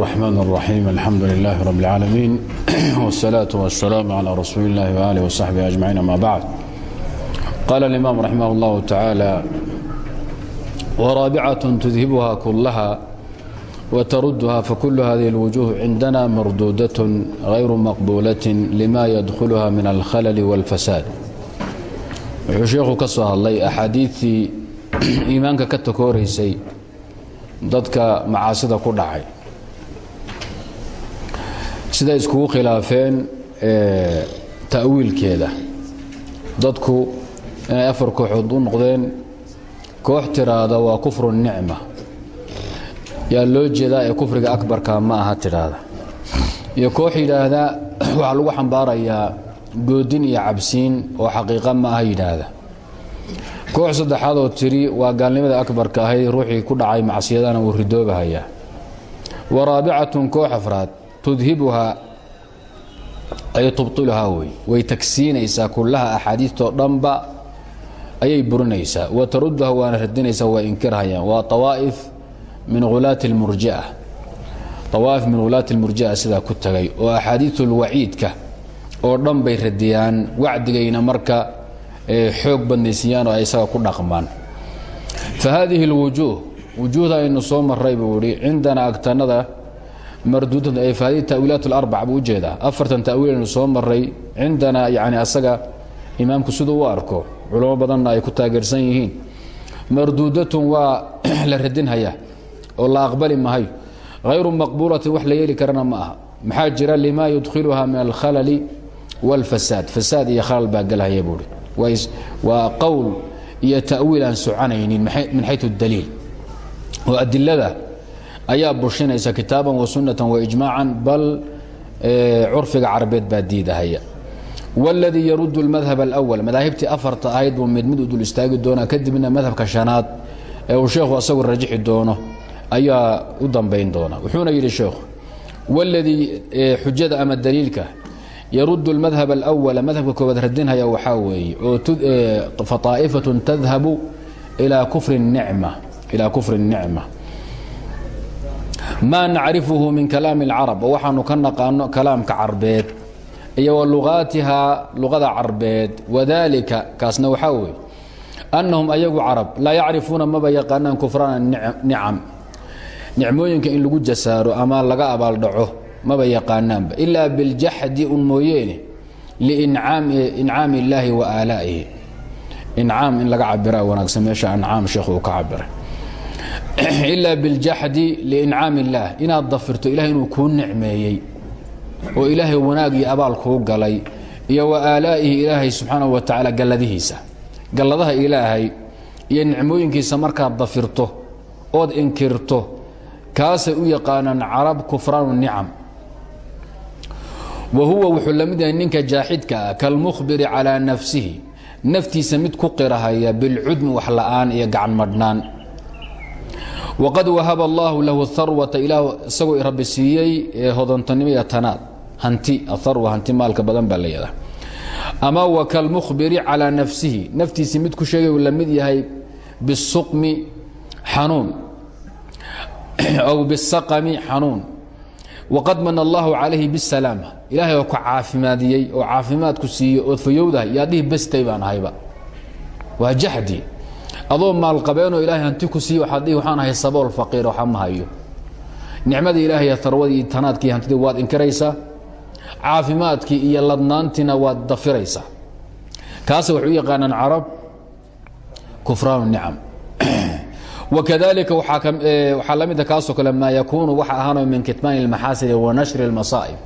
الرحمن الرحيم الحمد لله رب العالمين والصلاة والسلام على رسول الله وآله وصحبه أجمعين ما بعد قال الإمام رحمه الله تعالى ورابعة تذهبها كلها وتردها فكل هذه الوجوه عندنا مردودة غير مقبولة لما يدخلها من الخلل والفساد wuxuu sheekhu ka soo hadlay axaadiidtii iimaanka ka takooraysay dadka macaasida ku dhacay siday iskugu khilaafeen ta'wiilkeeda. Dadku inay afar kooxood u noqdeen koox tiraahda waa kufru nicma. Yaa loo jeedaa ee kufriga akbarka ma aha tidhaahda iyo koox yidhaahda waxaa lagu xambaarayaa goodin iyo cabsiin oo xaqiiqa ma aha yidhaahda. Koox saddexaad oo tiri waa gaalnimada akbarka ahayd ruuxii ku dhacay macsiyadana wuu ridoobahayaa wa raabicatun koox afraad tudhibuhaa ay tubطiluhaa wey way tagsiinaysaa kullaha axaadiistoo dhanba ayay burinaysaa wa taruduha waana radinaysaa waa inkirhayaan waa awaa'if min hulaati اlmurjia awaa'if min hulaati اlmurji'a sidaa ku tagay oo axaadiisulwaciidka oo dhan bay radiyaan wacdigayna marka xoog badnaysiiyaan oo ay isaga ku dhaqmaan fa haadihi اlwujuuh wujuuhda aynu soo maray buu ihi cindana agtanada marduudad ta'wiilaat اlarbac buu u jeedaa afartan ta'wiil aynu soo maray cindana yani asaga imaamku siduu u arko culamo badanna ay ku taageersan yihiin. Marduudatun waa la radinhaya oo la aqbali mahayo hayru maqbuulatin wax la yeeli karana ma aha. Maxaa jira? Lima yudkhiluha min alkhalali wاlfasaad fasaad iyo khalal baa gelhaya buuhi waa qowl iyo ta'wiil aan soconaynin min xayu daliil. Oo adilada ayaa bushinaysa kitaaban wa sunatan waijmaacan bal curfiga carabeed baa diidahaya wاladii yarud اmadhab اlأwl madaahibtii afarta ahayd buu mid mid u dul istaagi doonaa kadibna madhabka shanaad ee uu sheekhu asagu rajixi doono ayaa u dambayn doona wuxuuna yidhi sheekhu wاladii xujada ama daliilka yarud اmadhab اlأwl madhabka koobaad radinhaya waxaa weeye oo faطaa'ifaة tadhabu ilaa kufri الnicma ma nacrifuhu min kalaami اlcarab waxaanu ka naqaano kalaamka carbeed iyo wa lugaatihaa luqada carbeed wadalika kaasna waxaa weeye annahum ayagu carab laa yacrifuuna maba yaqaanaan kufraana nicam nicmooyinka in lagu jasaaro ama laga abaaldhaco maba yaqaanaanba ilaa biljaxdi un mooyeene liincaami illaahi wa aalaa'ihi incaam in laga cabira wanaagsan meesha ancaam sheekhu uu ka cabiray ilaa biljaxdi liincaam illaah inaad dafirto ilahay inuu kuu nicmeeyey oo ilaahay wanaag iyo abaal kuu galay iyo wa aalaa'ihi ilaahay subxaanahu wa tacaala galladihiisa. Galladaha ilaahay iyo nicmooyinkiisa markaad dafirto ood inkirto kaasay u yaqaanaan carab kufraanu nicam. Wa huwa wuxuu la mid yahay ninka jaaxidka ah kalmukhbiri calaa nafsihi. Naftiisa mid ku qirahaya bilcudmi wax la'aan iyo gacan madhnaan waqad wahaba allaahu lahu harwata ilaah isagoo rabbi siiyey tanaad hanti aharwa hanti maalka badan baa ama wa kalmukhbiri calaa nafsihi naftiisii mid ku sheegay uu yahay bisuqmi xanuun aw bisaqami xanuun waqad mana allahu calayhi bisalaama ilaahay oo ku caafimaadiyey oo caafimaadku siiyey ood fayowdahay yaa dhihi bestay baan ahayba waa jaxdi adoo maalqabeenoo ilaahay hanti ku siiye waxaad dhihi waxaan ahay sabool faqiir waxa ma hayo. Nicmadii ilaahay tarwadii iyo tanaadkii hantidii waad inkiraysaa caafimaadkii iyo ladnaantiina waad dafiraysaa kaase waxay u yaqaanaan carab kufraanu nicam. Wakadalika waxaa la mida kaasoo kale maa yakuunu waxa ahaanayo min kitmaani اlmaxaasini wa nashri اlmasaa'ib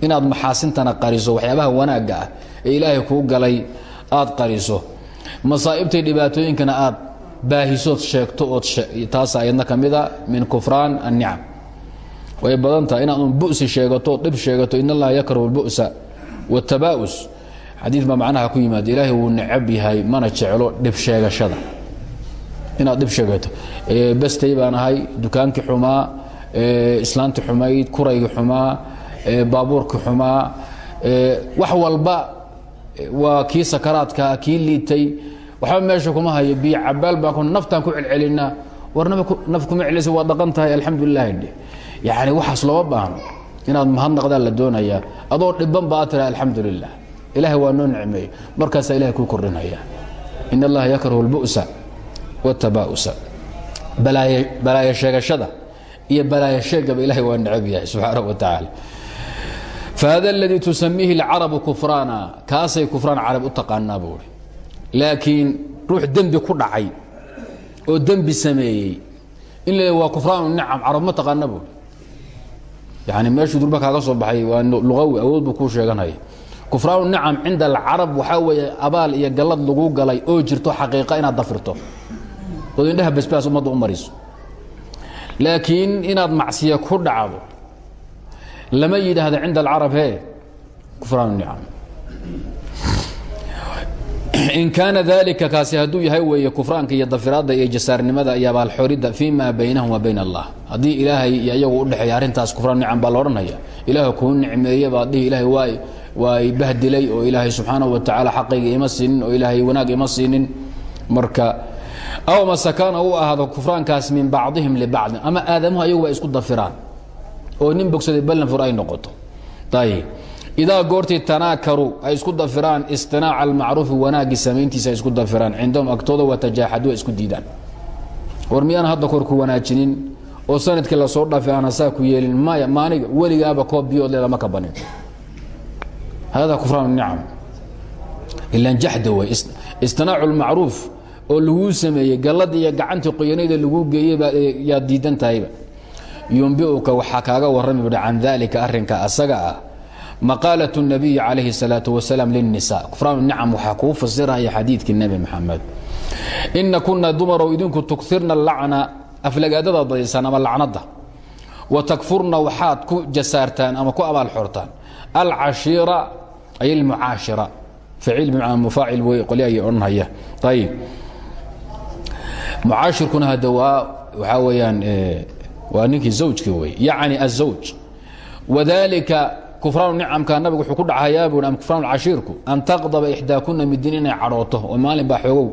inaad maxaasintana qariso waxyaabaha wanaagga ah ee ilaahay kuu galay aad qariso masaa'ibtay dhibaatooyinkana aad baahisood sheegto ood taas ayadna ka mida min kufraan annicam way badan tahay inaad un bu'si sheegato dhib sheegato in allaha yakrahu اlbu'sa wاtabaa'us xadiid baa macnaha ku yimaada ilaahay wuu necab yahay mana jeclo dhib sheegashada. Inaad dhib sheegato. Bestay baan ahay dukaankii xumaa islaantii xumayd kuraygii xumaa baabuurkii xumaa wax walba waa kii sakaraadka kii liitay. Waxba meesha kuma hayo. Biyo cabaal baan naftaan ku celcelinaa. War naf kuma celisa waa dhaqan tahay alxamdulilahi dhe yani waxaas looma baahno inaad mahadnaqdaa la doonayaa adoo dhiban baa tira alxamdu lilah ilahay waa noo nicmeeye markaasaa ilahay kuu kordhinaya in allaha yakrahu lbu'sa watabaa'usa balaayo sheegashada iyo balaayo sheegaba ilahay waa necab yahay subxaana wa tacaala fahada اladii tusamiihi اlcarabu kufraana kaasay kufraan carab u taqaanaa buuri laakiin ruux dembi ku dhacay oo dembi sameeyey in la waa kufraanu nicam carab ma taqaana buuri yani meeshuu durba kaaga soo baxay waa luqawi awood buu kuu sheeganaya kufraanu nicam cinda alcarab waxaa weeye abaal iyo gallad lagu galay oo jirto xaqiiqa inaad dafirto ood indhaha basbaas ummadda u mariso laakiin inaad macsiya ku dhacdo lama yidhaahdo cinda alcarab he kufraanu nicam in kaana dalika kaasi hadduu yahay weeye kufraanka iyo dafiraadda iyo jasaarnimada iyo abaalxoridda fii ma baynahum wa bayn allah. Haddii ilaahay iyo iyagu u dhexeeya arrintaas kufraan nicam baa loodhanaya ilaah kuu nicmeeye baad dhihi ilaahay waa waa i bahdilay oo ilaahay subxaanahu wa tacaala xaqayga ima siinin oo ilaahay wanaag ima siinin. Marka aw mase kaana u ahaado kufraankaas min bacdihim libacdin ama aadamuhu ayagu waa isku dafiraan oo nin bogsaday ballanfur ay noqoto. Ayib idaa goortii tanaakaru ay isku dafiraan istinaaca almacruufi wanaaggii samayntiisa ay isku dafiraan. Cindahum agtooda watajaaxadu ay isku diidaan. War miyaan hadda kor ku wanaajinin oo sannadkii la soo dhaafay aan hasaa ku yeelin maya maaniga weligaaba koob biyood leeda ma ka banin. Hada kufraan nicam ilan jaxda way. Istinaacu lmacruuf oo laguu sameeyey gallada iyo gacantii qoyanayda laguu geeyeyba yaad diidan tahayba yumbiuka waxaa kaaga warrami buhi can dalika arrinka asaga ah. Maqaalat nabiyi calayhi اsalaau wasalaam lilnisa kufraan nicam waxaa kuu fasiraya xadiidkii nebi maxamed ina kuna dumarow idinku tugirna lacna aflagaadadaa badisaan ama lacnadda. Wa takfurna waxaad ku jasaartaan ama ku abaal xortaan. Alcashiira ay almucaashira mufaacil wey qolya ay odhanhaya ayib mucaashirkuna hadda waa waxaa weeyaan waa ninkii awjki wey yani azawj wadalika kufraanu nicamka nabig wuxuu ku dhacayaa bui am kufraan cashiirku an taqdaba ixdaakuna midin inay cadhooto oo maalin baa xoogow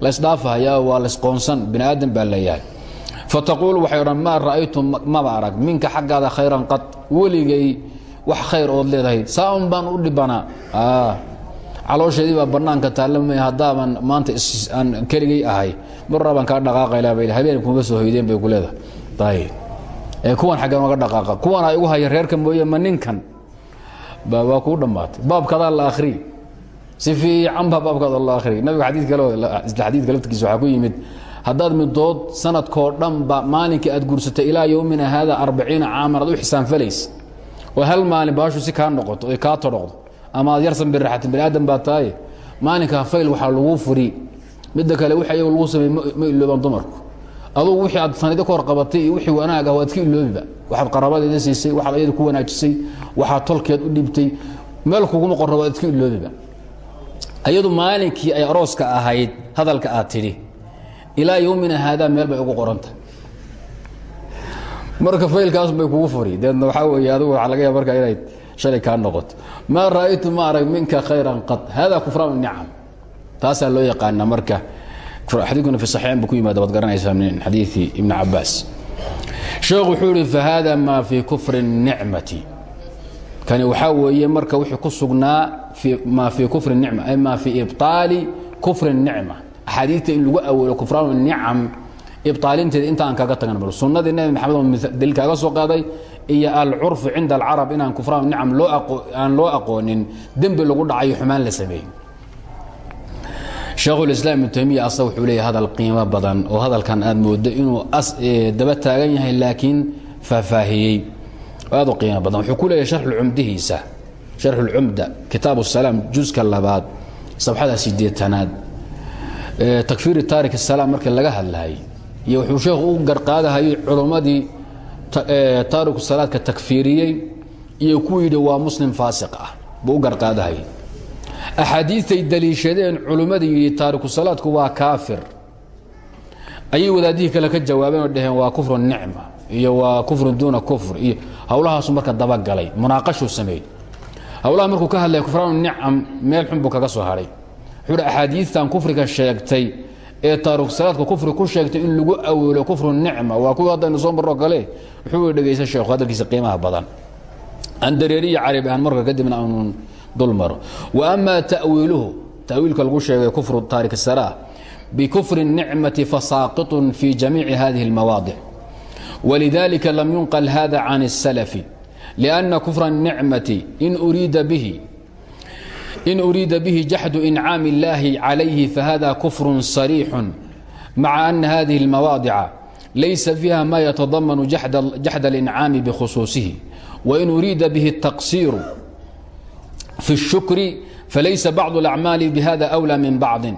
laysdhaafahaya waa laysqoonsan bini aadan baa leeyahay fataquulu waxay odhan maa ra'aytu maba arag minka xaggaada khayran qad weligay wax khayr ood leedahay saaun baan u dhibanaa. Caloosheedii baa bannaanka taalla m haddaaban maanta aan keligay ahay mar rabaan kaa dhaqaaqaylaa habeen kuma soo hoydeen bay ku leedahay kuwan xaggan oga dhaqaaqa. Kuwan ay ugu haya reerka mooye ma ninkan? Waa kuu dhammaatay. Baabkadaa la akhriy si fiican baa baabkaada la akhriy nabiga xadiid kale isla xadiidka laftigiisa waxaa ku yimid haddaad midood sanadkoo dhanba maalinkii aad guursatay ilaa yowmina haada arbaciina caaman aad u xisaanfalaysa oo hal maalin baashu si kaa noqoto oy kaa todhoqdo. Ama aad yarsan birraxatin bani aadan baa tahay maalinkaa fayl waxaa laguu furi. Midda kale wixii ayagu lagu sameey ma iloobaan dumarku adugu wixii aad sanado ka hor qabatay iyo wixii wanaag ah waad ka iloobiba waxaad qarabadeeda siisay waxaad ayada ku wanaajisay waxaad tolkeed u dhibtay. Meel kuguma qorra waad iska iloobiba ayadu maalinkii ay arooska ahayd hadalka aad tidhi ilaa yowmina haadaa meel bay ugu qoranta. Marka faylkaas bay kugu furi. Deedna waxaa weeye adigu waxaa laga yaaba marka inay shalay kaa noqoto. Maa ra'aytu ma arag minka khayran qad hada kufraan nicam taasaa loo yaqaana marka xadiikuna fi saxiixin buu ku yimaada waad garanaysaa min xadiidi ibni cabaas sheekhu wuxuu ihi fahada maa fii kufri الnicmati kani waxaa weeye marka wixii ku sugnaa maa fii kufri الnicma ay maa fii ibطaali kufri الnicma axaadiidta in lagu awoolo kufraan الnicam ibطaalinteeda inta aan kaga tagan bal sunnadii nebi maxamed oo daliil kaaga soo qaaday iyo alcurfu cinda alcarab inaan kufraan nicam loo aan loo aqoonin dembi lagu dhacayo xumaan la sameeyey sheekhulislaam ibnu taymiya asa wuxuu leeyahy hadal qiimo badan oo hadalkan aad moodo inuu daba taagan yahay laakiin faahfaahiyey. Aad u qiimo badan. Wuxuu ku leeyahay sharxulcumdihiisa sharxulcumda kitaab salaam juska labaad sabxada sideetanaad takfiiri taarik salaam markii laga hadlayay iyo wuxuu sheekhu u garqaadahayay culummadii taariku salaadka takfiiriyey iyo ku yidhi waa muslim faasiq ah. Buu u garqaadahayay axaadiitay daliishadeen culimmadii taariku salaadku waa kaafir. Ayay wadaadihii kale ka jawaabeen oo dhaheen waa kufru nicma iyo waa kufrun duuna kufr iyo howlahaasu marka dabagalay munaaqashuu sameeyey. Howlaha markuu ka hadlaya kufraanu nicam meel xun buu kaga soo hadhay wuxuu hi axaadiistan kufriga sheegtay ee taarikhsalaadka kufri ku sheegtay in lagu awilo kufru nicma waa kuwii haddaynu soo marro kale. Wuxuu dhegaysta sheekhu hadalkiisa qiimaha badan. Aan dareeriya carabi ahaan marka kadibna aanu dul maro wa ama ta'wiiluhu ta'wiilka lagu sheegay kufru taarik salaa bikufri الnicmati fasaaqitun fi jamiici hadihi اlmawaadic walidalika lam yunqal hada can الsalafi liأnna kufra الnicmati in uriida bihi in uriida bihi jaxdu incaami اllahi calayhi fahada kufru صariixu maca ana hadihi اlmawaadica laysa fiiha ma yatadamanu jaxd اlincaami bkhusuusihi wain uriida bihi الtaqsiiru fi الshukri falaysa bacض اlacmaali bihada أwlى min bacضi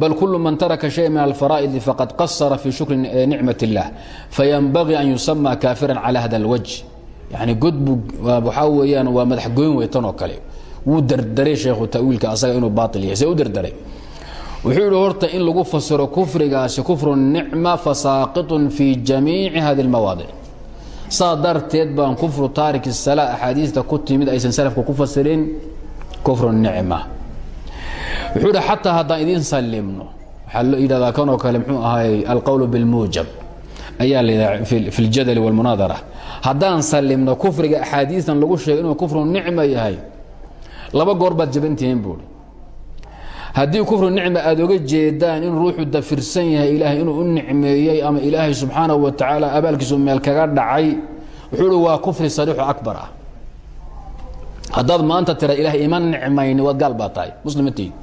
bal kul man taraka شhayء min alfaraa'idi faqad qasara fi shukri nicmaة الlah fayanbagii an yusama kaafira calى hada اlwajh yani godbu waxaa weeyaan waa madax goyn wey tan oo kale wuu derdaray sheekhu tawiilka asaga inuu baail yahay see u derdaray wuxuu yihi horta in lagu fasiro kufrigaasi kufru nicma fasaaqitun fi jamiici hadi اlmawaadic saa darteed baan kufru taarik الsalaa axaadiista ku timid aysan salafka ku fasirin kufru nicma. Wuxuu idhi xataa haddaan idiin sallimno waxaa la yidhahdaa kanoo kale muxuu ahaay alqowl bilmuujab ayaa la yidhaha fi اljadali wاlmunaadara haddaan sallimno kufriga axaadiistan lagu sheegay inuu kufru nicma yahay laba goor baad jabantihiin buuhi haddii kufru nicma aad oga jeedaan in ruuxu dafirsan yahay ilaahay inuu u nicmeeyey ama ilaahay subxaanahu wa tacaala abaalkiisu meel kaga dhacay wuxuu ihi waa kufri sariixu akbar ah haddaad maanta tira ilahay ima nicmayni waad gaal baa tahay. Muslimatiid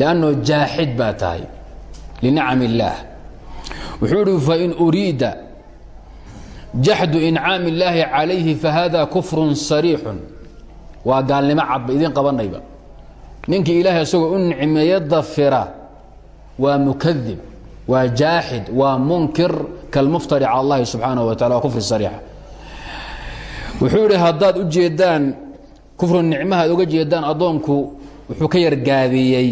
lanno jaaxid baa tahay linicam illaah wuxuu ihi fain uriida jaxdu incaami illaahi calayhi fahada kufrun sariixun. Waa gaalnimo cadba idiin qabanayba ninkii ilaahay isagoo u nicmeeye dafira waa mukadib waa jaaxid waa munkir kalmuftari cala allahi subxaanaه wa tacala waa kufri wuxuu idhi haddaad u jeedaan kufru nicmaha ad oga jeedaan addoonku wuxuu ka yargaabiyey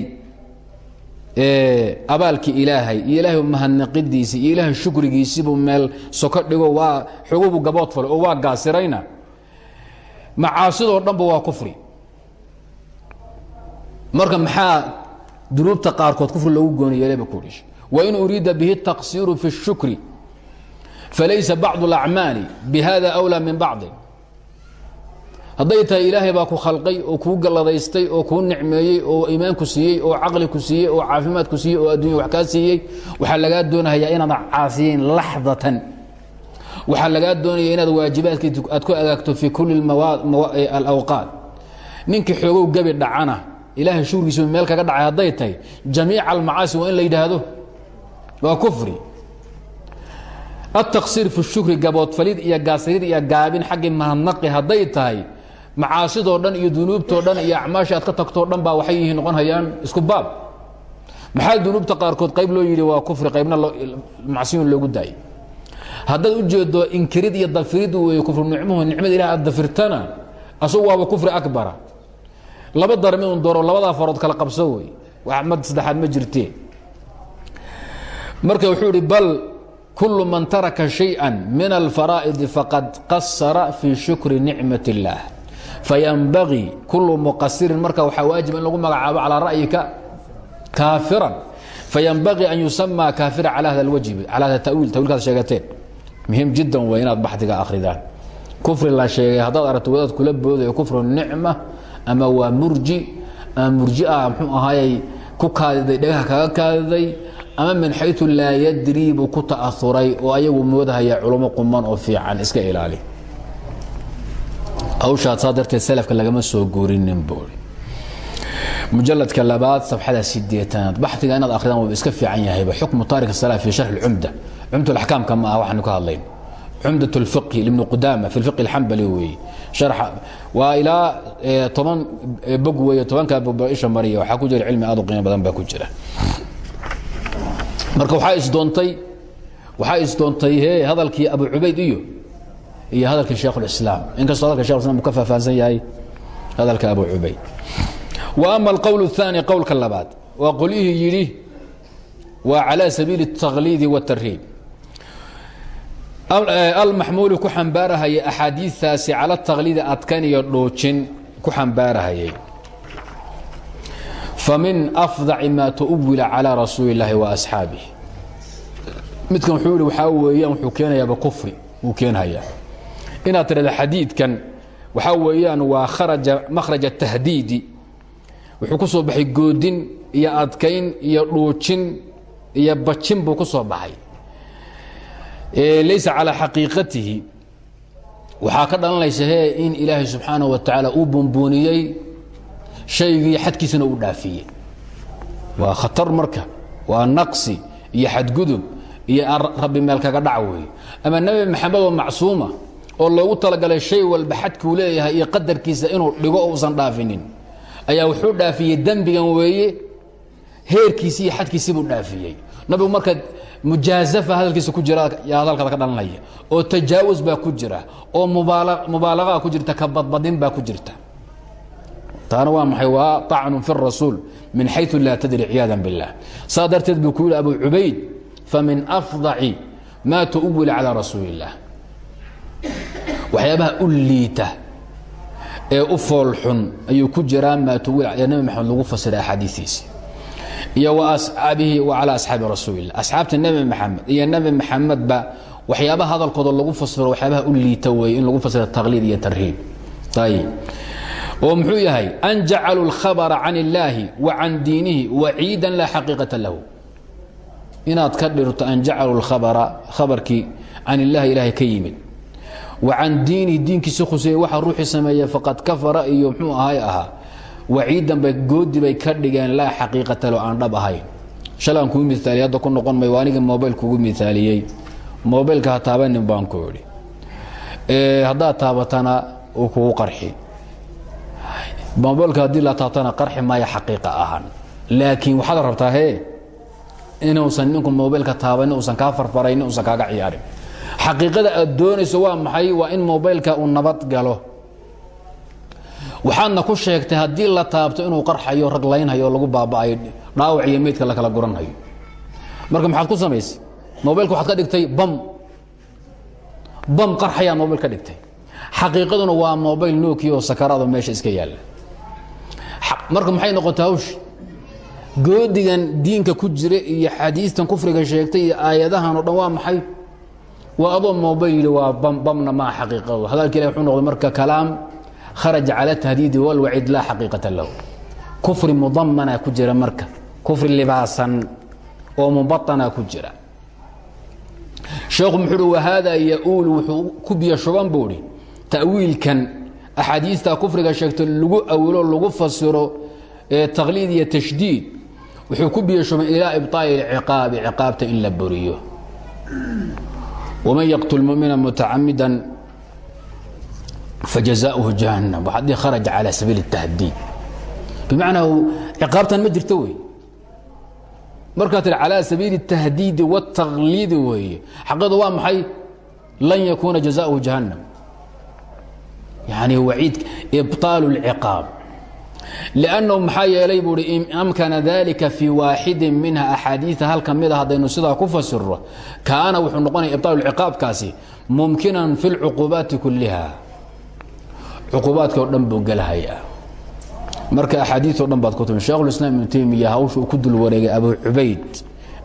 abaalkii ilaahay iyo ilaahay mahadnaqidiisii iyo ilaahay shukrigiisibuu meel soko dhigo waa xogubu gabood falay oo waa gaasirayna macaasidoo dhanba waa kufri marka maxaa dunuubta qaarkood kufri loogu gooni yeelaba kuhi wain uriida bihi الtaqsiiru fi الshukri falaysa bacضu اlacmaali bihada أwlى min bacضi hadday tahay ilaahay baa ku khalqay oo kuu galladaystay oo kuu nicmeeyey oo iimaanku siiyey oo caqli ku siiyey oo caafimaad ku siiyey oo addunya wax kaa siiyey waxaa lagaa doonayaa inaadan caasiyeyn laxdatan. Waxaa lagaa doonaya inaad waajibaadkii aad ku agaagto fii kulli alawqaat. Ninkii xoogow gebi dhacana ilaahay shugrigiisu meel kaga dhacay hadday tahay jamiica almacaasi waa in la yidhaahdo waa kufri. Altaqsiir fi shukri gaboodfalid iyo gaasirid iyo gaabin xaggii mahadnaqi hadday tahay macaasidoo dhan iyo dunuubto dhan iyo acmaasha aad ka tagtoo dhan baa waxay yihiin noqon isku baab. Maxaa dunuubta qaarkood qayb loo yidhi waa kufri qaybna macsiyun loogu daayay haddaad ujeedo inkirid iyo dafirid wey kufru nicmuhu nicmada ilah aad dafirtana asagu waaba kufri abara laba darmi un doro labadaa farood kala qabso wey mad saddexaad ma jirte marka wuxuu ihi bal kul man taraka shayئa min alfaraa'idi faqad qasara fii shukri nicmat اllah fayanbagii kulu muqasirin marka waxaa waajib in lagu magacaabo calaa ra'yika kaafiran fayanbagii an yusamaa kaafira calى hada اwajhi calى hada tawiil tawilkaad sheegateen muhim jiddan way inaad baxdiga akhridaan kufri la sheegay haddaad aragto wadaad kula boodayo kufru nicma ama waa murji ama murji ah mxuu ahaayey ku kaadiday dhagaha kaga kaadiday ama min xayu laa yadri buu ku ta'auray oo ayagu moodahaya culummo quman oo fiican iska ilaali hawshaad saa darteed selafka lagama soo guurinin buuri mujaladka labaad sabxada sideetanaad baxiga inaad akridaan wuu iska fiican yahayba xukmu taarika sala fi sharxi lcumda cumdatu laxkaamka ma ah waxaanu ka hadlayn. Cumdat اlfiqhi ibnu qudaama fi lfiqhi اlxambali weeye sharxa waa ilaa toban bog weeye tobankaa bogba isha mariya. Waxaa ku jira cilmi aad u qiimo badan baa ku jira. Marka waxaa isdoontay waxaa isdoontay he hadalkii abu cubayd iyo iyo hadalkii sheekh اlislaam inkastoo hadalka shekh islam uu ka faahfaahsan yahay hadalka abu cubayd wa ama alqowl الثaanي qowlka labaad waa qolyihii yidhi waa calى sabiili التakliidi والtarhiib almaxmuuli ku xambaarahayay axaadiiaasi cala takliidi adkan iyo dhoojin ku xambaarahayay famin afdaci maa tu'wila calىa rasuuli اllaahi wa asxaabih midkan wuxuu yihi waxaa weeyaan wuxuu keenayaaba kufri wuu keenhayaa inaad tidhahda xadiidkan waxaa weeyaan waa kharaja makhraja tahdiidi. Wuxuu ku soo baxay goodin iyo adkayn iyo dhuujin iyo bajin buu ku soo baxay. Laysa calaa xaqiiqatihi. Waxaa ka dhalanaysa he in ilaahay subxaanaه wa tacaala uu bunbuuniyey shaygii xadkiisana uu dhaafiyey. Waa khatar marka waa naqsi iyo xadgudub iyo rabbi meel kaga dhac weeye. Ama nebi maxamed oo macsuuma oo loogu talagalay shay walba xadkuu leeyahay iyo qadarkiisa inuu dhigo oo uusan dhaafinin ayaa wuxuu dhaafiyey dembigan weeye heerkiisii iyo xadkiisii buu dhaafiyey nabigu marka mujaazafa hadalkiisa ku jira yaa hadalkada ka dhalanaya oo tajaawus baa ku jira oo mubaalagaa ku jirta ka badbadin baa ku jirta taana waa maxay waa طacnun fi الrasuul min xayثu laa tadri ciyaada biاllah saa darteed buu ku yihi abu cubayd famin afضaci ma tu'wila calى rasuuli الlah waxyaabaha u liita ee u foolxun ayuu ku jiraa maa tuwil ee maxamed lagu fasiray axaadiiiisi iyo wa asxaabihi wa calaa asxaabi rasuulilah asxaabta nebi maxamed iyo nebi maxamedba waxyaabaha hadalkooda lagu fasiro waxyaabaha u liita weeye in lagu fasiro taqliid iyo tarhiib. Ayib oo muxuu yahay an jacaluu اlkhabara can illaahi wa can diinihi waciidan laa xaqiiqata lahu. Inaad ka dhirto an jacaluu lkhabara khabarkii can illahi ilaahay ka yimid wa can diinihi diinkiisa khuseeye waxa ruuxii sameeye faqad kafara iyo mxuu ahay ahaa waciidan bay goodi bay ka dhigeen laa xaqiiqata lo aan dhab ahayn. Shalaan kuu miaaliyey hadda ku noqon mayo anigii mobayl kugu miaaliyey mobaylka ha taabanin baan ku idhi. Haddaad taabatana uu kugu qarxi. Mobaylka haddii la taabtana qarxi maayo xaqiiqa ahaan. Laakiin waxaad rabtaa hee inuusan ninku mobaylka taabanin uusan kaa farfaraynin uusan kaaga ciyaarin xaqiiqada aad doonayso waa maxay? Waa in mobaylka uu nabad galo. Waxaadna ku sheegtay haddii la taabto inuu qarxayo raglaynhayo lagu baaba'ayo dhaawac iyo meydka la kala guranhayo marka maxaad ku samaysay? Mobaylka waxaad ka dhigtay bam. Bam qarxayaa mobayl ka dhigtay. Xaqiiqaduna waa mobayl nookiya oo sakaraado meesha iska yaalla. Marka maxay noqotay hawshi goodigan diinka ku jira iyo xadiistan kufriga sheegtay iyo aayadahan oo dhan waa maxay waa adoon mooba yidhi waa bambamna maa xaqiiqadu hadalka ilahi wuxuu noqday marka kalaam kharaja cala tahdiidi walwaciid laa xaqiiqata lahu. Kufri mudamana ku jira marka. Kufri libaasan oo mubaana ku jira. Sheekhu muxuu uhi wahaadaa ya-uulu wuxuu ku biyo shuban buu idhi ta'wiilkan kufriga sheegto lagu awilo lagu fasiro takhliid iyo tashdiid wuxuu ku biyo shuban ilaa ibطaali اlciqaabi ciqaabta in la buriyo. wman yqtl mumina mutacamida fajaزaؤuhu jahannam waxaadii kharaja calى sabiil الtahdiid bimacnaa ciqaabtan ma jirto wey markaa tir calى sabiili الtahdiidi wالتaqliidi weeye xaqiiqda waa maxay lan yakuuna jaزaؤuhu jahannam yani waciid ibطaalu الciqaab lannahu maxaa yeelay buu hi amkana dalika fii waaxidin minha axaadiia hal ka mida haddaynu sidaa ku fasiro kaana wuxuu noqonaya ibطaalu ciqaabkaasi mumkinan fi lcuqubaati kuliha cuqubaadkao dhan marka axaadiio dhan baad ku tumi shekhulislaam ibnu teymiya hawshuu ku dul wareegay abu cubayd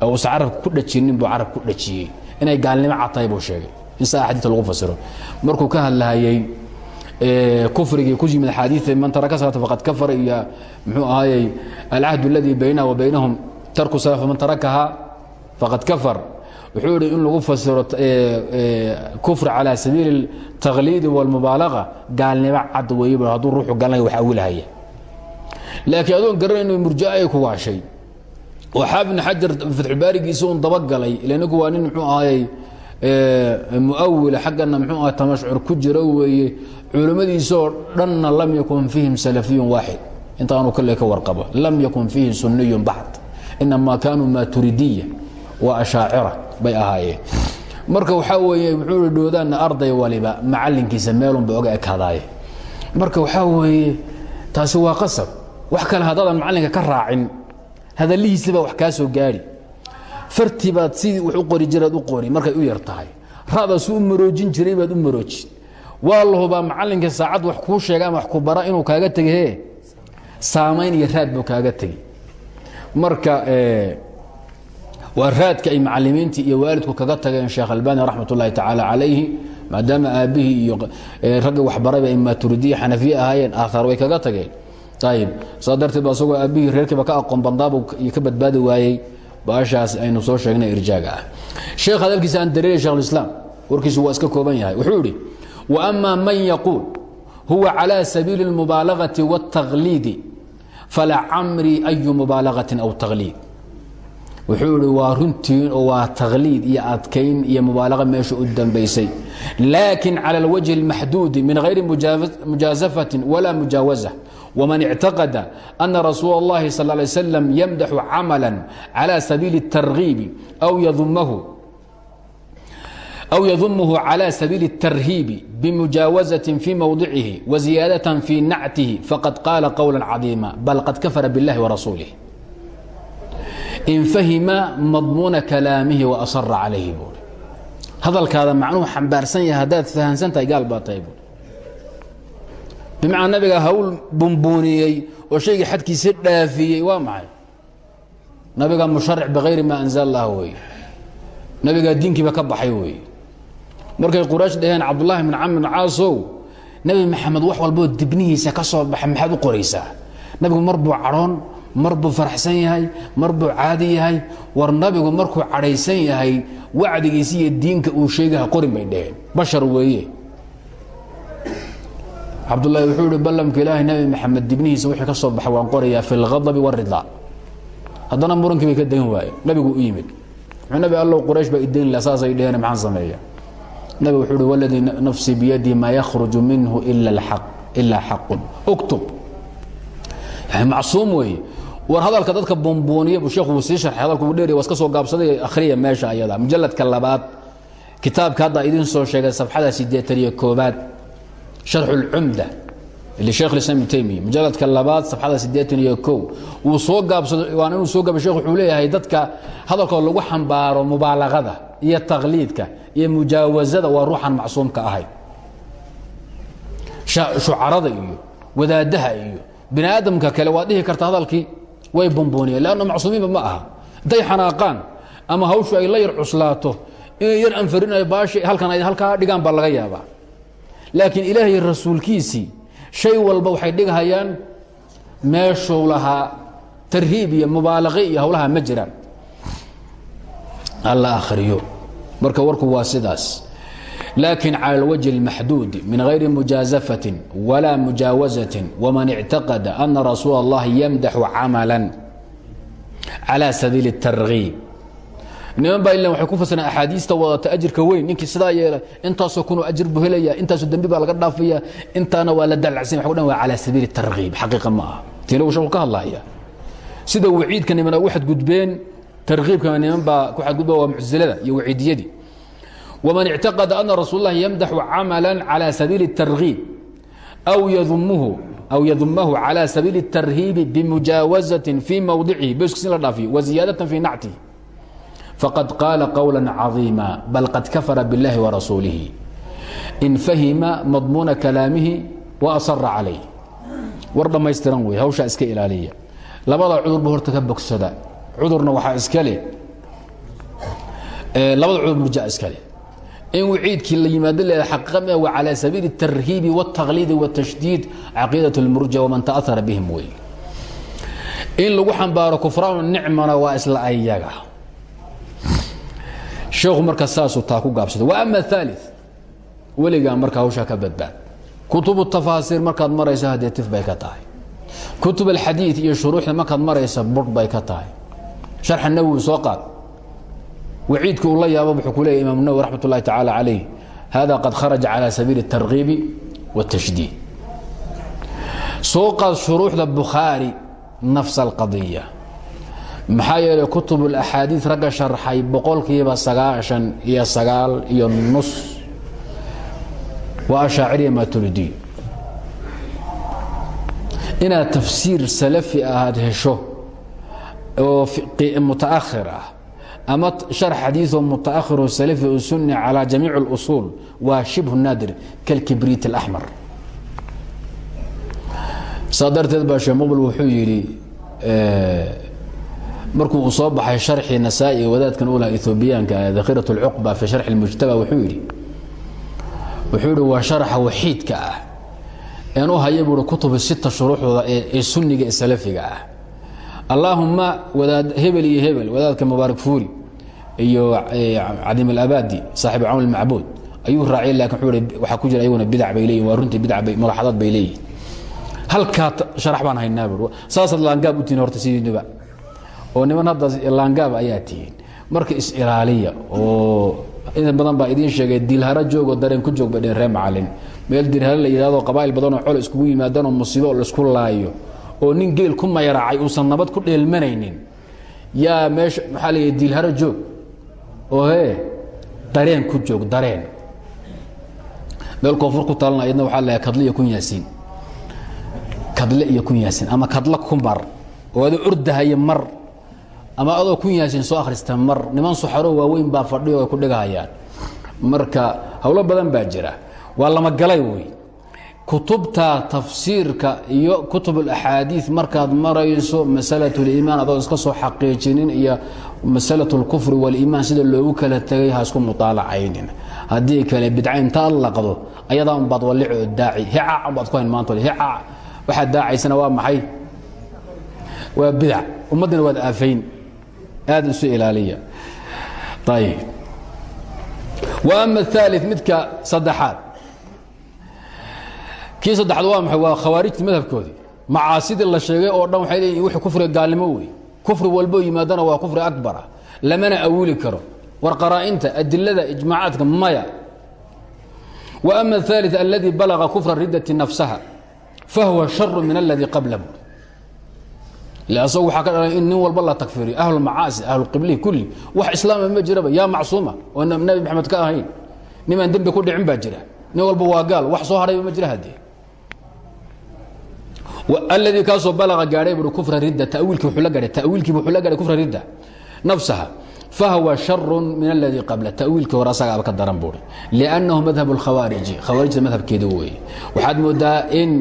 ee uusan ku dhajinin buu carab ku dhajiyey inay gaalnimo cad sheegay insaa axaadiita lagu fasiro markuu ka hadlahayay kufrigii ku yimid axaadiia man taraka salata faqad kafara iyo muxuu ahayey alcahd اladii baynaha wa baynahum tarku sala faman tarakaha faqad kafar wuxuu yihi in lagu fasiro kufr calى sabiili التaqliidi wاlmubaalaga gaalnimo cad weeye hadduu ruuxu galnay wax awilahaya laakiin adoon garan inu murja ay ku waashay oo xaafid bn xajar fatxubaarigiisa un dabagalay ila ninku waa nin mxuu ahayey muawila xaggana mxuu aha tamashcur ku jiro weeye culimmadiisoo dhanna lam yakun fiihim salafiyun waaxid intaanu kale ka warqabo. Lam yakun fiihi suniyun baxd inamaa kaanuu maturidiya waa ashaacira bay ahaayeen. Marka waxaa weeye wuxuu i dhoodaana arday waliba macalinkiisa meelunba oga ekaadaaye. Marka waxaa weeye taasi waa qasab. Wax kale haddaadan macalinka ka raacin hadallihiisibaa wax kaa soo gaadhi farti baad sidii wax u qori jiraad u qori. Markay u yar tahay. Ra'daas u maroojin jiray baad u maroojin waa la hubaa macalinka saacad wax kuu sheega ama wax ku bara inuu kaaga tegi he saamayn iyo raad buu kaaga tegi. Marka waa raadka ay macalimiintii iyo waalidku kaga tageen sheekh albani raxmat ullahi tacaala calayhi maadaama aabbihii iyo ragga waxbarayba ay maaturidiya xanafiye ahaayeen aaaar way kaga tageen. Ayib saa darteed ba asagoo aabbihii reerkiiba ka aqoon bandaabu ka badbaadi waayey baashaas aynu soo sheegnay irjaaga ah. Sheekh hadalkiisa aan dareeray shekhulislaam warkiisu waa iska kooban yahay. Wuxuu idhi wa ama man yaquul huwa calى sabiili اlmubaalagati wاtakhliidi falacamrii ayu mubaalagatin aw takhliid wuxuu ihi waa runtiin oo waa takhliid iyo adkayn iyo mubaalaqa meesha u dambaysay laakin calى اlwajhi اlmaxduudi min hayri mujaazafatin wala mujaawaza wman اctaqada ana rasuul اllahi sal lay slam yamdaxu camala calى sabiili الtargiibi aw yadumahu أو يضمه على سبيل الترهيب بمجاوزة في موضعه وزيادة في نعته فقد قال قولا عظيما بل قد كفر بالله ورسوله إن فهم مضمون كلامه وأصر عليه بول هذا الكلام معنوه حنبارسن يا هداد فهنسنت قال باطي بول بمعنى نبي هول بنبونيي وشيء حدكي سر دافيي ومعي نبي مشرع بغير ما أنزل الله وي نبي دينكي بكبحي وي markay quraysh dhaheen cabdulaahi bin camr bin caasow nebi maxamed wax walboo dibnihiisa ka soo baxay maxaad u qoraysaa? Nabigu mar buu cadhoon mar buu faraxsan yahay mar buu caadi yahay. War nabigu markuu cadhaysan yahay wacdigiisa iyo diinka uu sheegaha qorin bay dhaheen. Bashar weeye. Cabdulahi wuxuu ihi ballamka ilaahay nebi maxamed dibnihiisa wixii ka soo baxa waan qorayaa fi lghadabi waridaa haddana murankii bay ka degan waaye nabigu u yimid. Nabi allow quraysh baa ideyn la saasay dheheen maxaan sameeya nabig wuxuu uhi waladii nafsi biyadi maa yakhruju minhu ilaa xaqun uktub. Yani macsuum weeye. War hadalka dadka bombooniya buu sheekhu uu sii sharxay hadalku uu dheeriya waa iska soo gaabsaday akhriya meesha ayada. Mujalladka labaad kitaabka hadda idin soo sheegay safxada siddeetan iyo koobaad sharxu lisheekh lislam ibn taymiya mujalladka labaad safxada siddeetan iyo kow wuu soo gaabsaday waana inuu soo gaabay shekh wuxuu leeyahay dadka hadalkoo lagu xambaaro mubaalagada iyo takliidka iyo mujaawazada waa ruuxan macsuumka ahay shucarada iyo wadaadaha iyo bini aadamka kale waad dhihi karta hadalkii way bombooniyeen lanna macsuumiinba ma aha hadday xanaaqaan ama hawshu ay la yar cuslaato inay yar anfarinayo baashi halkan ay halkaa dhigaan baa laga yaabaa laakiin ilaahay rasuulkiisii shay walba waxay dhigahayaan meeshuu lahaa tarhiib iyo mubaalaqe iyo howlaha ma jiraan alla akhriyo marka warku waa sidaas laakin calى اlwجه الmaxduud min غayri mujaaزafaة wala mujaawaزaة wman اctaqada ana rasuul اllahi yamdaxu camala calى sabiili الtargiib niman baa ilan waxay ku fasireen axaadiista wadata ajirka weyn ninkii sidaa yeela intaasoo kunuu ajir buu helaya intaasoo dembi baa laga dhaafaya intaana waa la dalacsan wa dhan waa calى sabiili الtargiib xaqiiqa ma aha tilagu shaqu ka hadlaya sida waciidka niman ay u xadgudbeen tarkiibka niman baa ku xadgudba waa mucsilada iyo waciidiyadii wman اctaqada ana rasuul اlah yamdaxu camala calى sabiili الtargiib aw yadumuhu aw yadumahu calى sabiili الtarhiibi bimujaawazaة fii mowdicihi beskis in la dhaafiyo waziyaadaة fii nactihi faqad qaala qowla caظiima bal qad kafara biاllahi warasuulihi in fahima madmuuna kalaamihi waasara calayh war dhammaystiran wey hawshaa iska ilaaliya labada cudurba horta ka bogsada cudurna waxaa iska leh labada cudur murja iska leh in waciidkii la yimaado le xaqiiqa mi wa calى sabiili الtarhiibi والتakliidi والtashdiid caqiidaة اlmurja waman taأara bihim wey in lagu xambaaro kufraan nicmana waa isla ayaga sheekhu marka saasuu taa ku gaabsada wa ama ثالث weligaa marka hawshaa ka badbaad kutub الtafaasiir markaad maraysa haddee tif bay ka tahay kutub alxadiid iyo shuruuxda markaad maraysa bur bay ka tahay sharxa nawowi soo qaad waciidka uu la yaabo wuxuu ku leeya imam nawowi raxmat ullahi tacaala calayh hada qad kharaja calى sabiili الtargiibi والtashdiid soo qaad shuruuxda bukhaari nafs alqadiya maxaa yeelay kutub اlaxaadiid ragga sharxay boqolkiiba sagaashan iyo sagaal iyo nus waa ashaaciriya maturidiy inaad tafsiir salafi ahaad hesho oo mutaakhir ah ama sharx xadiiثoo mutaakhiroo salafi oo sunni calى jamiic اlusuul waa shibhu naadir kalkibriit اlaxmar saa darteed baa sheekh muqbil wuxuu yidhi markuu uu soo baxay sharxii nasaa-i wadaadkan ulaha ethoobiyaanka dakhirat اlcuqba fi sharxi اlmujtaba wuxuu yidhi wuxuu yidhi waa sharaxa waxiidka ah een u haya buui kutubu sita shuruuxdooda ee sunniga ee salafiga ah. Allaahumma wadaad hebel iyo hebel wadaadka mubaarak fuuri iyo cadiim alabadi saaxib cawn almacbuud ayuu raaciyay laakiin wuuu i waxaa ku jira ayaguna bidac bay leeyihiin waa runtii bidac bay mulaxadaad bay leeyihiin halkaa sharax baan haynaa buui saasaad laangaab u tihin horta sidiinuba oo niman hadda laangaab ayaa tihiin. Marka is-ilaaliya oo in badan baa idiin sheegay dilharo joogoo dareen ku joog bay dheen ree macalin. Meel dilharo la yidhahdo qabaa'il badanoo col iskugu yimaadaanoo musiibo la isku laayo oo nin geel ku mayaraacay uusan nabad ku dheelmanaynin. Yaa meesha maxaa la yidhi dilharo joog? Oo hee dareen ku joog dareen. Meel koonfur ku taalana ayadna waxaa la kadle iyo kun yaasiin. Kadle iyo kun yaasiin ama kadla ku mar. Oo adoo ordahaya mar ama adoo kun yaasiin soo akhrista mar niman suxaro waaweyn baa fadhiyo ay ku dhigahayaan marka howlo badan baa jira waa lama galay wey kutubta tafsiirka iyo kutub اlaxaadiiث markaad marayso masalaة اliimaan adoo iska soo xaqiijinin iyo masalaة اlkufri wاliimaan sida loogu kala tegay ha isku muطaalacaynin haddii kale bidca intaad laqdo ayadaa un baad wallic oo daaci hicac baad ku hayn maanta hicac waxaad daacaysana waa maxay waa bidac ummaddina waad aafayn aada isu ilaaliya. Ayb ama aali midka saddexaad. Kii saddexaad waa maay waa khawaarijta madhabkoodii. Macaasidii la sheegay oo dhan waay leeyiin wuu kufriga gaalnimo wey kufri walboo yimaadana waa kufri akbara. Lamana awili karo. War qaraa'inta adilada ijmaacaadka maya. Wa ama aali aladi balaga kufra ridati nafsaha fahuwa sharu min aladi qablahu asagu waxaa ka dhalay in nin walba la takfiriyo ahlulmacaasi ahlulqiblihi kulli. Wax islaama ma jiraba. Yaa macsuuma oo nabi maxamed ka ahayn. Nimaan dembi ku dhicin baa jira. Nin walba waa gaal. Wax soo hadhayba ma jira haddee aladii kaasoo balaga gaadhay bui kufra ridda. Tawiilkii wuuu la gahay tawiilkiiba wuxuu la gahay kufra ridda. Nafsaha fahuwa sharu min aladii qabla. Tawiilkii hore asagaaba ka daran buuri liannahu madhab اlkhawaariji khawaarijta madhabkeeda weeye waxaad moodaa in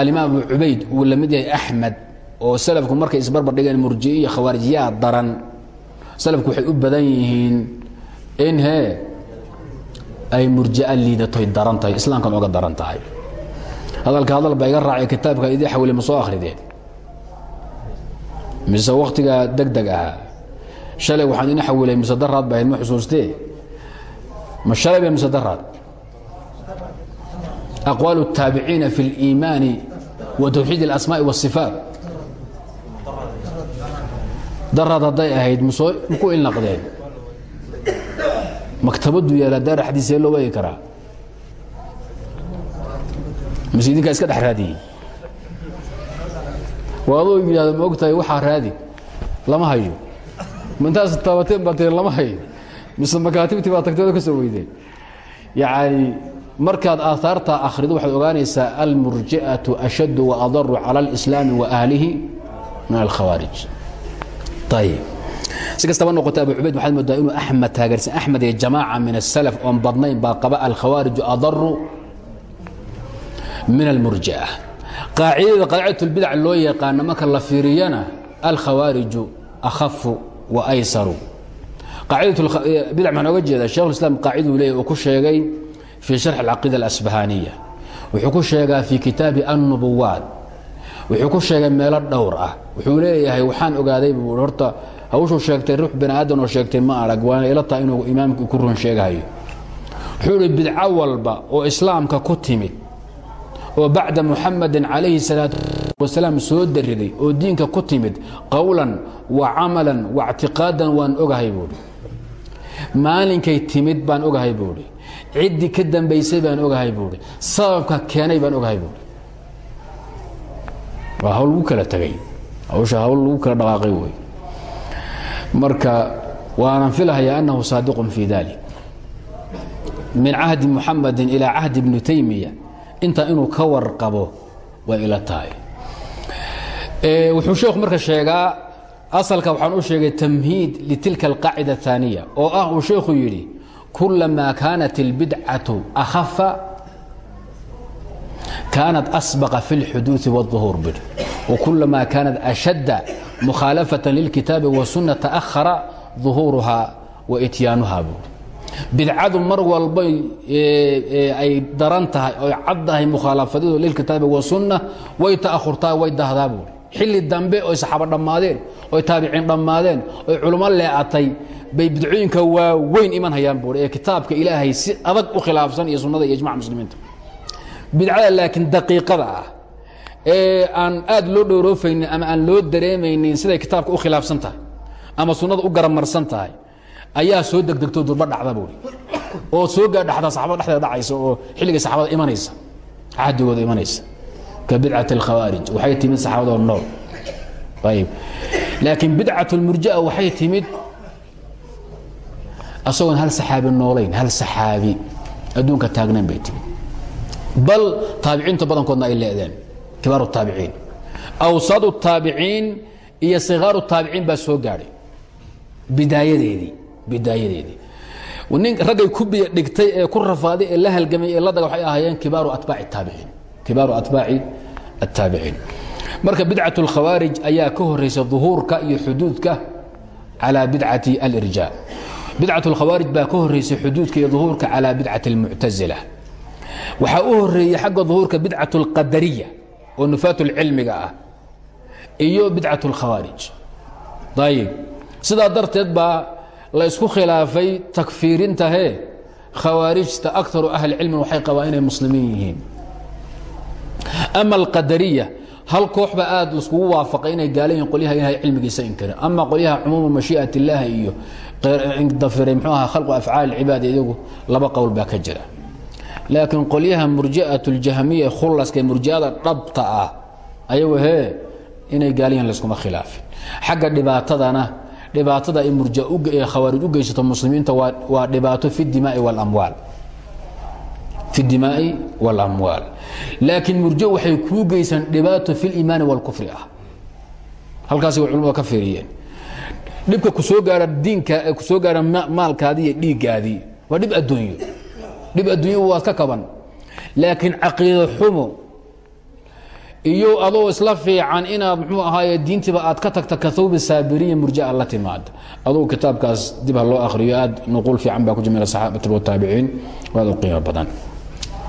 alimaam abu cubayd uu la mid yahay axmed oo salafku markay isbarbar dhigeen murji'i iyo khawaarijiyaa daran salafku waxay u badan yihiin in he ay murjia liidatoy daran tahay islaamkan oga daran tahay hadalka hadal ba iga raacay kitaabka idii xawile ma soo akhrideen mise wakhtigaa deg deg ahaa shalay waxaan ina xawilay mise daraad ba ahayd ma xusuustee ma shalay ba mise daraad aqwaal الtaabiciina fi اliimaani wa tawxiid اlasmaaءi والصifaat daraad hadday ahayd msoo maku ilnaqdeen? Maktabadu yaalla daar xadiisee loo wagi karaa. Mise idinkaa iska dhex raadiyey waa adoo yidhahdo ma raadi? Lama hayo. Ma intaas taabateen baa lama hayo. Mise makaatibtii baa tagteedo ka soo weydeen yacani markaad aahaarta akhrido waxaad ogaanaysaa almurji'atu ashaddu waadaru cala اlislaami wa ahlihi min alkhawaarij si kastaba noqota abu cubayd waxaad moodaa inuu axmed taageersan axmed iyo jamaaca min asalaf oon badnayn baa qaba alkhawaariju adaru min almurji'a qaacidada qaacidat اlbidac loo yaqaano marka la fiiriyana alkhawaariju akhafu wa aysaru. Qaacidatbidac oga jeeda shekh islam qaaciduu leeyahy uu ku sheegay fii sharx alcaqiida alasbahaniya. Wuxuu ku sheegaa fii kitaabi annubuwaat wuxuu ku sheegay meelo dhowr ah. Wuxuu leeyahay waxaan ogaaday buu horta hawshuu sheegtay ruux bani aadan oo sheegtay ma arag waana ila inuu imaamkii ku run sheegahayo wuxuu ihi bidco walba oo islaamka ku timid oo bacda muxamadin calayhi salaatu wasalaam soo dariday oo diinka ku timid qowlan wa camalan wa ctiqaadan waan ogahay buuhi maalinkay timid baan ogahay buuhi ciddii ka dambaysay baan ogahay buuhi sababka keenay baan ogahay buuhi waa hawl lagu kala tegay hawsha hawl lagu kala dhaqaaqay wey marka waanan filahayaa annahu saadiqun fii dalik min cahdi muxamadin ilaa cahdi ibni taymiya. Intaa inuu ka warqabo way ila tahay. Wuxuu sheekhu marka sheegaa asalka waxaan u sheegay tamhiid litilka alqaacida aaniya oo ah uu sheekhu yidhi kulamaa kaanat اlbidcatu akhafa kaanad asbaqa fi اlxuduudi wاduhuur bidh. Wakulamaa kaanad ashadda mukhaalafatan lilkitaabi wasunna ta'ahara duhuuruhaa wa ityaanuhaa buui bidcadu mar walba e, e, ay daran tahay oy caddahay mukhaalafadidu lilkitaabi wasunna way ta'ahurtaa way dahdaa buui xilli dambe oy saxaabo dhammaadeen oy taabiciin dhammaadeen oy culummo lee'atay bay bidcooyinka waaweyn iman hayaan buui ee kitaabka ilaahay si adag u khilaafsan iyo sunnada iyo ijmac muslimiinta bidcada laakiin daqiiqada ah ee aan aad loo dhooroofaynin ama aan loo dareemaynin siday kitaabka u khilaafsan tahay ama sunnada u garamarsan tahay ayaa soo degdegto durba dhacda buui oo soo gaadhaxda saxabada dhexdeeda dhacaysa oo xilligai saxabada imanaysa xadigooda imanaysa. Ka bidcat alkhawaarij waxay timid saxaabadoo nool. Ayb laakiin bidcat lmurjaa waxay timid asagoon hal saxaabi noolayn hal saxaabi. Adduunka taagnayn bay timid bal taabiciinta badankoodna ay leedeen kibaaru taabiciin awsadu taabiciin iyo sikaaru taabiciin baa soo gaadhay bidaayadeedii bidaayadeedii nin raggay ku biya dhigtay ee ku rafaaday ee la halgamay ee la daga waxay ahaayeen kibaaru atbaaci taabiciin kibaaru atbaaci attaabiciin marka bidcat اlkhawaarij ayaa ka horaysa duhuurka iyo xuduudka calى bidcati alirjaa bidcat اlkhawaarij baa ka horeysay xuduudka iyo duhuurka calى bidcati اlmuctazila waxaa u horeeyey xagga duhuurka bidcat اlqadariya oo nufaat اlcilmiga ah iyo bidcat اlkhawaarij ayib sidaa darteed baa la isku khilaafay takfiirintahe khawaarijta akaru ahli cilmin waxay qabaan inay muslimiin yihiin ama alqadariya hal kooxba aad laiskugu waafaqay inay gaala yihin qolyaha ilahay cilmigiisa inkarin ama qolyaha cumuuma mashii'at illaahi iyo dafiray mxuu aha khalqu afcaal cibaad iyagu laba qowl baa ka jira laakiin qolyaha murji'at اljahmiya khulaska murji'ada dhabta ah ayagu hee inay gaalayihin layskuma khilaafin xagga dhibaatadana dhibaatada ay murja ee khawaarij u geysato muslimiinta waa dhibaato fi dimaai wاlamwaal fi اdimaai wاlamwaal laakiin murjo waxay kuu geysan dhibaato fi اliimaani wاlkufri ah halkaasi way culamada ka fiiriyeen dhibka ku soo gaara diinka ee ku soo gaara maalkaadii iyo dhiiggaadii waa dhib adduunyo dhib adduunyo waad ka kaban. Laakiin caqiido xumo iyo adoo isla fiican inaad mxuu ahaaye diintiiba aad ka tagta kahawbi saabiriya murjaa la timaada adugu kitaabkaas dib ha loo akhriyo aad nuquul fiican baa ku jimila saxaabati wataabiciin aad u qiimo badan.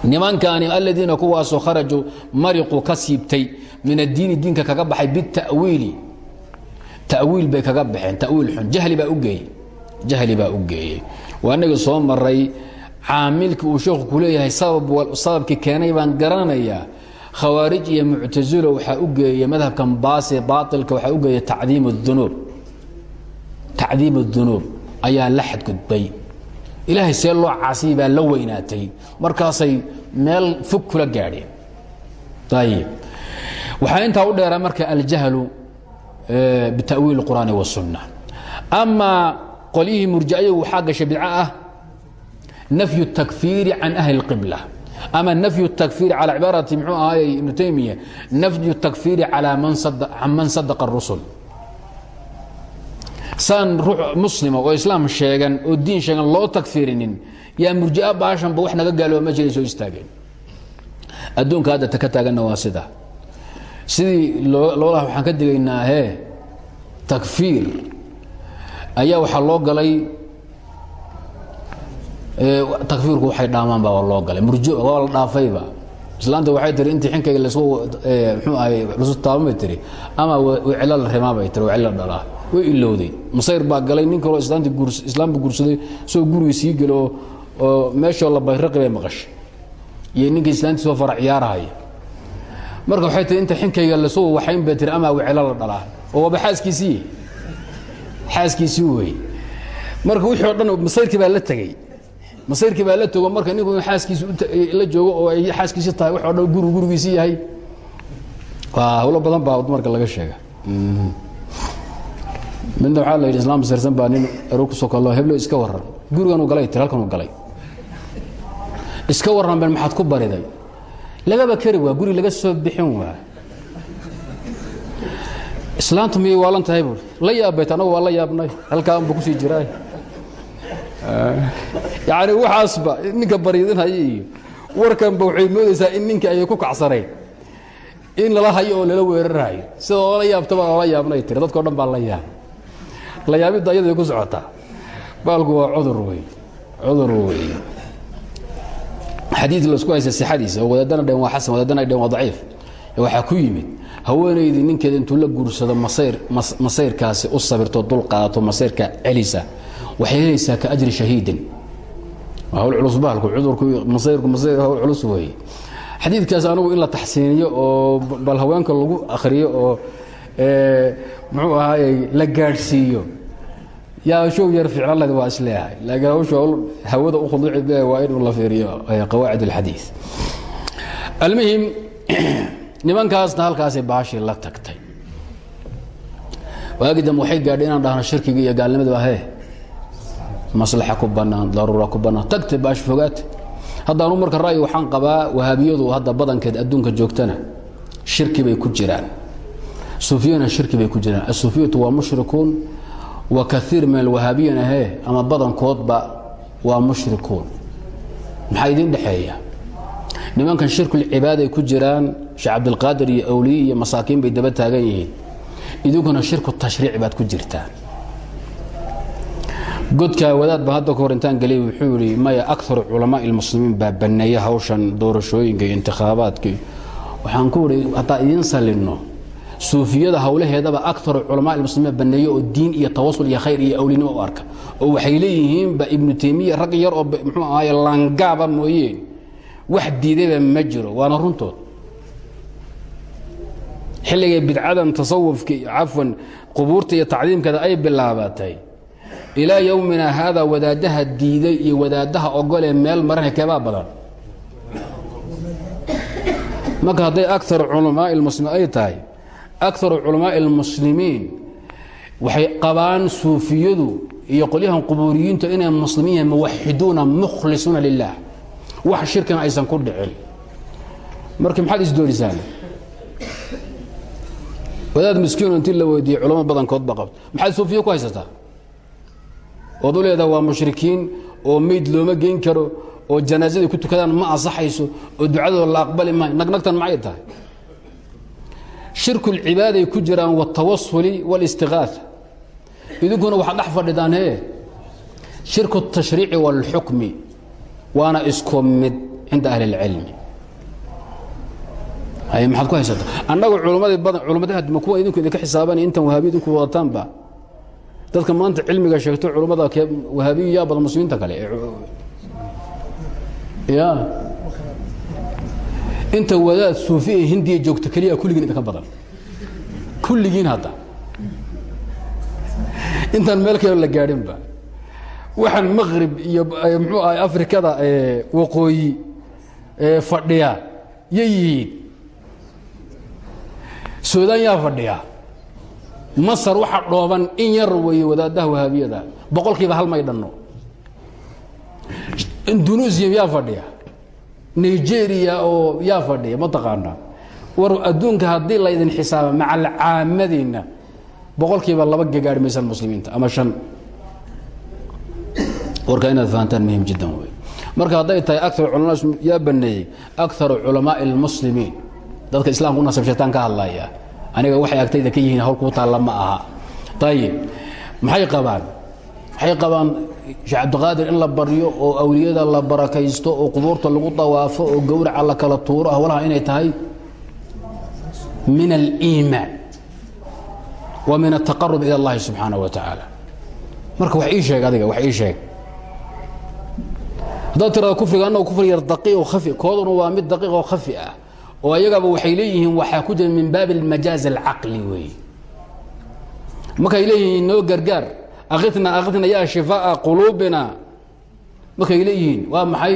Nimankaani aladiina kuwaasoo kharajuu mariqu ka siibtay min addiini diinka kaga baxay bitawiili tawiil bay kaga baxeen tawiil xun. Jahli baa u geeyey. Jahli baa u geeyey. Waa inagii soo maray caamilkii uu sheekhu ku leeyahay sababkii keenay baan garanayaa khawaarij iyo muctasilo waxaa u geeyey madhabkan baase baailka waxaa u geeyey tacdiim اdunuub tacdiim اdunuub ayaa la xadgudbay ilaahay see loo caasiyay baa la weynaatay markaasay meel fog kula gaadheen ayib waxaa intaa u dheeraa marka aljahlu bitawiil اqur'aani والsunna amaa qolyihii murjiayagu waxaa gashay bidco ah nafyu takfiiri can ahli اqibla ama nafyu takfiiri cala cibaarati mxuu ahaay ibnu taymiya nafyu takfiiri calaa can man sadaqa اrusul saan ruux muslima oo islaam sheegan oo diin sheegan loo takfirinin yaa murjia baashanba wax naga gaalooba ma jira soo istaageen adduunka hadda ta ka taaganna waa sida. Sidii loolah waxaan ka digaynaa he takfiir. Ayaa waxaa loo galay takfiirku waxay dhaamaan baa loo galay. Murjo waa la dhaafayba islaanta waxay tiri intii xinkayga lasku mxuu ahay lasu taaban bay tiri ama wicilo la rimaa bay tiri wicilo dhalaa. Way ilowday masayr baa galay nin kaloo islaanti guurs islaamba guursaday isagoo gurigii sii gelo oo oo meeshoo la bayraqi bay maqashay iyo ninka islaantii soo fara ciyaarahaya marka waxay tiri inta xinkayga la soo waxayn bay tiri ama wicilo la dhalaa. Oo waaba xaaskiisii xaaskiisii wey. Marka wixii o dhan masayrkii baa la tegey masayrkii baa la tego marka ninku xaaskiisi la joogo oo ay xaaskiisi tahay wax o dhan guri gurigiisi yahay. Waa hawlo badan baa dumarka laga sheega. Midna waxaa la yidhi islaam basirsan baa nin ero ku sokolo heblo iska warran. Guriganuu galay tir halkanuu galay. Iska warran ben maxaad ku bariday? Lagaba keri waa guri laga soo bixin waa. Islaantu miyay waalan tahay? buui la yaabbayt anagu waa la yaabnay halkaa unba ku sii jiraa yani waxaasba ninka baryadinhaya iyo warkanba waxay moodaysaa in ninka ayay ku kacsanayn in lala hayo oo lala weerarayo sida oola yaabtaba oola yaabnay tiri. Dadkao dhan baa la yaab. La yaabidda ayaday ku socotaa baalku waa cudur wey cudur wey xadiid la isku haysta sixadiisa oo wadaadana dheen waa xasan wadaadana dheen waa daciif. Waxaa ku yimid haweenaydii ninkeeda intuu la guursado masayr masayrkaasi u sabirto dul qaato masayrka celisa. Waxay helaysaa ka ajri shahiidin xadiidkaas anigu in la taxsiiniyo oo bal haweenka lagu akhriyo oo muxuu ahaayey la gaadhsiiyo. Yaa show yar ficlanled waa is leeyahay laakiin hawsha hawada u khuduuci waa inuu la fiiriyo qawaacid alxadiid almuhim nimankaasna halkaasay baashii la tagtay. Waagi dambe waxay gaadhay inaan dhahno shirkiga iyo gaalnimadu ahee maslaxa ku bannaan daruura ku bannaan. Tagtay baash fogaate haddaanu marka ra'yi waxaan qabaa wahaabiyadu hadda badankeed adduunka joogtana shirki bay ku jiraan. Suufiyana shirki bay ku jiraan. Asuufiyatu waa mushrikuun wa kaiir min alwahaabiyana ahee ama badankoodba waa mushrikuun. Maxaa idin dhexeeya? Nimankan shirkulcibaaday ku jiraan sheekh cabdilqaadir iyo awliye iyo masaakiin bay daba taagan yihiin. Idinkuna shirku tashriic baad ku jirtaan godkaa wadaad ba hadda ka hor intaan gelay wuxuu yidhi maya akaru culamaai lmuslimiin baa banneeya hawshan doorashooyinka iyo intikhaabaadka. Waxaan ku idhi haddaa idiin sallinno suufiyada hawlaheedaba akaru culamaa lmuslimiin banneeyo oo diin iyo tawasul iyo khayr iyo awlinimo u arka. Oo waxay leeyihiinba ibnu teymiya rag yar oo muxuu ahaay langaaba mooyeen wax diidayba ma jiro waana runtood. Xilligay bidcadan tasawufka cafwan qubuurta iyo tacdiimkeeda ay bilaabatay ilaa yowmina haada wadaadaha diiday iyo wadaadaha ogolee meel maran keebaa badan. Marka hadday akaru culamaai lmuslimiin ay tahay akaru culamaai اlmuslimiin waxay qabaan suufiyadu iyo qolyahan qubuuriyiintu inay muslimiin yahin muwaxiduuna mukhlisuuna lilah wax shirkina aysan ku dhicin. Marka maxaad isdoonisaan wadaad miskiino intii la weydiiyey culamo badankood ba qabto maxaad suufiya ku haysataa ood u leedaha waa mushrikiin oo meyd looma geyn karo oo janaazadii ku tukadaan ma ansaxayso oo ducadooda la aqbali maayo nagnagtan maxay tahay shirkulcibaaday ku jiraan wاtawasuli wاlistiqaaha idinkuna waxaad dhex fadhidaan hee shirku الtashriici wاlxukmi waana isku mid cinda ahli اlcilmi maxaad ku haysataa annagu culmadii badan culmadii hadma kuwa idinku idinka xisaabanaya intan wahaabiya idinku wadataanba dadka maanta cilmiga sheegto culummada wahaabiyu yaa badan muslimiinta kale. Ya inta wadaad suufi ee hindiya joogta keliya kulligiin idinka badan. Kulligiin hadda. Intaan meel kale la gaadhinba. Waxaan maqrib iyo muxuu ahay afrikada waqooyi fadhiya yay yihiin. Suudaan yaa fadhiya masar waxa dhooban in yar weeye wadaadaha wahaabiyada boqolkiiba hal may dhanno. Indunuusiya yaa fadhiya. Nigeria oo yaa fadhiya ma taqaanaa war adduunka haddii laydin xisaaba macal caamadeenna boqolkiiba laba gagaari maysaan muslimiinta ama shan. Warka inaad fahantaan muhiim jiddan wey marka hadday tahay aar culama yaa baneeyey akaru culamaai اlmuslimiin dadka islaamka u nasabshataan ka hadlaya aniga waxay agtayda ka yihiin hawl kuu ma aha. Ayib maxay qabaan? Waxay qabaan sheekh cabdiqaadir in la baryo oo awliyada la barakaysto oo qubuurta lagu dawaafo oo gowraca la kala tuuro hawlaha inay tahay? Min aliimaan wa min altaqarub ila اllahi subxaanaه wa tacaala marka wax ii sheeg adiga wax ii sheeg. Haddaad tirada kufriga annagu kufri yar daqiiq oo khafi kooduna waa mid daqiiq oo khafi ah oo ayagaba waxay leeyihiin waxaa ku jira min baabi almajaaz alcaqli weeye markay leeyihiin noo gargaar akitna akitna yaa shifaa'a quluubina. Markay leeyihiin waa maxay?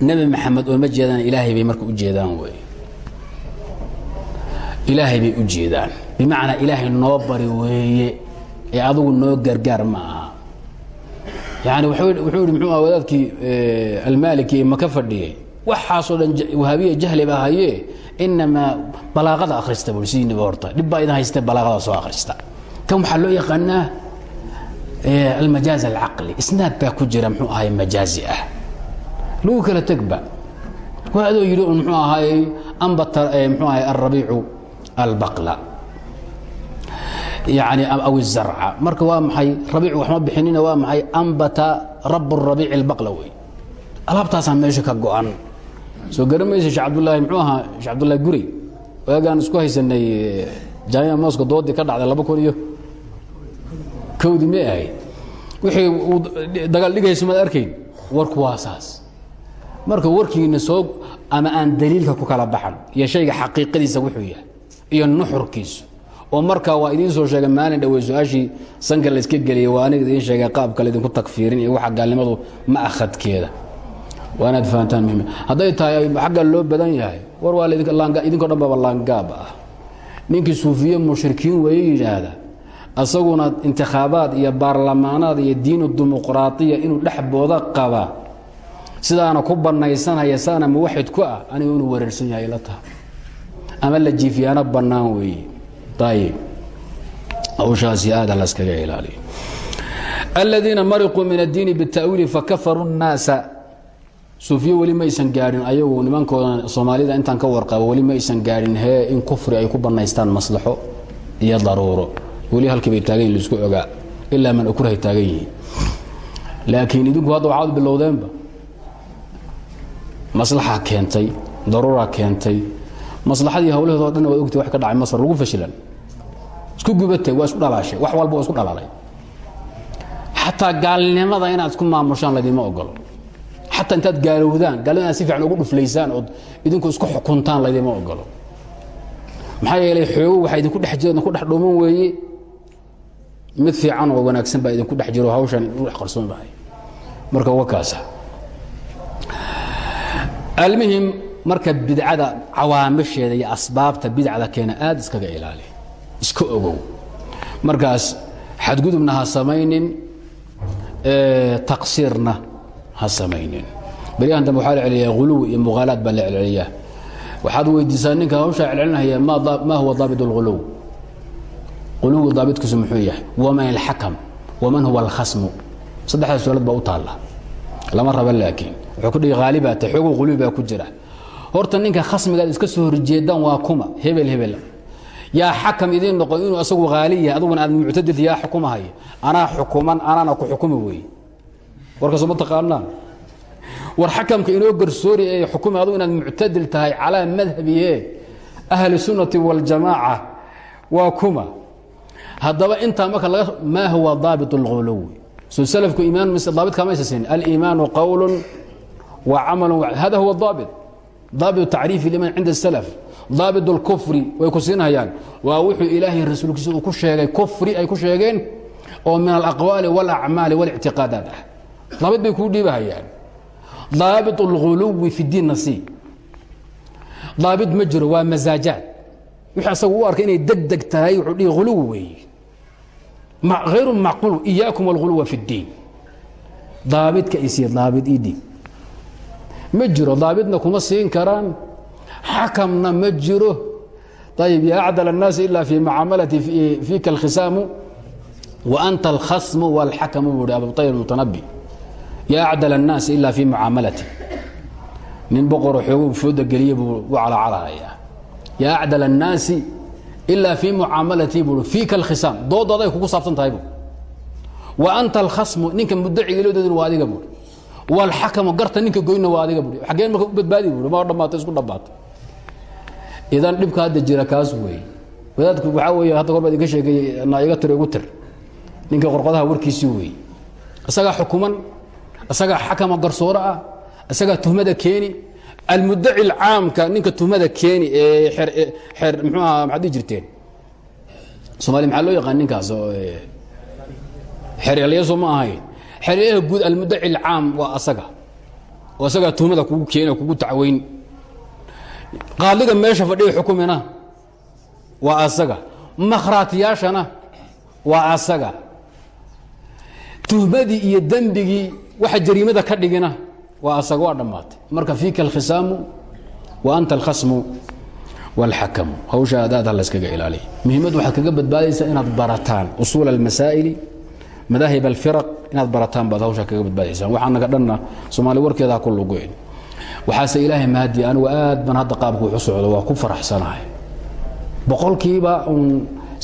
Nebi maxamed oo ma jeedaan bay marka u jeedaan wey. Ilaahay bay u jeedaan. Bimacnaa ilaahay noo bari weeye. Ee adugu noo gargaar ma aha. Yani wuxuu mxuu ah wadaadkii almaliki maka waxaasoo dhan wahaabiya jahli baa haye inamaa balaaqada akhrista buu sidiinaba horta dhib baa idin haysta balaaqada soo akhrista. Tan waxaa loo yaqaanaa almajaaz alcaqli. Isnaad baa ku jira muxuu ahay majaazi ah. Lagu kala tegba. Waa adoo yidhi un muxuu ahay amba muxuu ahay alrabiicu albaqla. Yani aw izarca marka waa maxay rabiicu wax ma bixinina waa maxay ambata rab rabiici albaqla wey. Alaabtaasaa meesha ka go'an soo garan maysa shee abdulaahi mxuu ahaa shee abdullahi gurey waagaan isku haysanay jaamica mooska doodii ka dhacday laba kun iyo kowdii may ahayd wixii uu dagaal dhigayso maad arkayn? Warku waa saas. Marka warkiina soo ama aan daliilka ku kala baxan iyo shayga xaqiiqadiisa wuxuu yahay iyo nuxurkiisu. Oo markaa waa idiin soo sheegay maalin dhawey su'aashii sanka layska geliyey waa aniga idiin sheegay qaabka laydinku takfiirin iyo waxa gaalnimadu ma akhadkeeda waa inaad fahantaan muhiim hadday tahay xagga loo badan yahay war waa idinkoo dhan baba laangaab ah. Ninkii suufiye mushrikiin weeye yidhaahda asaguna intikhaabaad iyo baarlamaanaad iyo diinu dimuqraaiya inuu dhexbooda qaba. Sidaana ku banaysanaya saana muwaxid ku ah aniga inuu wareersan yahay la taha. Ama la jiifiyaano bannaan weeye. Ayib hawshaasi aada laskaga ilaaliyo aladiina mariquu min addiini bitawiili fakafaruu الnaasa suufiye weli ma aysan gaadhin ayagu nimankooda soomaalida intaan ka warqabo weli ma aysan gaadhin hee in kufri ay ku bannaystaan maslaxo iyo daruuro. Weli halkii bay taagan yihiin la isku ogaa ilaa man ukurahay taagan yihiin. Laakiin idinku hadda waxaad bilowdeenba maslaxa keentay daruura keentay maslaxadii hawlaheed o dhan waad ogtay wax ka dhacay masar lagu fashilan. Isku gubatay waa isku dhalaashay wax walba waa isku dhalaalay. Xataa gaalnimada inaad isku maamushaan laydima ogolo xataa intaad gaalowdaan gaalnimada inaad si fiican ugu dhuflaysaan ood idinku isku xukuntaan laydima ogolo maxaa yeelay xoogo waxaa idinku dhex jiro idinku dhex dhuuman weeye. Mid fiican oo wanaagsan baa idinku dhex jiro hawshan idinku dhex qarsoon bahay marka wakaasa almuhim marka bidcada cawaamisheeda iyo asbaabta bidcada keena aad iskaga ilaali. Iska ogow. Markaas xadgudubna ha samaynin taqsiirna ha samaynin. Beryahan dambe waxaa la celiyaa huluw iyo muqaalaad baa la celceliyaa. Waxaad weydiisaa ninka hawshaa celcelinaya ma huwa daabit اlghuluw quluwi daabitkiisu muxuu yahay waman alxakam waman huwa alkhasmu. Saddexdaas sualad baa u taalla. Lama raba laakiin. Wuxuu ku dhigi haalibaata xoogow quluwi baa ku jira. Horta ninka khasmigaad iska soo horjeedaan waa kuma. Hebel hebel. Yaa xakam idiin noqon inuu asagu haali yahay aduguna aad muctadilta yaa xukumahaya anaa xukuman anaana ku xukumi weeye warkaasoo ma taqaanaa war xakamka inoo garsoori ee xukumi adugu inaad muctadil tahay calaa madhabihe ahli sunnati waاljamaaca waa kuma haddaba intaa marka laga maa huwa daabit اlghuluwi soo salafku iimaan mise daabitka maysa siin aliimaanu qowl wa camal hada huwa daabit daabit tacriif اliman cinda الsalaf daabit اlkufri way ku siinhayaan waa wuxuu ilaahay rasuulkiisa uu ku sheegay kufri ay ku sheegeen oo min alaqwaali wاlacmaali wاlictiqaadaat ah daabit bay kuu dhiibahayaan daabit اlghuluwi fi اdiin nasiib daabit ma jiro waa masaajaad wixii asagu u arkay inay deg deg tahay wuxuu dhihi huluwi weeye hayru macquul iyaakum اlghuluwa fi اddiin daabitka isiya daabit idhi ma jiro daabitna kuma siin karaan xakamna ma jiro ayib ya acdal الnaasi ila fi mucaamalati fiika اlkhisaamu wa anta اlkhasmu wاlxakamu buu hi abu yaa acdal annaasi ilaa fii mucaamalati nin boqoroo xoogu fooda geliya buu u calacalahayaa yaa acdal annaasi ilaa fii mucaamalatii buu fiika alkhisaam dooddaadaay kugu saabsan tahay buu wa anta alkhasmu ninka muddacigiilodoodin waa adiga buui walxakamu garta ninka goynna waa adiga buui xaggeen marka u badbaadi buui ma dhammaata isku dhammaata idan dhibka hadda jira kaas weeye wadaadku waxaa weeye hadda gorbaa iga sheegay na iga tiro igu tir ninka qorqodaha warkiisii weeye isagaa xukuman isagaa xakama garsoore ah isagaa tuhmada keeni. Almudaci اlcaamka ninka tuhmada keeni ee xeer mxuu aha maxaad jirteen? Somalia maxaa loo yaqaan ninkaas xeeryaalayaso ma ahayn. Xeeryaalaha guud almudaci اlcaam waa asaga. Oo isagaa tuhmada kugu keeni kugu tacweyn. Qaadiga meesha fadhiga xukumina waa asaga. Makhraatiyaashana waa asaga tuhmadii iyo dembigii waxa jariimada ka dhigina waa asaga waa dhammaatay. Marka fiika alkhisaamu wa anta alkhasmu wاlxakamu hawsha adaada layskaga ilaaliya muhiimad waxaad kaga badbaadaysaa inaad barataan usuul almasaa'ili madaahib alfiraq inaad barataan baad hawshaa kaga badbaadaysaan waxaa naga dhanna soomaali warkeeda ha ku lugoyn waxaase ilaahay mahadiya anigu aad ban hadda qaabku wuxu socdo waa ku faraxsanahay. Boqolkiiba uun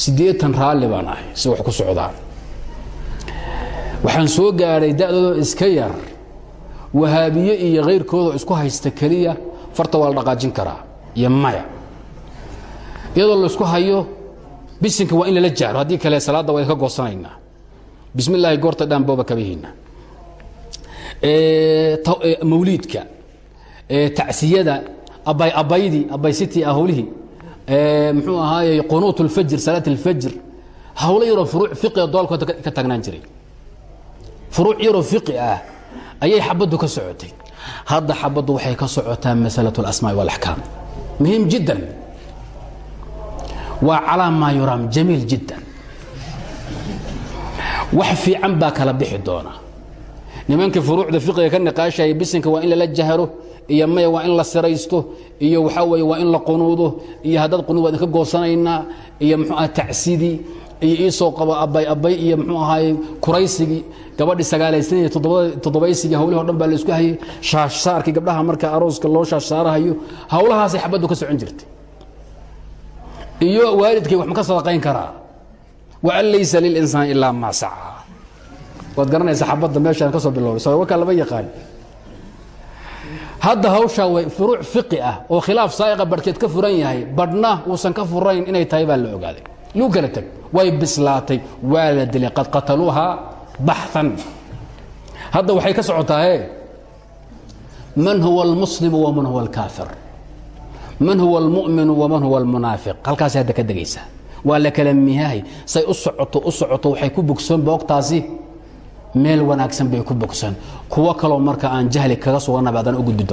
siddeetan raalli baan ahay si wax ku socdaan waxaan soo gaadhay da'doodo iska yar wahaabiye iyo kayrkooda isku haysta keliya farta waa la dhaqaajin karaa iyo maya. Iyadoo la isku hayo bisinka waa in lala jahro haddii kale salaadda waa ka goosanaynaa. Bismi illaahi goorta dhaan booba kabahiina mawliidka tacsiyada abay abaydii abaysiti hawlihii muxuu ahaaye qunuut اlfajr salaat اlfajr hawlo yaroo furuuc fiqiga doolkooda ka taagnaan jiray furuuc yaroo fiqi ah ayay xabaddu ka socotay hadda xabaddu waxay ka socotaa masalaة اlasmaaء واlaxkaam muhiim jiddan waa calaa maa yuraam jamiil jiddan wax fiican baa kala bixi doona nimankii furuucda fiqiga ka niqaashaya bisinka waa in lala jahro iyo maya waa in la siraysto iyo waxaa weye waa in la qunuudo iyo haddaad qunuud waa idinka goosanaynaa iyo muxuu aha tacsidii iyo iisoo qabo abay abay iyo muxuu ahaaye kuraysigii gabadhii sagaalaysanaya toddobaysigii hawlihi o dhan baa la isku hayay. Shaashsaarkii gabdhaha marka arooska loo shaashsaarahayo hawlahaasay xabaddu ka socon jirtay. Iyo waalidkay wax ma ka sadaqayn karaa. Wa an laysa lilinsaani ilaa maa saca waad garanaysa xabadda meeshaan ka soo bilowday. Sababaka lama yaqaan. Hadda hawshaa way furuuc fiqi ah oo khilaaf saa'iqa barhkeed ka furan yahay badhna uusan ka furayn inay tahay baa la ogaaday luu kala teg way bislaatay. Waa la dilay. Qad qataluuhaa baxan hadda waxay ka socotaahe man huwa almuslimu waman huwa alkaafir. Man huwa almu'minu waman huwa almunaafiq. Halkaasay hadda ka degaysaa waa la kala miyahay say u socoto waxay ku bogsoon boogtaasi. Meel wanaagsan bay ku bogsan. Kuwo kaloo marka aan jahli kaga suganaba adaan u gudbi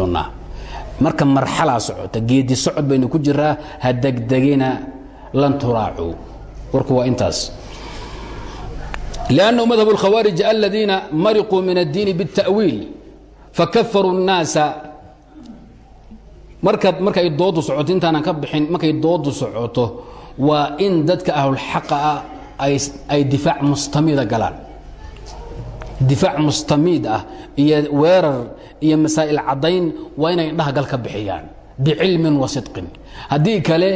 marka marxalaa socota geedi socod baynu ku jiraa ha degdegina lan turaacuu warku waa intaas لأنه مذهب الkhواaرج الذيiنa mariقوا min الدين بالتأويiل فكفروا الناaسa markaad markay doodu socoto intaanan ka bixin markay doodu socoto waa in dadka ahlulxaqa ah ay difaac mustamida galaan difaac mustamiid ah iyo weerar iyo masaa'il caddayn waa inay indhaha gal ka bixiyaan bicilmin wa sidqin haddii kale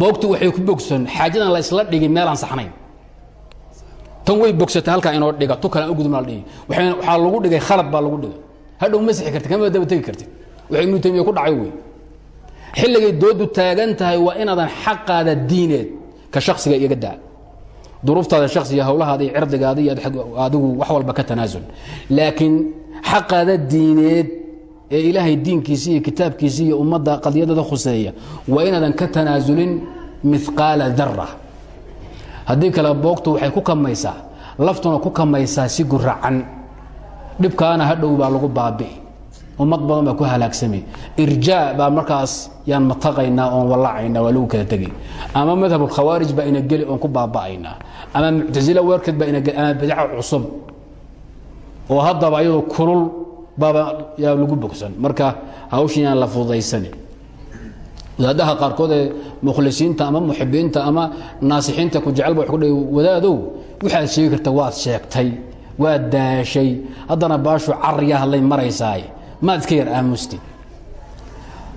boogtu waxay ku bogsan xaajadan la isla dhigin meelaan saxnayn. Tan way bogsatay halkaa inoo dhiga tu kale aan u gudubna la dhigi. Waxaa lagu dhigay khalad baa lagu dhigay. Hadhow ma sixi kartid kama daba tegi kartid. Waxay ibnu taymiya ku dhacay wey. Xilligay doodu taagan tahay waa inaadan xaqaada diineed ka shaksiga iga daa. Duruuftaada shaksiga hawlahaada iyo cirdigaada iyo adigu wax walba ka tanaasul laakiin xaqaada diineed ee ilaahay diinkiisi iyo kitaabkiisi iyo ummadda qadiyadada khuseeya waa inaadan ka tanaasulin miqaala dara haddii kale boogtu waxay ku kamaysaa laftuna ku kamaysaa si guracan dhibkaana hadhow baa lagu baabi'i. Ummad badan baa ku halaagsamay irjaa baa markaas yaan mataqaynaa oon wallacaynaa waa lagu kala tegay ama madhab khawaarij baa ina geli oon ku baaba'aynaa. Ama muctasilo weerkeed baa ina geli ama bidca cusub. Oo haddaba iyadoo kulul baaba yaa lagu bogsan. Marka hawshan yaan la fududaysanin wadaadaha qaarkood ee mukhlisiinta ama muxibiinta ama naasixiinta ku jecelba wa ku dh wadaadow waxaad sheegi karta waad sheegtay waad daashay haddana baashu carya hadlay maraysaay maad iska yar aamusti.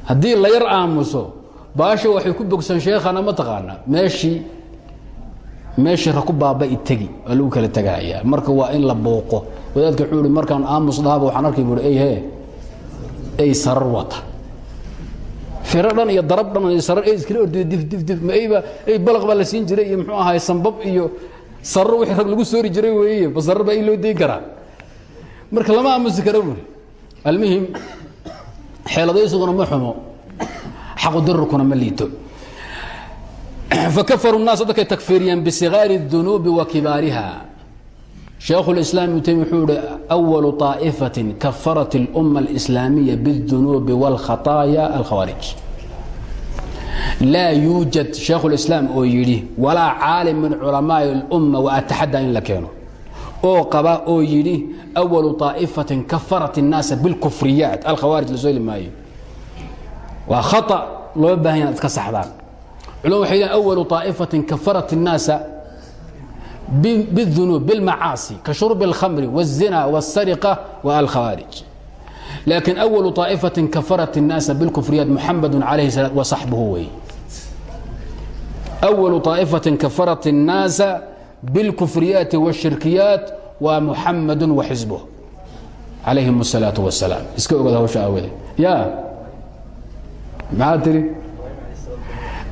Haddii la yar aamuso baasha waxay ku bogsan sheekhana ma taqaana meeshii meeshii ra ku baaba-i tegi waa lagu kala tegahayaa marka waa in la buuqo wadaadka wuxuu ihi markaan aamus dhahaba waxaan arkay buui eyhe ey sarar wata. Firo dhan iyo darab dhan sarar eys kala ordiyo dif dif dif ma eyba ey balaq baa la siin jiray iyo muxuu ahaay sanbab iyo sarar wixii rag lagu soori jiray weeye ba sarar baa ey loo dei karaa. Marka lama aamusi kara buuri almuhim xeeladaysuguna ma xumo xaqudarurkuna ma liito. Fakafaru naas dadkay takfiiriyeen bisigaari الdunuubi wa kibaariha sheekhu اlislaam ibnu taymiya wuxuu ihi أwalu طaaئifaةi kafarat اlأuma الإslaamiya bالdunuubi wاlkhaطaaya alkhawaarij laa yuujad sheekhu اlislaam oo yidhi walaa caalim min culamaaءi اlأumma waataxadda in la keeno oo qaba oo yidhi أwalu طaaئifaةi kafarat الnaasa bاlkufriyaat alkhawaarij lasoo heli maayo waa khaطأ loo bahan ya ad iska saxdaan culama waxay leein awalu طaa'ifatin kafarat الnaasa bالdunuub bاlmacaasi ka shurbi اlkhamri wالzina wالsariqa wa alkhawaarij laakiin awalu طaa'ifatin kafarat الnaasa biاlkufriyaat muxamadu calayhi salaat wa saxbuhu wey awalu طaa'ifatin kafarat الnaasa biاlkufriyaati wالshirkiyaat waa muxamadu wa xisbuh calayhim الsalaaةu wasalaam iska ogada hawsha aawade ya maxaa tiri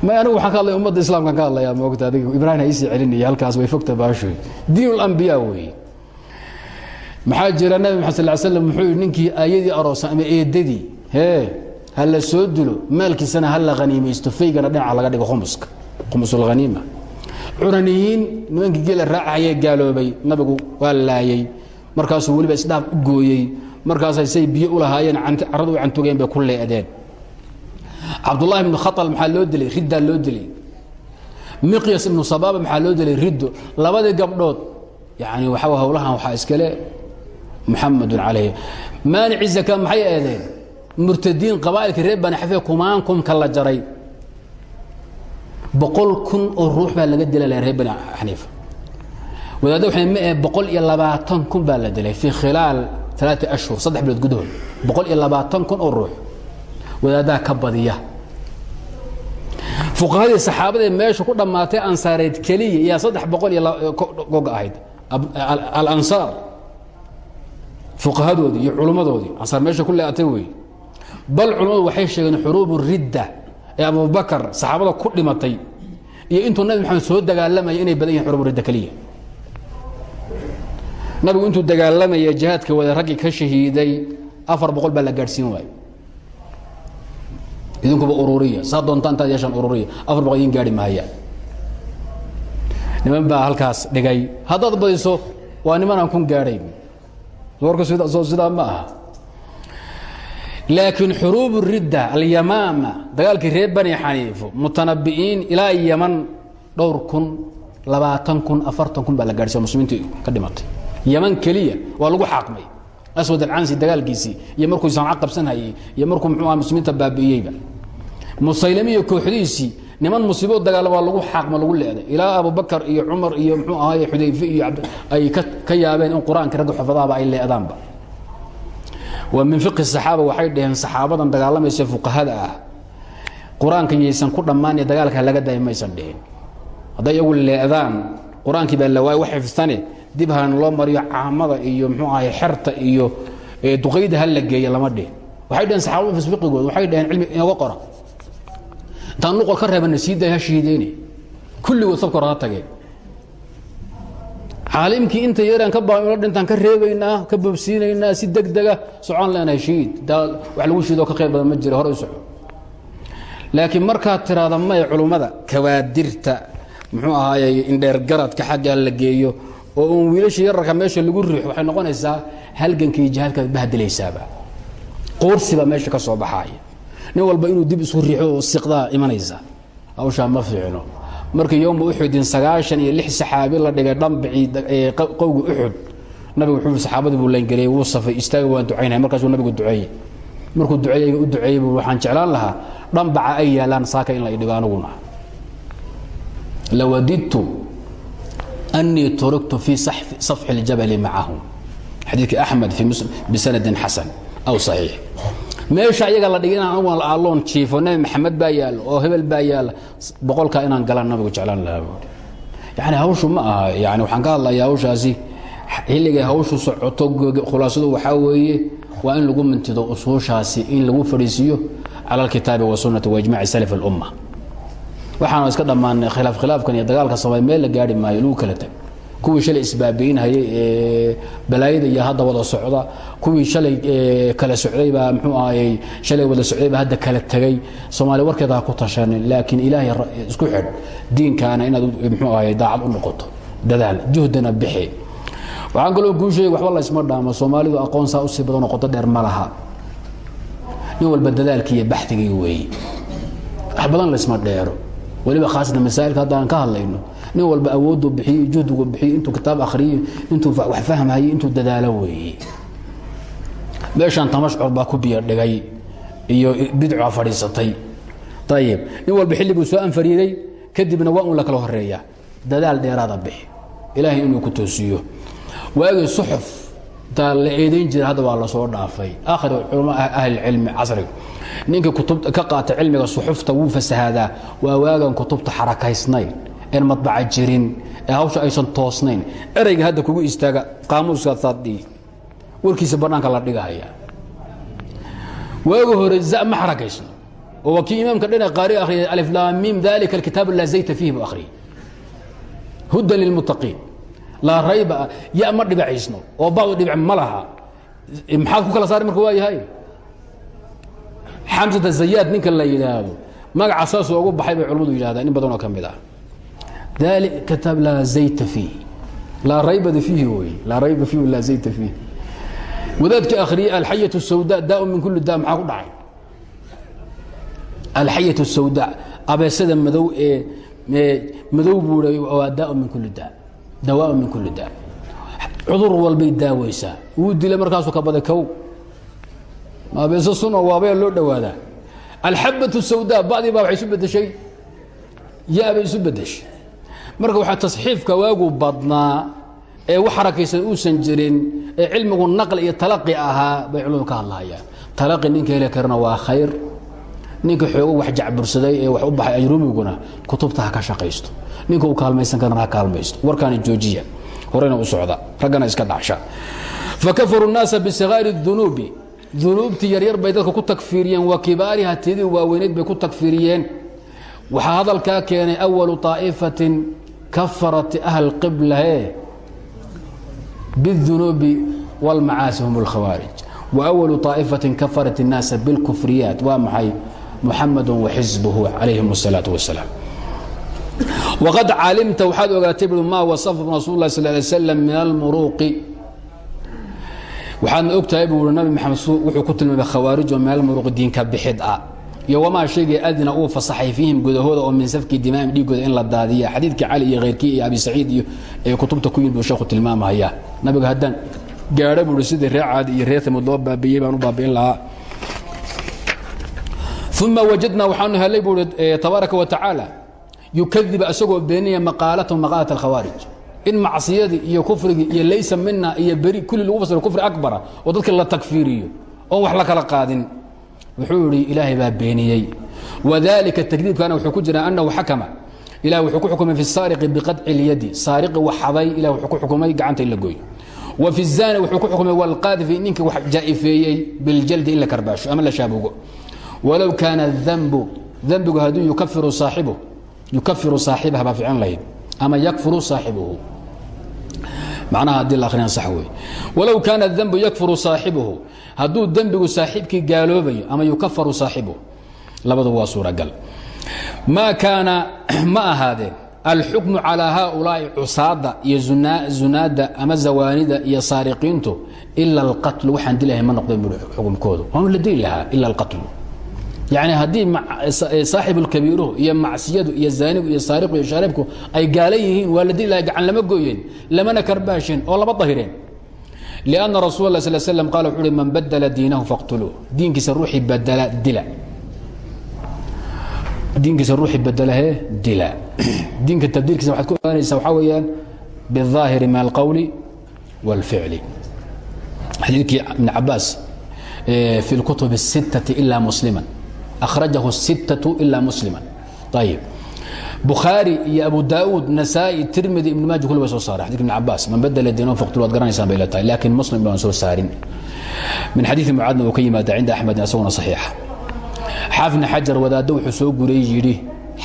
may anigu waxaan ka hadlaya ummadda islaamkaan ka hadlayaa moogta adiga ibrahim ha iisii celinaya halkaas way fogta baashoy. Diin اlambiyaa weeye maxaa jira nabi maxamed sal slam muxuu yidhi ninkii aayadii aroosan ama eedadii hee ha la soo dilo maalkiisana ha la haniimaysto faygana dhinaca laga dhigo khumuska khumusulhaniima curaniyiin nimankii geela raacahayee gaaloobay nabigu waa laayey markaasuu weliba isdhaaf u gooyey markaasay say biyo u lahaayeen carradu u cantugeen bay ku leedeen cabdullahi ibnu khatal maxaa loo dilay? Riddaa loo dilay. Miqyas ibnu sabaaba maxaa loo dilay? Riddo labadii gabdhood yani waxa hawlahan waxaa iskale. Muxamedun calayh maanici zaka maxay eedeen murtadiin qabaa'ilka reer bani xafiya kumaan kunka la jaray. Boqol kun oo ruux baa laga dila laha reer bani xaniifa. Wadaadda waxay ma ee boqol iyo labaatan kun baa la dilay fii khilaal alaati ashhur saddex bilood gudahood. Boqol iyo labaatan kun oo ruux wadaaddaha ka badiya. Fuqahadii saxaabadae meesha ku dhammaatay ansaareed keliya yaa saddex boqol iyo goga ahayd. Alansaar fuqahadoodii iyo culummadoodii ansaar meesha ku leeatay wey. Bal culummadu waxay sheegeen xuruubu ridda ee abubakar saxaabada ku dhimatay iyo intuu nabi maxamed soo dagaalamaya inay badan yihiin xuruubu ridda keliya. Nabigu intuu dagaalamaya jihaadka wada raggii ka shahiiday afar boqol baa la gaadhsiin waayo idinkuba ururiya. Saa doonta intaad yeeshaan ururiya. Afar boqol idin gaari maayaan niman baa halkaas dhigay haddaad badiso waa niman aan kun gaadhayn warku soo sidaa ma aha. Laakiin xuruub ridda alyamaama dagaalkii reer bani xaniifo mutanabi'iin ilaa yaman dhowr kun labaatan kun afartan kun baa la gaadhsiy muslimiintii ka dhimatay. Yaman keliya waa lagu xaaqmay aswad alcansi dagaalkiisii iyo markuu sanca qabsanhayey iyo markuu mxuu aha muslimiinta baabi'iyeyba. Musaylami iyo kooxdiisii niman musiiboo dagaalama waa lagu xaaqma lagu leeday. Ilaa abubakar iyo cumar iyo mxuu ahaay xudayfe iyo ay ka yaabeen in qur'aanka ragga xufadaaba ay leedaanba. Waa min fiqhi saxaaba waxay dhaheen saxaabadan dagaalamaysa fuqahada ah. Qur'aanka yaysan ku dhammaan dagaalka laga daaya maysan dhihin hadday iyagu leedaan qur'aankii baa la waay wax xifdane dib han loo mariyo caamada iyo mxuu ahay xerta iyo duqayda ha la geeya lama dhihin. Waxay dhaheen saxaabadu fisfiqigooda waxay dhaheen cilmi inooga qora intaan nuqol ka reebana sii day ha shiideyne kulligood sabka hore ha tageen. Caalimkii inta yaraan ka baa dhintaan ka reebaynaa ka boobsiinaynaa si deg dega socon leenahay shiid. Daa wax lagu shiidoo ka qayr badan ma jira hore u soco. Laakiin markaad tiraada may culummada kawaadirta muxuu ahaayey indheergaradka xaggaa la geeyo oo uun wiilasha yararka meesha lagu riixo waxay noqonaysaa halgankii jihaadkaad bahdilaysaaba quursibaa meesha ka soo baxaaya nin walba inuu dib isu riixo siqdaa imanaysa hawshaa ma fiicno. Markii yowma uxudin sagaashan iyo lix saxaabi la dhigay dhambicii qowgi uxud nabigu wuxuu saxaabadii buu layngeliyey wuu safay istaaga waan ducaynaya markaasuu nabigu duceeyey. Markuu duceeyey u duceeyey buu waxaan jeclaan lahaa dhambaca ay yaalaan saaka in la idhigo aniguna. Lawadidtu أنii turigtu fii صفxi اljabli macahum xadiidka أxmed bisanadin xasan aw صaxiix meesha ayaga la dhigay inaan anugu alloon jiifo nebi maxamed baa yaalo oo hebel baa yaala boqolkaa inaan galaan nabigu jeclaan lahaa buui yani hawshu ma aha yani waxaan ka hadlayaa hawshaasi xilligay hawshu socoto khulaasadu waxaa weeye waa in lagu mintido usuushaasi in lagu fadhiisiiyo cala اlkitaabi wasunati waijmaci salaf اlumma waxaanu iska dhammaanay khilaaf khilaafkan iyo dagaalka samay meel la gaari maayo lagu kala tag. Kuwii shalay isbaabi'inhayay ee balaayada iyo hadda wada socda kuwii shalay kala socday baa mxuu ahayey shalay wada socday baa hadda kala tegay soomaaliya warkeeda ku tashanin laakiin ilaahay isku xidh diinkaana inaad mxuu ahayey daacad u noqoto. Dadaal juhdana bixi. Waxaan kaloo kuu waxba laysma dhaamo soomaalidu aqoon saa u sii badan oo qoto dheer ma laha. Walba dadaalkii iyo baxdigii wax badan laysma dheero waliba khaasatan masaailka hadda aan ka hadlayno nin walba awooddu bixiyo juhdigu bixiyo intuu kitaab akhriyo intuu wax fahmhayo intuu dadaalo weeye. Meeshaan tamashcur baa ku biyo dhigay iyo bidca fadhiisatay. Ayib nin walba xilli buu soo anfariiday kadibna waa un la kala horreeya dadaal dheeraada bixi. Ilaahay inuu ku toosiyo. Waagii suxuf taa la eedayn jira hadda waa la soo dhaafay. Akhri culama ahlilcilmi casriga ninka kutub ka qaata cilmiga suxufta wuu fasahaadaa waa waagan kutubta xarakaysnayn een madbaca jirin ee hawsha aysan toosnayn. Ereyga hadda kugu istaaga qaamuuskaasaadhii warkiisa bannaanka la dhigahaya waaga hore za ma xarakaysno. Oo waa kii imaamka dhina qaari akhriyay aliflaamiim dalika alkitaab laa zayta fiihi bu akhriyay hudan lilmuttaqiin laa rayba ya ma dhibacaysno oo badu dhibac ma laha. Maxaad ku kala saari marka waa yahay xamsata zayaad ninka la yidhaahdo magaca saasuu ugu baxay bay culamadu yidhahdaan in badanoo ka mid ah. Kitaab laa zayta fiihi laa raybada fiihi wey laa rayba fiihi laa zayta fiihi wadaadka akhriyey alxayat sawda daa min kuli da maxaa ku dhacay? Alxayat sawda abeesada madow ee madow buu waa daa min kuli da dawaa min kuli da cudur walbay daaweysaa wuu dilay markaasuu ka baday kow maabeese sunna waabaya loo dhowaadaa alxabatu sawdaa ba'dii baa waxay isu beddeshay yaabay isu beddeshay marka waxaa tasxiifka waagu badnaa ee wax harakaysan uusan jirin ee cilmigu naqli iyo talaqi ahaa bay culumdu ka hadlahayaan talaqi ninka heli karana waa khayr. Ninka xoogo wax jacbursaday ee wax u baxay ajrumiguna kutubta ha ka shaqaysto. Ninka uu kaalmaysan karana ha kaalmaysto. Warkaana joojiya. Horena u socda. Raggana iska dhacsha. Fa kafaruu naasa bisahaari اdunuubi dunuubtii yaryar bay dadka ku takfiiriyeen wa kibaariha tidii waaweyneyd bay ku takfiiriyeen waxaa hadalkaa keenay awalu طaa'ifatin kafarat ahl qiblahe biالdunuubi wاlmacaasi hum اlkhawaarij وأول طائفة كفرت الناس بالكفريات waa maxay محمد وحزبه عليهم الصلاة والسلام وقد علمت waxaad ogaatay ma وصفه رsuل الله صلى اه عليه وسلم من المروق waxaadna ogtahay buu nabi maxamed wuxuu ku tilmaamay khawaarij oo meel muruq diinka bixid ah. Iyo wamaa shaygay adina uu fasaxay fiihim gudahooda oo min safki dimaa'im dhiigooda in la daadiya. Xadiidka cali iyo khayrkii iyo abi saciid iyo ee kutubta ku yimid buu sheekhu tilmaamaya. Nabigu haddaan gaadha buu i sidii iyo ree loo baabiyey baan u baabi'in lahaa. Uma wajadnaa waxaanu helay tabaaraka wa tacaala yukadiba isagoo beeninaya maqaalatahu maqaalat alkhawaarij in macsiyadii iyo kufrigii iyo laysa mina iyo beri kulli lagu fasiro kufri abara oo dadki la takfiiriyo oon wax la kala qaadin. Wuxuu ihi ilaahay baa beeniyey. Wadalika takdiibkana wuxuu ku jira anahu xakama. Ilah wuxuu ku xukumay fi saariqi biqadci اlyadi saariqi wax xaday ilah wuxuu ku xukumay gacanta la gooyo. Wa fi zani wuxuu ku xukumay walqaadifi ninkii wax jaa'ifeeyey biljaldi in la karbaasho ama la shaabugo. Walow kaana dambu dembigu hadduu yukafiru saaxibaha baa fiican lahayd ama yakfuru saaxibuhu macnaha haddii la akhrina sax wey walow kaana dembu yakfuru saaxibuhu hadduu dembigu saaxiibkii gaaloobayo ama yukafaru saaxibuhu. Labadu waa suuragal. Maa kaana ma ahaadeen alxukmu calaa haaulaa'i cusaadda iyo zunaadda ama zawaanida iyo saariqiintu ila alqatlu. Waxaan dilahay ma noqdeen buui xukumkoodu. Waala dili lahaa ila alqatlu yacni haddii saaxibulkabiiruhu iyo macsiyadu iyo zaanigu iyo saariqu iyo shaaribku ay gaalan yihiin waa la dili lahaa gacan lama gooyeen lamana karbaasheen oo lama dahireen lianna rasul lah sal slam qala wuxu uhi man badala diinahu faqtuluuh diinkiisa ruuxii badala dila diinkiisa ruuxii badelahe dila diinka tabdiilkiisa waxaad ku ogaanaysaa waxaa weeyaan biالظaahiri min alqowli wاlficli xadiidkii ibn cabaas fi اlkutub الsittaةi ila muslima rajahu sittau ilaa muslima ayib bukhaari iyo abu daauud nasaa-i tirmidi ibn maaja kulli way soo saare xadika ibn cabaas man badala diinahu faqtul waad garanaysaan bay la tahay laakiin muslim baan soo saarin min xadiidi mucaadna uu ka yimaada cinda axmedin isaguna saxiixa xaafidna xajar wadaaddo wuxuu soo guray yidhi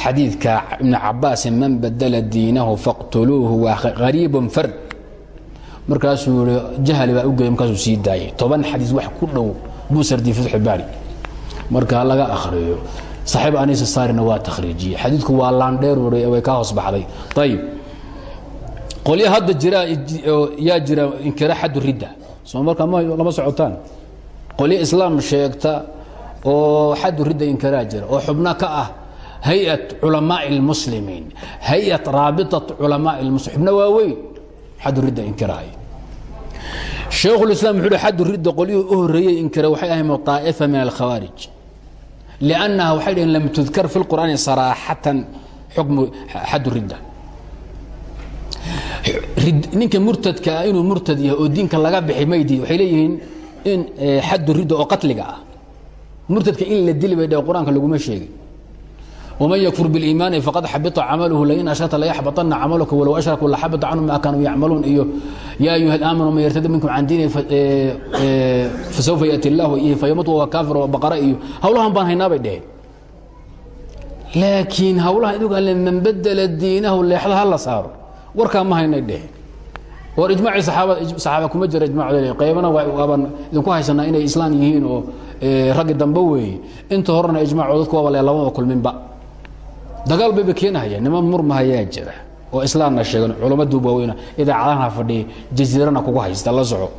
xadiidka ibn cabaas man badala diinahu faqtuluuhu waa qariibun fard markaasuu yihi jahli baa u geeyay markaasuu sii daayay toban xadiis wax ku dhow buu sardi fatxu baari marka laga akhriyo saxiib anisa saarina waa takhriijiyey xadiidku waa laandheer way kaa hoos baxday ayib qolya hadda jira yaa jira inkira xaddu ridda soo marka ma lama socotaan qolyo islaam sheegta oo xaddu ridda inkiraa jira oo xubno ka ah hay-at culamaaءi اlmuslimiin hay-at raabiطat culamaaءi اlmuslim xubno waaweyn xaddu ridda inkiraay shaykhuliسlam wuxu uhi xaddu ridda qolyuhu u horreeyey inkira waxay ahayn طaa'ifa min alkhawaarij liannaha waxay dhaheen lam tudkar fi اlqur'aani saraaxatan xukmu xaddu ridda ninka murtadka ah inuu murtad yahay oo diinka laga bixi maydii waxay leeyihiin in xaddu ridda oo qatliga ah murtadka in la dili bay dheh qur'aanka laguma sheegin ومن يكفر بالإيمان فقد حبط عمله لئن أشركت ليحبطن عملك ولو أشركوا لحبط عنهم ما كانوا يعملون إيه يا أيها الآمنوا من يرتد منكم عن دينه فسوف يأتي الله إيه فيموت وهو كافر وبقرة إيه هؤلاء بان هينا بيدين لكن هؤلاء إذا قال من بدل دينه اللي يحضر هلا صار وركا ما هينا يدين war ijmaaci saxaabada saxaaba kuma jira ijmaacooda qaybana waaban idinku haysanaa inay islaan yihiin oo raggi dambe weeye inta horena ijmaacoo dadku waaba lamaba kulminba dagaal bayba keenahaya niman murmahayaa jira oo islaamna sheegan culamo duub waaweyna idaacadaha fadhiya jasiirana kugu haysta la soco.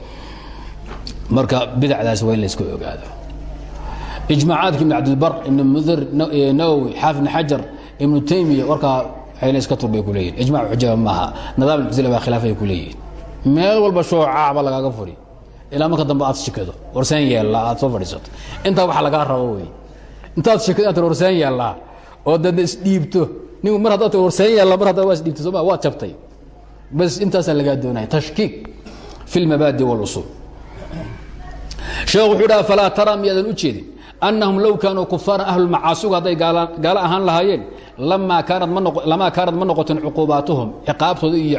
Marka bidacdaas waa in la iska ogaado. Ijmaacaadka ibn cabdilbar ibn mudir nawowi xaafid ibn xajar ibnu taymiya warkaa waxayna iska tur bay ku leeyihiin ijmac xujaba maaha nidaam muctazila baa khilaafay ku leeyihiin meel walba shoocaaba lagaaga furi ilaa marka dambe aad shikado warseen yeellaa aad soo fadhiisato. Intaa waxa lagaa rabo wey intaad shikado aad warseen yeellaa oo dad isdhiibto ninku mar haddaad warseen yeella mar haddaad waa isdhiibto sooma waad jabtay. Bas intaasaa lagaa doonaya tashkiik fi lmabaadi walusuul sheekh wuxuu dhaha falaa taraa miyaadan u jeedin? Annahum low kaanuu kufaaran ahlulmacaasigu hadday gaalo ahaan lahaayeen lamaa kaanad ma lamaa kaanad ma noqoteen cuquubaatuhum ciqaabtooda iyo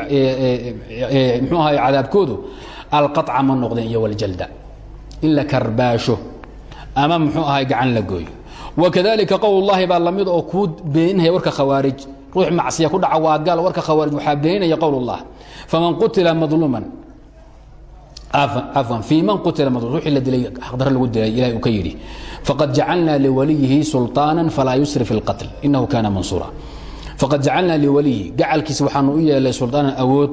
mxuu ahay cadaabkoodu alqaطca ma noqdeen iyo waljalda in la karbaasho ama muxuu ahay gacan la gooyo wakadalika qowl llahi baa lamid oo kuu beeninaya warka khawaarij ruux macsiya ku dhaca waa gaal warka khawaarij waxaa beeninaya qowl اllah faman qutila madluuman afwan fii man qutila madluum ruuxii la dilay xaqdaro lagu dilay ilahay uu ka yidhi faqad jacalna liwaliyihi sulطaana falaa yusri fi اlqatl inahu kana mansuura faqad jacalna liwaliyihi gacalkiisa waxaanu u yeelay sulطaanan awood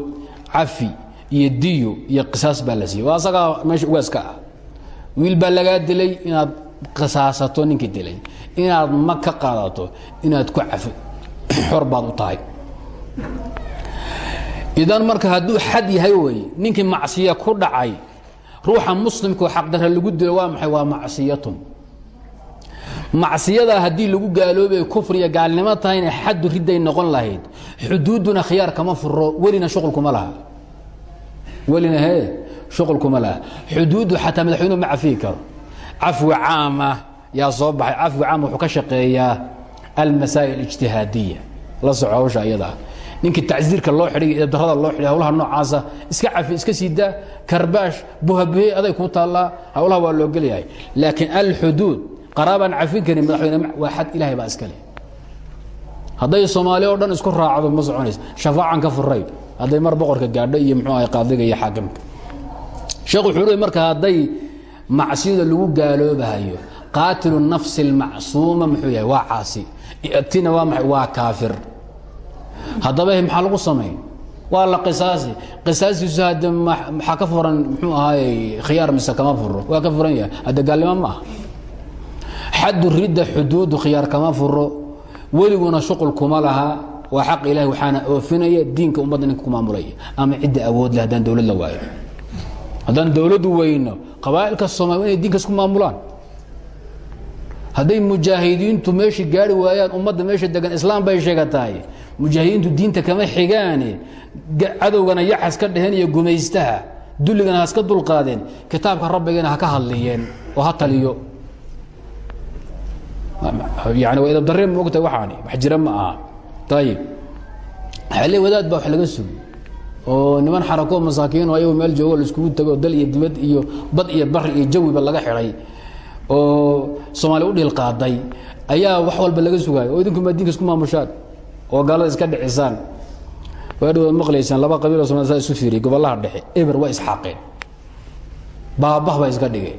cafi iyo diyo iyo qisaas baa la siiyey waa asagaa meesha ugaaska ah wiil baa lagaa dilay inaad qisaasato ninkii dilay. Inaad mag ka qaadato inaad ku cafi. Xor baad u tahay. Idan marka hadduu xad yahay weye ninkii macsiya ku dhacay ruuxa muslimkao xaqdara lagu dilo waa maxay? Waa macsiyatun. Macsiyadaa haddii lagu gaaloobay kufriya gaalnimo tahayna xaddu ridday noqon lahayd xuduuduna khiyaar kama furo welina shuqulkuma laha. Welina hee shuqulkuma laha. Xuduuddu xataa madaxweynuhu ma cafiyi karo cafwi caama yaa soo baxay. Cafwi caam wuxuu ka shaqeeyaa almasaa'il ijtihaadiya. La soco hawsha ayadaa ninkii tacsiirka loo xidhay darada loo xidhay hawlaha noocaasa iska cafi iska sii daa karbaash buhabuhe aday kuu taallaa hawlaha waa loo gelyahay. Laakiin alxuduud qaraabaan cafin karin madaxweyne waa xad ilahay baa iska leh. Hadday soomaali oo dhan isku raacdo ma soconaysa. Shafaacan ka furay hadday mar boqorka gaadho iyo muxuu ahay qaadiga iyo xaakimka sheekh wuxuu leey marka hadday macsiyada lagu gaaloobahayo. Qaatilu nafsi اlmacsuuma muxuu yahay waa caasi. Tina waa maay waa kaafir. Haddaba maxaa lagu samay waa la qisaasi. Qisaastiisu hadde maxaa ka furan? Muxuu ahaayey khiyaar mise kama furo waa ka furan yahay. Hadde gaalnimo ma aha. Xaddu ridda xuduudu khiyaar kama furo weliguna shuqul kuma laha. Waa xaq ilahi waxaana oofinaya diinka ummadda ninka ku maamulaya. Ama cidda awood leh haddaan dowlad la waayo haddaan dowladdu weyno qabaa'ilka soomali inay diinka isku maamulaan. Hadday mujaahidiintu meeshii gaari waayaan ummadda meesha degan islaam bay sheegatahay mujaahidiintu diinta kama xigaane cadowgana yaxas ka dheheen iyo gumaystaha. Dulligana haska dulqaadeen. Kitaabka rabbigana ha ka hadliyeen oo ha taliyo. Yani waa idabdarre moogta waxaani wax jira ma aha. Ayib xale wadaad baa wax laga sugi oo niman xarako masaakiino ayago meel joogo laiskugu tago dal iyo dibad iyo bad iyo bari iyo jawiba laga xidhay oo soomaaliya u dhiil qaaday ayaa wax walba laga sugaayo oo idinku maa dinka isku maamushaan oo gaalada iska dhicisaan. Waa dhawaad maqlaysaan. Laba qabiiloo somalia saa isu fiiriyay gobollaha dhexe eber waa isxaaqeen. Baabah baa iska dhigeen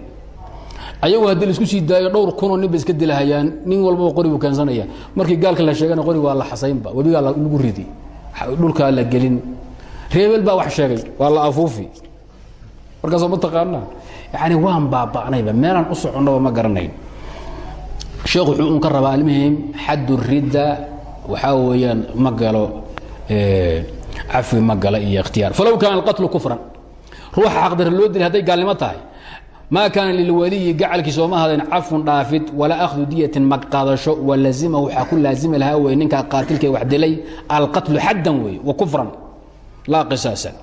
ayagu haddii la isku sii daayo dhowr kunoo nin ba iska dilahayaan nin walbaba qori buu keensanaya. Markii gaalka la sheegana qori waa la xasaynba webigaa lagu ridi. Dhulkaa la gelin reebel baa wax sheegay. Waa la afuufi. Markaasoo ma taqaanaa? Yani waan baaba'nayba meelaan u soconnoba ma garanayn. Sheekh wuxuu un ka rabaa almuhim xaddu ridda waxaa weeyaan ma galo cafwi ma gala iyo ikhtiyaar. Falow kaana alqatlu kufran. Ruuxa xaqdar loo dilay hadday gaalnimo tahay. Maa kaana lilwaliyi gacalkiisa ooma hadeen cafun dhaafid walaa akhdu diyatin magqaadasho walazima waxaa ku laazimi lahaa wey ninkaa qaatilkee wax dilay. Alqatlu xaddan wey wa kufran laa qisaasan.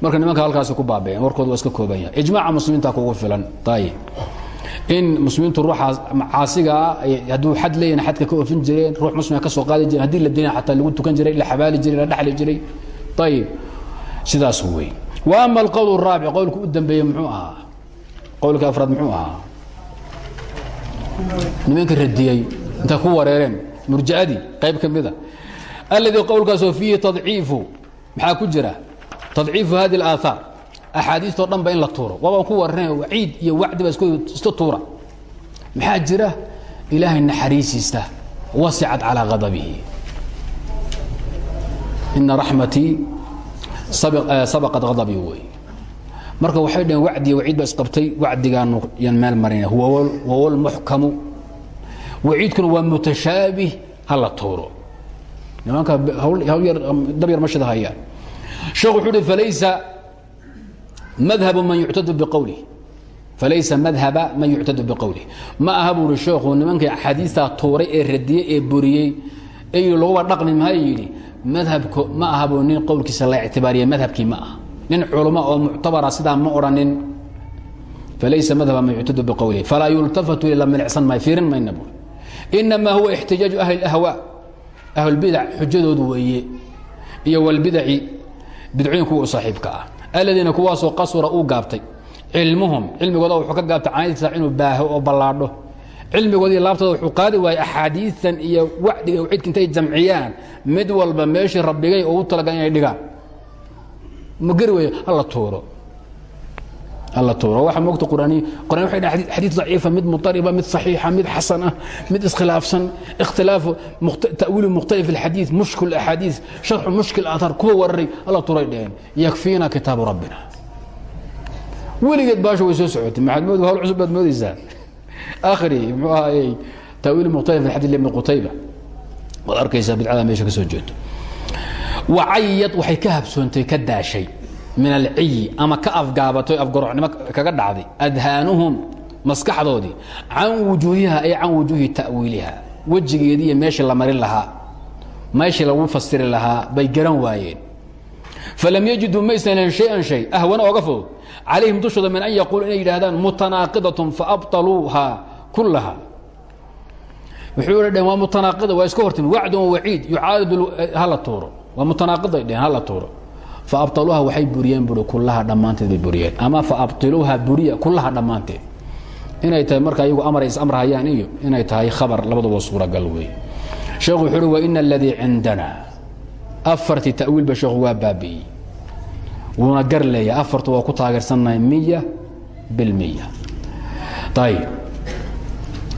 Marka nimanka halkaasi ku baabeen warkooda waa iska kooban yahay. Ijmaaca muslimiinta kugu filan ayib in muslimiintu ruuxaas caasigaa hadduu xad leeyahin xadka ka oofin jireen ruux muslima ka soo qaadi jireen haddii la dina xataa lagu tukan jiray la xabaali jiray la dhexli jiray ayib sidaas wey wa ama alqowl الraabic qowlka u dambeeye muxuu ahaa? Qowlka afraad muxuu ahaa? Nimanka radiyey intay ku wareereen murja'adii qayb ka mida alladii qowlkaasoo fiihi tadciifu maxaa ku jira? Tadciifu hadi اlaahaar axaadiistoo dhan ba in la tuuro. Waabaan ku warrana waciid iyo wacdi ba iska tuura. Maxaa jira? Ilaahay naxariisiista. Wasicat calىa ghadabihi. Ina raxmatii sabaqat ghadabii wey. Marka waxay dhaheen wacdiya waciid ba isqabtay wacdigaanu yan meel marina. Huwa lmuxkamu waciidkuna waa mutashaabih ha la tuuro nimanka dab yar ma shida hayaan sheekh wuxuu uhi falaysa madhabu man yuctadu biqowlih falaysa madhaba man yuctadu biqowlih ma aha sheekhu nimankii axaadiistaa tuuray ee radiyey ee buriyey ee laguba dhaqmi maha yidhi madhabko ma aha nin qowlkiisa la ictibaariya madhabkii ma aha. Nin culmo oo muctabara sidaa ma odhanin falaysa madhaba man yuctadu biqowlih falaa yultafatu ila milicsan maayo fiirin mayna buu inamaa huwa ixtijaaju ahli اlahwaa ahlulbidac xujadoodu weeye iyo walbidaci bidcooyin kuwa u saaxiibka ah. Aladiina kuwaasoo qasura uu gaabtay cilmuhum cilmigooda wuxuu ka gaabtay canidsa inuu baaho oo ballaadho. Cilmigoodii laabtooda wuxuu qaadi waayey axaadiian iyo wacdiga wcidka intay jamciyaan. Mid walba meeshii rabbigay ugu talagal inay dhigaan. Ma geri hala tuuro hala tuuro waxa moogta quraaniy quraan waxay dhahay xadiid daciifa mid mutariba mid saxiixa mid xasan ah mid iskhilaafsan. Ta'wiilu mukhtalif alxadiid mushkil axaadiid sharxu mushkil aathaar kuwa wararay hala tuuray dheheen yakfiina kitaabu rabbina. Weligeed baasha way soo socotay. Maxaad mood hawl cusub baad moodaysaa. Akhri muxuu ahaayey ta'wiilu mukhtalif alxadiid ibni qutayba. Waad arkaysaa bidcada meesha ka soo jeedo. Wacayad waxay ka habsoontay ka daashay min alciyi ama ka afgaabatay afgarocnimo kaga dhacday adhaanuhum maskaxdoodii can wujuuhiha ay can wujuuhi ta'wiiliha. Wejigeedii iyo meeshii la marin lahaa meeshii lagu fasiri lahaa bay garan waayeen. Falam yajiduu maysan helin shay-an shay ahwana oga fudud calayhim dushooda min an yaquulu inay yidhaahdaan mutanaaqidatun faabtaluuha kullaha. Wuxuu dha dheen waa mutanaaqida waa iska hortimi wacdun wa waciid yucaaridu hala tuuro. Waa mutanaaqiday dhehen hala tuuro faabtaluuha waxay buriyeen bui kullaha dhammaanteed bay buriyeen ama faabtiluuha buriya kullaha dhammaanteed inay tahay marka iyagu amray is-amrhayaan iyo inay tahay khabar labaduba suuragal weeye sheekhu wuxuu uhi wa ina aladii cindana afartii ta'wiilba sheekhu waa baabi'iyey wuuna gar leeyahay afartu waa ku taageersannahay miya bilmiya ayib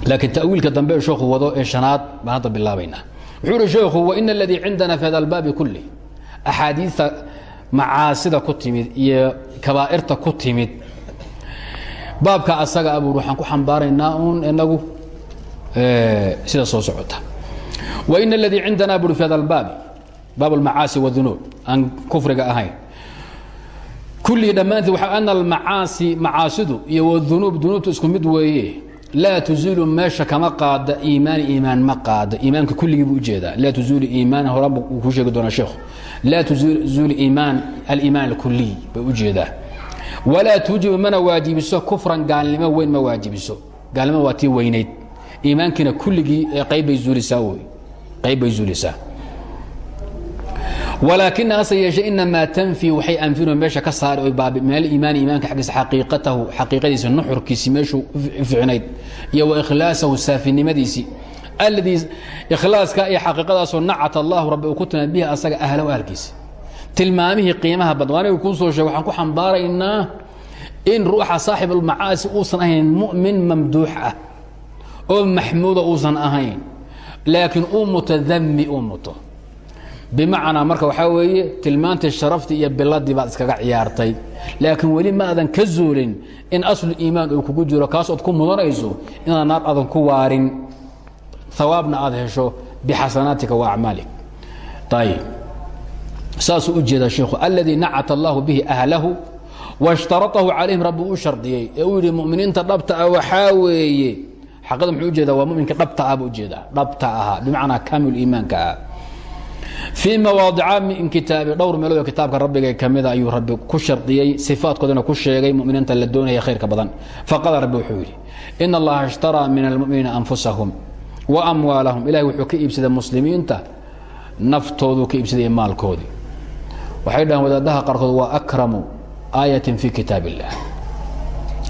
laakiin ta'wiilka dambe sheekhu wado ee shanaad baan hadda bilaabaynaa wuxuu uhi sheekhu wa ina aladii cindana fi hada albaabi kulli axaadiista macaasida ku timid iyo kabaa'irta ku timid. Baabka asaga abuur waxaan ku xambaaraynaa uun inagu sida soo socota. Wa ina aladii cindana buri fi hada albaabi baab almacaasi wadunuub aan kufriga ahayn. Kullii dhammaanteed waxa ana almacaasi macaasidu iyo wadunuub dunuubtu isku mid weeye laa tuziilu meesha kama qaada iimaan iimaan ma qaada. Iimaanka kulligii buu u jeedaa laa tuziilu iimaan horan uu kuu sheegi doonaa sheekhu laa tuziilu iimaan aliimaan alkuliy bay u jeedaa walaa tuujibu mana waajibiso kufran gaalnimo weyn ma waajibiso gaalnimo waa tii weynayd iimaankiina kulligii qaybbay zuulisaa wey qayb bay zuulisaa walaakina hase yeeshe inamaa tanfi waxay anfinu meesha ka baabi min aliimaani iimaanka xaggiisa xaqiiqatahu xaqiiqadiisa nuxurkiisii meeshuu ficnayd iyo wa ikhlaasahu saafinimadiisii alladii ikhlaaska iyo xaqiiqadaasoo nacata allahu rabbi uu ku tilmaamay bihi asaga ahlow ahalkiisa tilmaamihii qiimaha badan waa aniga kuu soo waxaan ku xambaaraynaa in ruuxa saaxib almacaasi uusan ahayn mu'min mamduux ah oo maxmuuda uusan ahayn laakiin uu muto dami uu muto. Bimacnaa marka waxaa weeye tilmaantii sharaftii iyo biladii baad iskaga ciyaartay. Laakiin weli ma ka zuulin in aslu iimaan uu kugu jiro kaas ood ku mudanayso inaad naar adan ku waarin hawaabna aad hesho bixasanaatika wa acmaalik ayib saasuu u jeedaa sheikhu aladii nacata allahu bihi ahlahu washtaraahu calayhim rabbi u shardiyey. Ee uu yidhi muminiinta dhabta ah waxaa muxuu u jeedaa waa muminka dhabta ah buu u jeedaa dhabta ahaa bimacnaa kaamil iimaanka ah. Min kitaabi dhowr meelood oo kitaabka rabbiga ka mida ayuu rabbi ku shardiyey sifaadkoodana ku sheegay muminiinta la doonaya khayrka badan. Faqala rabbi wuxuu allaha ishtaraa min almuminiina anfusahum wa amwaalahum ilahay wuxuu ka iibsaday muslimiinta naftooduu ka iibsaday maalkoodii. Waxay dhahaan wadaadaha qaarkood waa akramu aayatin fii kitaab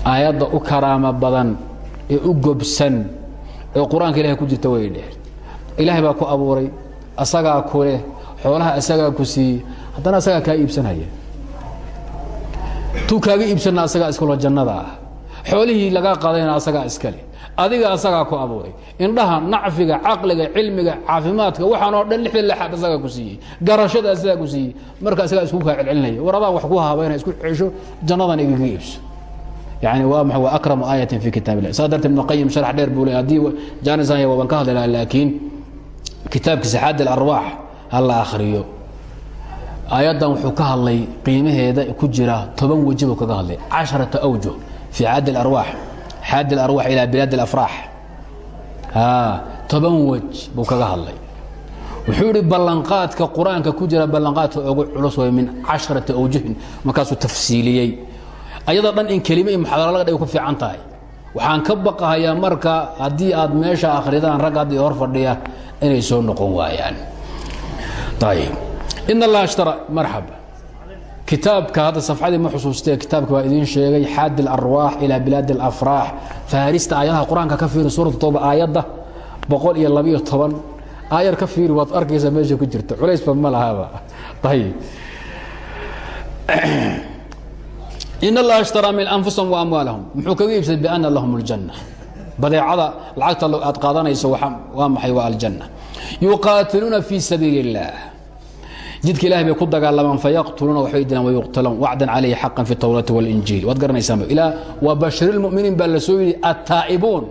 aayadda u karaamo badan ee u gobsan ee qur'aanka ilahay ku jirta way dheh ilaahay baa ku abuuray asagaa ku xoolaha asagaa ku siiyey haddana asagaa kaa iibsanaya. Tuu kaaga iibsanna asagaa iskalo jannada ah. Xoolihii lagaa qaadayna asagaa iskale adiga asagaa ku abuuray. Indhaha nacfiga caqliga cilmiga caafimaadka waxaan oo dhan lixda lexaad asagaa ku siiyey. Garashada asagaa ku siiyey. Marka asagaa isku kaa celcelinaya. War adaan wax ku habayna isku cesho jannadan igaga iibso. Yani waa maa waa akramu aayatin fi kitaab illah saa darteed ibnu qayim sharax dheer buu le haddii jaanisanya waan ka hadli lahaa laakiin kitaabkiisa xaad alarwaax ha la akhriyo. Aayaddan wuxuu ka hadlay qiimaheeda ku jira toban weji buu kaga hadlay. Casharata awjuh fii xaad alarwaax xaad alarwaax ilaa bilaad alafraax toban wej buu kaga hadlay. Wuxuu idhi ballanqaadka qur'aanka ku jira ballanqaadka ugu culus way min casharati awjuhin. Markaasuu tafsiiliyey. Ayada dhan in kelime iyo muxaadaro laga dhig ku fiican tahay. Waxaan ka baqahayaa marka haddii aad meesha akhridaan rag hadda hor fadhiya inay soo noqon waayaan. Ayib in allah ishtara marxaba kitaabka hadda safxadii ma xusuustee kitaabka waa idiin sheegay xaadi alarwaax ilaa bilaadi alafraax. Faharista aayadaha qur'aanka ka fiiri suurata toba aayadda boqol iyo labiyo toban. Aayar ka fiiri waad arkaysaa meesha ku jirta. Culaysba ma lahaba ayib in allaha ishtaraa min anfusahum wa amwaalahum. Muxuu kaga iibsaday biana lahum اljanna badeecada lacagta aad qaadanayso waa maxay? Waa aljanna. Yuqaatiluuna fii sabiili اllah jidka ilahay bay ku dagaalamaan fayaqtuluuna waxbay dilaan wayuqtaluun wacdan calayhi xaqan fi towrati wاlinjiil waad garanaysaa ilaa waa bashir lmuminiin baa la soo yidhi attaa'ibuun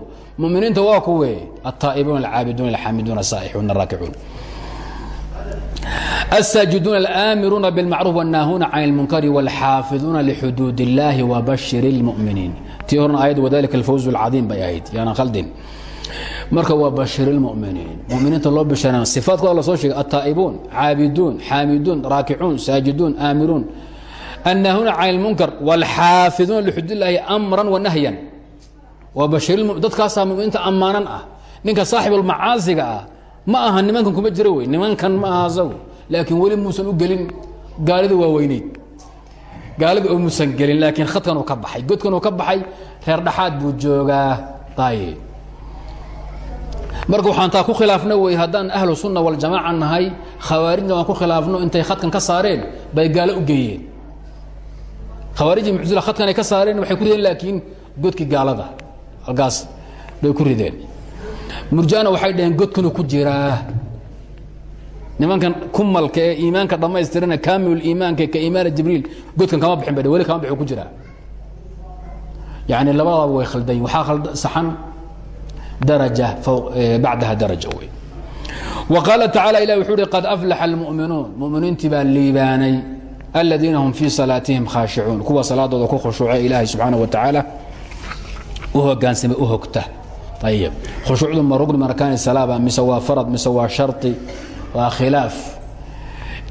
muminiinta waa kuwe attaa'ibuun alcaabiduun alxaamiduun asaa'ixuun araakicuun الساجدون الآمرون بالمعروف والناهون عن المنكر والحافظون لحدود الله وبشر المؤمنين tii horna aayad wadalika الفوز العظيم bay ahayd yaana khaldin marka waa bashir الmؤminiin muminiinta loo bishaarana صifaadkooda la soo sheegay الtaa'ibuun caabiduun xaamiduun raakicuun saajiduun aamiruun الناهون عن المنكر والxaafiظuuna لxudud اللahi أمرا ونahيا waa bashir dadkaasaa muminiinta ammaanan ah ninka saaxib الmacaasiga ah ma aha nimankan kuma jiro wey nimankan ma aha asagu laakiin weli muusan u gelin gaalida waaweyneyd gaalida oo muusan gelin laakiin khadkan uu ka baxay godkan uu ka baxay reer dhaxaad buu joogaa daye marka waxaan taa ku khilaafna wey haddaan ahlu sunna waljamaaca nahay khawaarijna waan ku khilaafno intay khadkan ka saareen bay gaalo u geeyeen. Khawaarijii muctazila khadkan ay ka saareen waxay ku rideen laakiin godkii gaalada halkaas bay ku rideen. Murjana waxay dhaheen godkanu ku jiraa nimankan kumalka ee iimaanka dhammaystirana kaamil iimaanka ka iimaana jibriil godkan kama bixin ba weli kama bixin ku jiraa yani labadaba way khaldayin waxaa saxan daraja bacdaha daraja wey wa qaala tacaala ilah wuxuu qad aflaxa almu'minuun. Mu'miniintii baa liibaanay. Aladiina hum fii salaatihim khaashicuun kuwa salaadooda ku khushuuca ilaahay subxaanaه wa tacaala u hogaansamay u hogta. Ayb khushuucdu ma rugni min arkaani salaaba mise farad mise waa shardi waa khilaaf.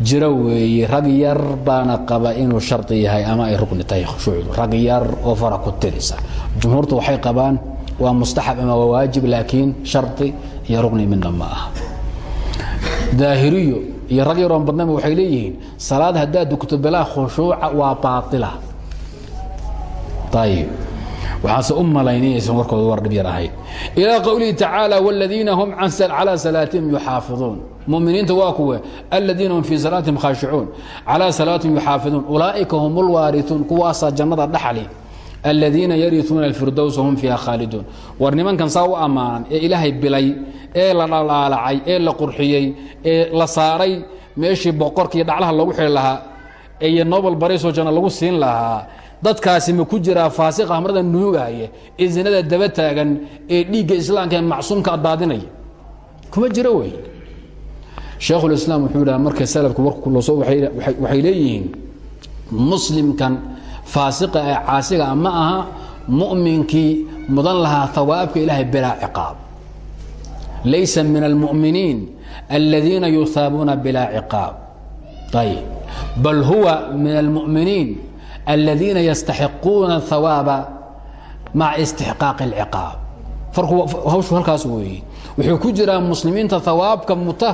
Jiro rag yar baana qaba inuu shardi yahay ama ay rugni tahay khushuucdu rag yar oo fara ku tirisa. Jumhuurtu waxay qabaan waa mustaxab ama waa waajib laakiin shardi iyo rugni midna ma aha daahiriyo iyo rag yaroon badnaba waxay leeyihiin salaad haddaad dugto bilaa khushuuca waa baaila ayib waxaase u malaynayaysan warkooda war dhib yar ahayd ilaa qowlihi tacaala wاladiina hum calىa salaatihim yuxaafiظuun muminiinta waa kuwe aladiina hum fii salaatihim khaashicuun calىa salaatihim yuxaafiظuun ulaa'ika hum اlwaariثuun kuwaasaa jannada dhaxli aladiina yariuuna اlfirdows hum fiiha khaaliduun war nimankan saa u ammaanan ee ilaahay bilay ee la dhalaalacay ee la qurxiyey ee la saaray meeshii boqorkii dhaclaha loogu xili lahaa iyo nobel bariso janno lagu siin lahaa dadkaasi ma ku jiraa faasiqa amrada nuugaya ee zinada daba taagan ee dhiigga islaamka macsuumka daadinaya? Kuma jiro wey. Sheekhulislaam wuxuu dhaha marka salafku warkuloso waxay leeyihiin muslimkan faasiqa ee caasiga ma aha mu'minkii mudan lahaa hawaabka ilaahay bilaa ciqaab. Laysa min almu'miniin aladiina yuhaabuuna bilaa ciqaab. Ayb bal huwa min almu'miniin aladiina yastaxiquuna hawaaba maca istixqaaqi اlciqaab hawshu halkaas weeye wuxuu ku jiraa muslimiinta hawaabka muta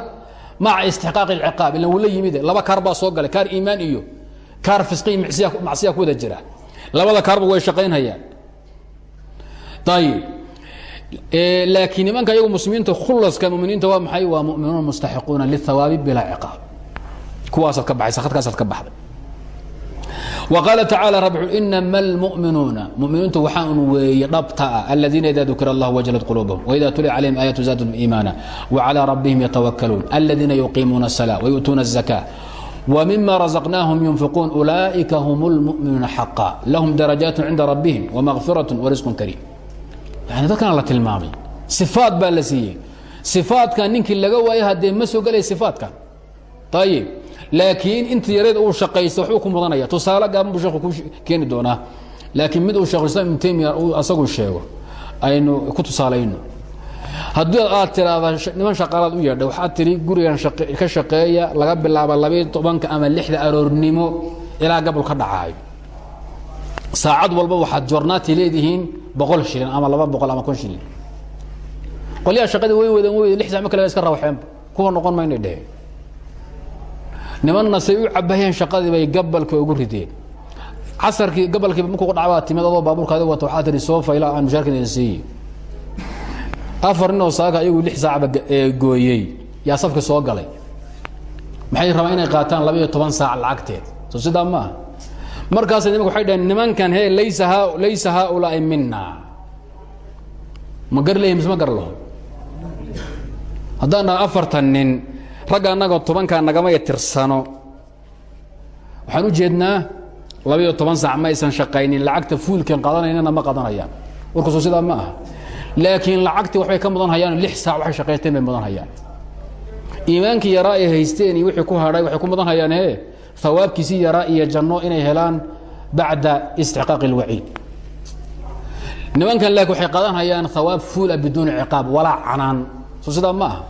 maca istixqaaqi اlciqaab ila wuu la yimid laba kaar baa soo galay kaar iimaan iyo kaar fisqiy macsiya ku wada jira. Labada kaarba way shaqaynhayaan ayib laakiin nimanka iyagu muslimiinta khulaska muminiinta waa maxay? Waa muminuuna mustaxiquuna lihawaabi bilaa ciqaab. Kuwaasaad ka baxaysa khadkaasaad ka baxday. Wa qaala tacaala rabi xul inama almu'minuuna muminiintu waxaan weeye dhabta ah aladiina idaa dukira allah wajalad quluubahum waidaa tuliya calayhim aayatu zaadum iimaana wa calaa rabbihim yatawakkaluun. Aladiina yuqiimuuna asalaa wayu'tuuna azakaa ومما رزقناهم ينفقون أuلئiكa هم المؤmiنuuna حقا لهم درجاaت عinda ربهم ومغفiرة ورزق كريم yani dadkana la tilmaamay صiفaat baa la siiyey صiفaatkan ninkii laga waayo hadee ma soo gelay صiفaatkan ayib laakiin inta yareed uu shaqaysto waxbuu ku mudanaya tusaale gaaban buu sheekhu ku keeni doonaa laakiin mid uu shekhulislaam ibnu taymiya uu asagu sheego aynu ku tusaalayno haddii aad tiraahda niman shaqaalaad u yeedha waxaad tidhi gurigan ka shaqeeya laga bilaaba labayo tobanka ama lixda aroornimo ilaa gabol ka dhacaayo. Saacad walba waxaad jornaati leedihiin boqol shilin ama laba boqol ama kun shilin. Qolyaha shaqadii way wadan way lix sac ma kale iska rawaxeenba kuwa noqon mayna dhehe nimanna say u cabaheen shaqadii bay gabalka ugu rideen. Casarkii gabalkii markuu ku dhacbaa timid adoo baabuurkaadi wata waxaa tihi soo fayla aan mushaarkan idin siiye afar nin oo saaka ayagu lix saacba gooyey. Yaa safki soo galay. Maxay rabaan inay qaataan laba iyo toban saac lacagteed? Soo sidaa ma aha. Markaas nimanka waxay dhaheen nimankan he laysa ha laysa haaulaai mina ma gar leeyihiin mise ma gar laho? Haddaan dhaha afartan nin ragga annaga tobankaa nagamaya tirsano waxaan u jeednaa labaiyo toban saac ma aysan shaqaynin lacagta fuulkan qadanaynana ma qadanayaan warkaasoo sidaa ma aha laakiin lacagtii waxbay ka mudan hayaan lix saac waxay shaqaysteen bay mudan hayaan iimaankii yaraa ay haysteen iyo wixii ku hadhay waxay ku mudan hayaan he hawaabkiisii yaraa iyo janno inay helaan bacda istixqaaqi اlwaciid nimankan laakiin waxay qadan hayaan hawaab fuula biduuni ciqaab walaa canaan. Soo sidaa ma aha.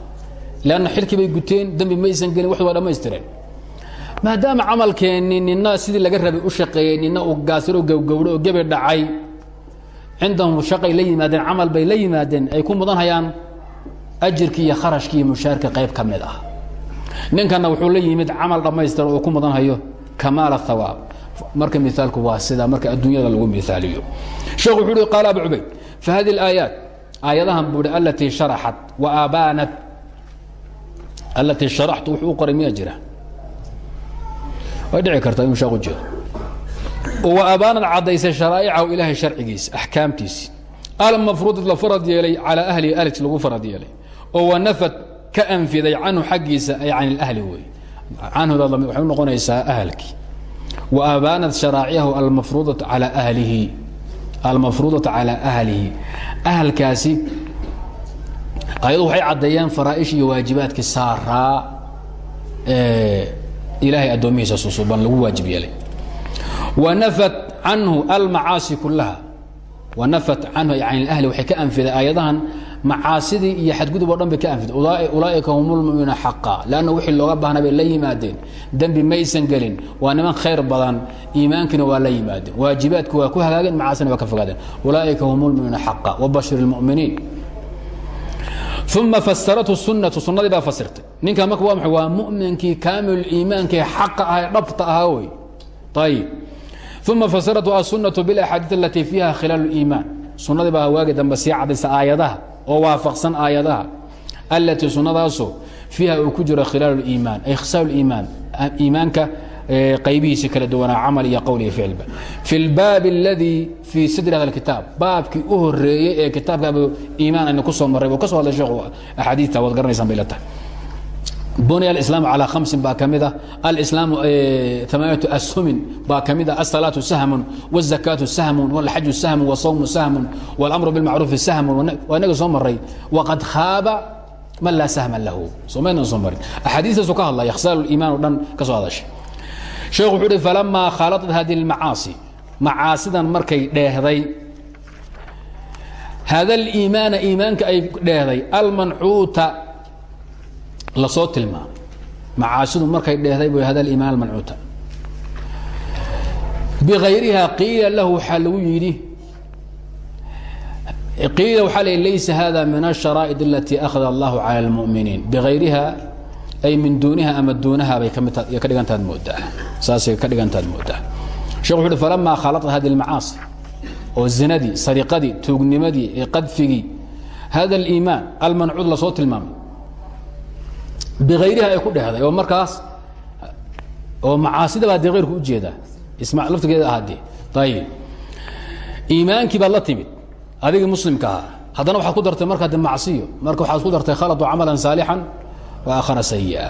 Lanna xilkii bay guteen dembi maysan gelin wax waa dhamaystireen maadaama camalkeenni nina sidii laga rabay u shaqeeyey nina uu gaasiro gowgowdho oo gebe dhacay cindahum shaqay la yimaadeen camal bay la yimaadeen ay ku mudan hayaan ajirkii iyo kharashkii iyo mushaarka qayb ka mid ah ninkanna wuxuu la yimid camal dhammaystira oo ku mudan hayo kamaal hawaab marka miaalku waa sida marka adduunyada lagu miaaliyo sheekhu wuxuu uhi qaala abu cubayd fa hadi اlaayaat aayadahan buu hi alatii sharaxat wa aabaanat alatii sharaxtu wuxuu u qoray miyaa jira way dhici kartaa inuu sheekh u jeedo wa abaanad caddaysay sharaa'icahu ilaahay sharcigiisa axkaamtiisi. Almafruudad la farad yeelay calaa ahlihi ahlis lagu farad yeelay. Oo wanafad ka anfiday canhu xaggiisa ay can ilahli wey canhuda waxay u noqonaysaa ahalkii wa abaanad sharaacicahu almafruudata calaa ahlihi. Almafruudata calaa ahlihi. Ahalkaasi ayadu waxay caddeeyeen faraa'ish iyo waajibaadkii saaraa ilaahay addoomihiisa susuban lagu waajib yeelay wanafat canhu almacaasi kulaha wanafat canhu ay can ilahli waxay ka anfiday aayadahan macaasidii iyo xadgudub o dhan bay ka anfiday ulaa'ika hum lmuminuuna xaqa leanna wixii looga baahnaa bay la yimaadeen dembi maysan gelin waa niman khayr badan iimaankina waa la yimaadeen waajibaadku waa ku hagaageen macaasina waa ka fogaadeen ulaa'ika hum lmuminuuna xaqa wabashir اlmuminiin uma fasarathu sunatu sunadii baa fasirtay ninkan marka waa muminkii kaamil iimaankae xaqa ah ee dhabta ahaa wey ayib uma fasarathu asunatu bilaxaadiid alatii fiiha khilaal iimaan sunadii baa waagi dambe sii cadaysa aayadaha oo waafaqsan aayadaha alatii sunadaasoo fiiha uu ku jiro khilaal iimaan ay khisaal iimaan iimaanka qaybihiisi kala duwanaa camal iyo qowl iyo ficilba fi lbaabi اladii fii sadri hada kitaab baabkii u horeeyey ee kitaabkaaba iimaan aynu ku soo marray buu ka so hadlay sheekhu axaadiita waad garanaysaan bay la tahay bunya alislaamu calaa khamsin baa ka mid ah. Alislaamu amaaniyatu ashumin baa ka mid ah. Asalaatu sahmun wazakaatu sahmun walxaju sahmun wasawmu sahmun walamru bilmacruufi sahmun waa inaga soo maray. Waqad khaaba man laa sahma lahu. Somaynan soo marin. Axaadiistaasu ka hadlaya khsaal iimaan o dhan ka soo hadashay. Sheekhu wuxuu uhi falamaa khaalaطat hadi اlmacaasi macaasidan markay dheehday hada aliimaana iimaanka ay dheehday almancuuta lasoo tilmaamay macaasidu markay dheehday bu hada aliimaan almancuuta bغayriha qiila lahu waxaa lagu yidhi qiila waxaa l laysa hada min الشharaaئd اlatي أkhذ اllah calى الmؤminiin bغayriha ay min duuniha ama duunaha bay ka dhigantaad moodaa saasay ka dhigantaad moodaa shekh wuxu uhi falama khalata hadi اlmacaasi oo zinadii sariqadii tuugnimadii qadfigii hada اliimaan almancuud lasoo tilmaamay bغayriha ay ku dhehday oo markaas oo macaasida baa dee غayrku u jeedaa laftigeeda ahade ayib iimaankii baad la timid adigii muslimka ahaa haddana waxaad ku dartay markaa de macsiyo marka waxaad ku dartay khaladu camalan saalixan wa aakhara sayi'a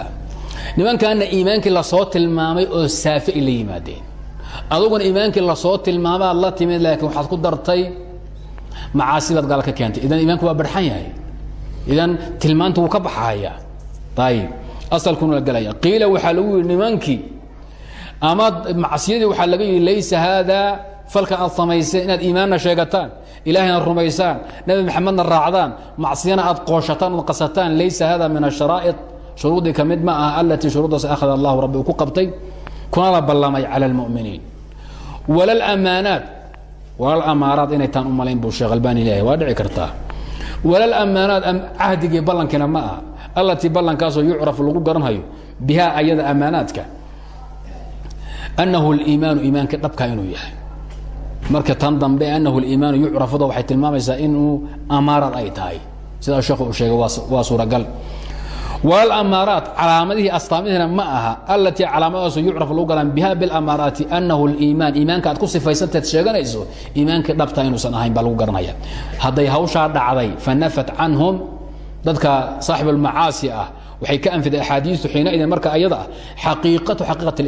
nimankaana iimaankii la soo tilmaamay oo saafe ay la yimaadeen aduguna iimaankii la soo tilmaamaad la timid laakiin waxaad ku dartay macaasi baad gaal ka keentay idan iimaanku waa barxan yahay idan tilmaanta wuu ka baxaya ayib asalkuna la gelaya qiila waxaa lagu yidhi nimankii ama macsiyadii waxaa laga yidhi laysa haadaa falkan aad samayseen inaad iimaanna sheegataan ilaahayna rumaysaan nebi maxamedna raacdaan macsiyana aad qooshataan ood qasataan laysa hada min asharaa'id shuruudii ka mid ma aha alatii shuruuddaas akhada allahu rabbi uu ku qabtay. Kuna la ballamay cala almu'miniin. Wala lamaanaat walal amaaraad inay taan u malayn buu sheekh albani leeyahay waa dhici kartaa. Walal amaanaat cahdigii ballankiina ma aha allatii ballankaasoo yucrafu lagu garanhayo bihaa ayada ammaanaadka anahu liimaanu iimaankii dhabka inuu yahay. Marka tan dambe anahu liimaanu yucrafuda waxay tilmaamaysaa inuu amaarad ay tahay. Sidaa sheekhu uu sheegay waa suuragal. Wlamaaraat calaamadihii astaamihiina ma aha allatii calaamadaasoo yucrafu lagu garan biha bilamaaraati anahu liimaan iimaanka aad ku sifaysanteed sheeganayso iimaankii dhabta inuusan ahayn baa lagu garanaya hadday hawshaa dhacday fanafat canhum dadka saaxib almacaasi ah waxay ka anfiday axaadiistu xiinaidin marka ayada ah xaqiiqatu xaqiiqat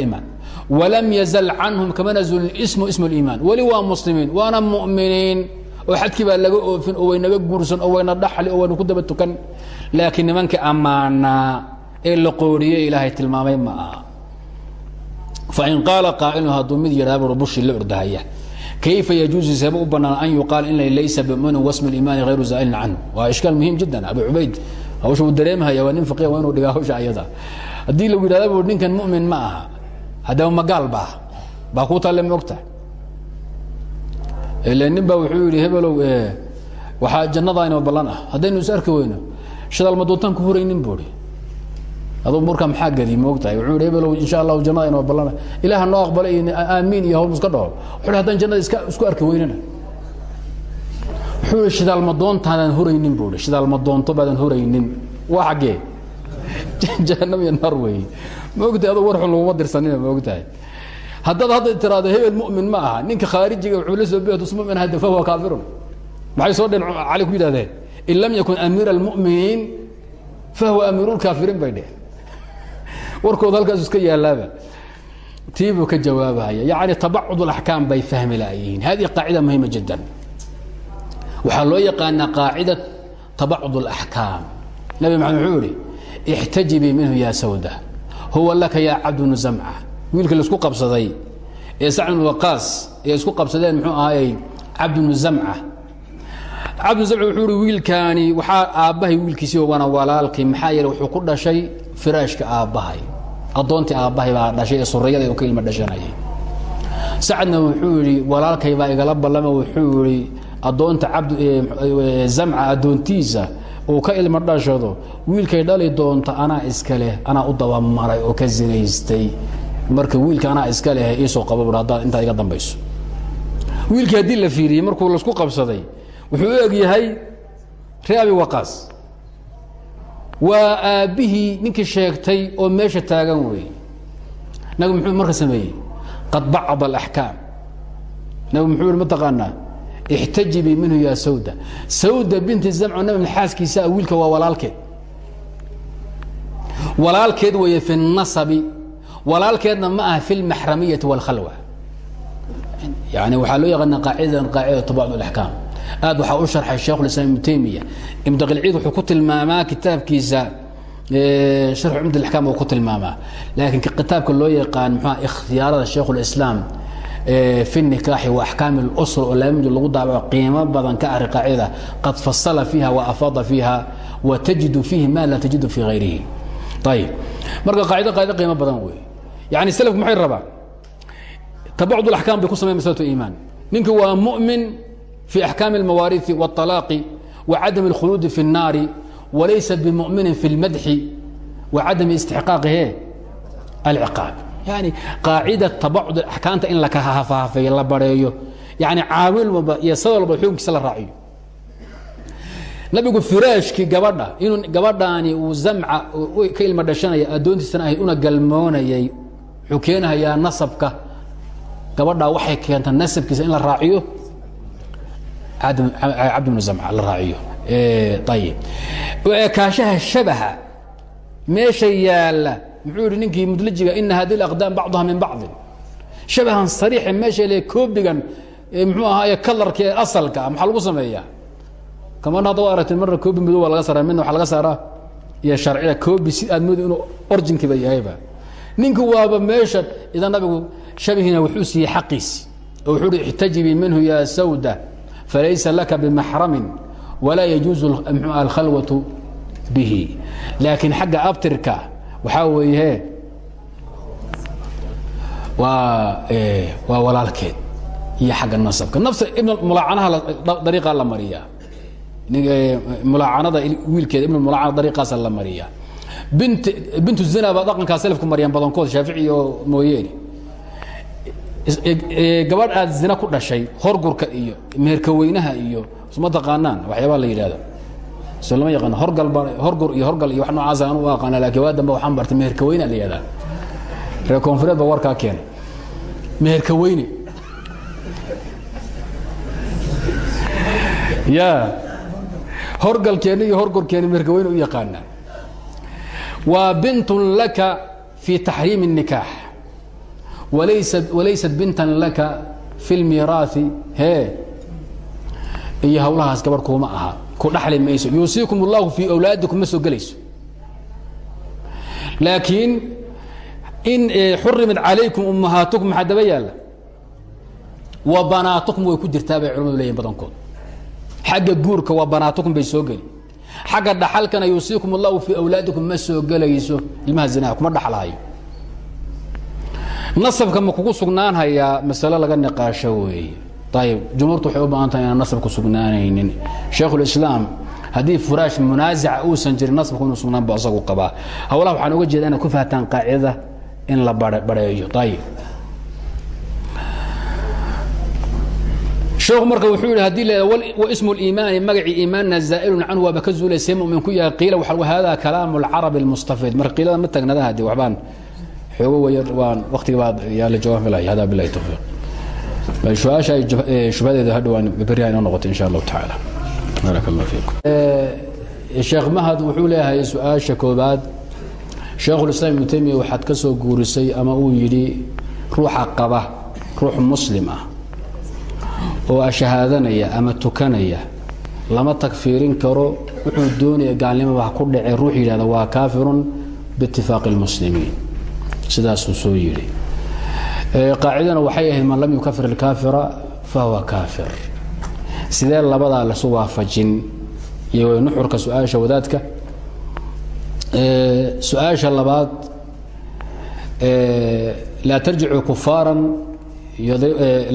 walam yazal canhum kama nazul ismu ismu اliimaan weli waa muslimiin waana mu'miniin. Oo xadkii baa laga oofin oo waynaga guursan oo wayna dhaxli oo wayna ku daba tukan. Laakiin nimankii ee la qooriyey ilaahay tilmaamay ma aha. Fain qaala qaa'ilun hadduu mid yidhahda la ordahaya kayfa yajuusu seeba u bannaan an yuqaal in laysa biminin wasmu اliimaani hayru zaa'ilin canhu waa ishkaal muhiim jiddan abu cubayd hawsha uu dareemhaya waa nin faqiya waa inuu dhigaa hawsha ayada haddii lagu yidhahda bu ninkan mu'min ma aha haddaba magaal baa baa kuu talle ma ogtahay ile nin baa wuxuu yidhi hebelow waxaa jannada inoo ballan ah haddaynu is arki weyno shidaal maduutaan ku huraynin buuhi aduu markaa maxaa gadi ma ogtahay? Wuxuu yidhi hebelow insha allahu jannada inoo ballan. Ah ilaaha noo aqbala aamiin iyo hawl iska dhaho. Wuxuu haddaan jannada iska isku arki weynana. Wuxuu yidhi shidaal madoontaadaan huraynin buuhi shidaal madoonto baadan huraynin. Waa xaggee. Jahannam iyo naar weeye ma ogtahay? Aduu war xun laguma dirsanina ma ogtahay? Haddaad hadda tiraado hebel mumin ma aha. Ninka khaarijiga wuxuu la soo betus mumin hada fahuwa kaafirun. Maxay soo dheen cali ku yidhahdeen in lam yakun amiira almu'miniin fahuwa amiiru lkaafiriin bay dheheen warkooda halkaas iska yaalaaba tii buu ka jawaabahaya yacni tabacud alaxkaam bay fahmi laayihiin hadihi qaacida muhima jiddan. Waxaa loo yaqaanaa qaacida tabacud alaxkaam nabi maxamed wuxuu yihi ixtajibii minhu ya sawda huwa laka ya cabd bnu zamca. Wiilka la isku qabsaday ee sacd bn waqaas ee isku qabsadeen muxuu ahaayey cabd bnu zamca. Cabd bnu zamca wuxuu ihi wiilkaani waxaa aabbahay wiilkiisii waana walaalkay maxaa yeele wuxuu ku dhashay firaashka aabbahay addoontii aabbahay baa dhashay ee surayada oo ka ilma dhashanayay. Sacdna wuxuu yidhi walaalkay baa igala ballama wuxuu yihi addoonta cabd zamca addoontiisa uu ka ilma dhashado wiilkay dhali doonta anaa iska leh anaa u dabamaray oo ka zinaystay. Marka wiilka anaa iska leh iisoo qaba haddaad intaad iga dambayso. Wiilkii haddii la fiiriyey markuu la isku qabsaday wuxuu u eg yahay ree abi waqaas waa aabbihii ninkii sheegtay oo meesha taagan weeye. Nabigu muxuu marka sameeyey? Qad bacda alaxkaam nabigu muxuu yihi mataqaanaa ixtajibii minhu ya sawda. Sawda binti zamco nabi xaaskiisaa wiilka waa walaalkeed. Walaalkeed weeye fi nasabi. Walaalkeedna ma aha fi lmaxramiyati wاlkhalwa yani waxaa loo yaqaana qaacidadan qaacida tabacd اlaxkaam aad waxaa u sharxay sheikhu islam ibnu taymiya ibn daqilciid wuxuu ku tilmaamaa kitaabkiisa sharxu cumd اlaxkaam uu ku tilmaamaa laakiin kitaabka loo yaqaan mxua ikhtiyaarada shaikh اlislaam fi الnikaaxi وaxkaami اlsr oo laamid lagu daabaco qiimo badan ka ahri qaacida qad fasala fiiha وafaada fiiha watajidu fiihi ma laa tajidu fii hayrihi ayib marka qaacida qaacida qiimo badan wey yani slku maxay rabaan tabacud اaxkaam bay ku samayn maslaة iimaan ninki waa muؤmin fi axkaami اlmawaariثi والطalaaqi وcadam اlkhuluudi fi الnaari walaysat bimuminin fi اlmadxi وcadami istixqaaqihe alciqaab yani qaacida tabacud axkaamta in la kahahafahafeeyo la bareeyo yani caamil walba iyo sad walba xukunkiisa la raaciyo nabigu firaashkii gabadha inuu gabadhaani uu zamca ka ilma dhashanaya addoontiisana ahayd una galmoonayay wuxuu keenahayaa nasabka gabadhaa waxay keenta nasabkiisa in la raaciyo cabd bnu zamca la raaciyo. Ayib ekaashaha shabaha meesha yaalla muxuu yidhi ninkii mudlajiga ina hadi اlaqdaam bacduha min bacdin. Shabahan sariixe meesha le koobigan muxuu ahaaye kalarka ee asalka maxaa lagu sameeyaa? Kaman hadda wa aragtid marna koobi madow waa laga saaraa midna waxaa laga saaraa? Iyo sharciya koobi si aad moodi inuu orjinkiiba yahayba ninki waaba meesha idan nabigu shabihiina wuxuu siiyey xaqiisi oo wuxuu uhi ixtajibii minhu ya sawda falaysa laka bimaxramin walaa yajuuzu alkhalwatu bihi laakiin xagga abtirka waxaa weeye waa waa walaalkeed iyo xagga nasabka nafsa ibn mulaacanaha dariiqaa la mariyaa mulaacanada wiilkeeda ibn mulaacana dariiqaasa la mariyaa bint bintu zina baa dhaqankaa selafku mariyaan badankood shaafici iyo mooyeene gabadh aad zina ku dhashay horgurka iyo meherka weynaha iyo ma taqaanaan waxyaabaa la yidhahdo so lama yaqaano horgal ba horgur iyo horgal iyo wax noocaasa anu u aqaana laakiin waa dambe waxaan bartay meherka weyne la yihahdaa reer ba warkaa keenay. Meherka weyne ya horgalkeeni iyo horgurkeeni meherka weyne u yaqaanaa. Waa bintun laka fi taxriimi الnikaax walaysat bintan laka fi lmiiraai hee iyo hawlahaas gabar kuuma aha. Ku dhaxli mayso. Yuusiikum اllahu fii awlaadikum ma soo in xurimat calaykum ummahaatukum maxaa daba wa banaatukum way ku jirtaa bay culamadu leeyihiin badankood. Xagga guurka waa banaatukum bay soo geli. Xagga dhaxalkana yuusiikum اllahu fii awlaadikum ma ilmaha zinaa kuma dhaxalhayo nasabka ma kugu sugnaanhayaa masale laga niqaasho weeye ayib jumhuurtu waxay u baahan taha inaan nasab ku sugnaanaynin. Shaekhulislaam haddii furaash munaazaca uusan jirin nasabku inuu sugnaan bu asagu qabaa. Hawlaha waxaan uga jeeda inaad ku fahtaan qaacidada in la bareeyo ayib sheekhu marka wuxuu yidhi haddii la ismu liimaani magacii iimaanna zaa'ilun canhu waaba ka zuulayse mumin ku yahay. Qiila waxa haada kalaamu lcarabi lmustafid marka qiilada ma tagnada hadi waxbaan xoogo way waan waktiga yaa la jawaab filaya hada bilahi tawfiiq su'aasha shubhadeeda hadhowaan inoo noqoto insha allahu tacaala baaraka allah fiikum sheekh mahad wuxuu leeyahay su'aasha koobaad. Sheekhulislaam ibnu taymiya waxaad ka soo guurisay ama uu yidhi ruuxa qaba ruux muslim ah oo ashahaadanaya ama tukanaya lama tagfiirin karo wuxuu doonaya gaalnimaba ku dhace ruux yidhahda waa kaafirun biitifaaqi اlmuslimiin sidaasuu soo yidhi. Qaacidana waxay ahayd man lam yukafir اlkaafira fahuwa kaafir. Sidee labadaa lasu waafajin? Iyo nuxurka su'aasha wadaadka. Su'aasha labaad laa tarjicuu kufaaran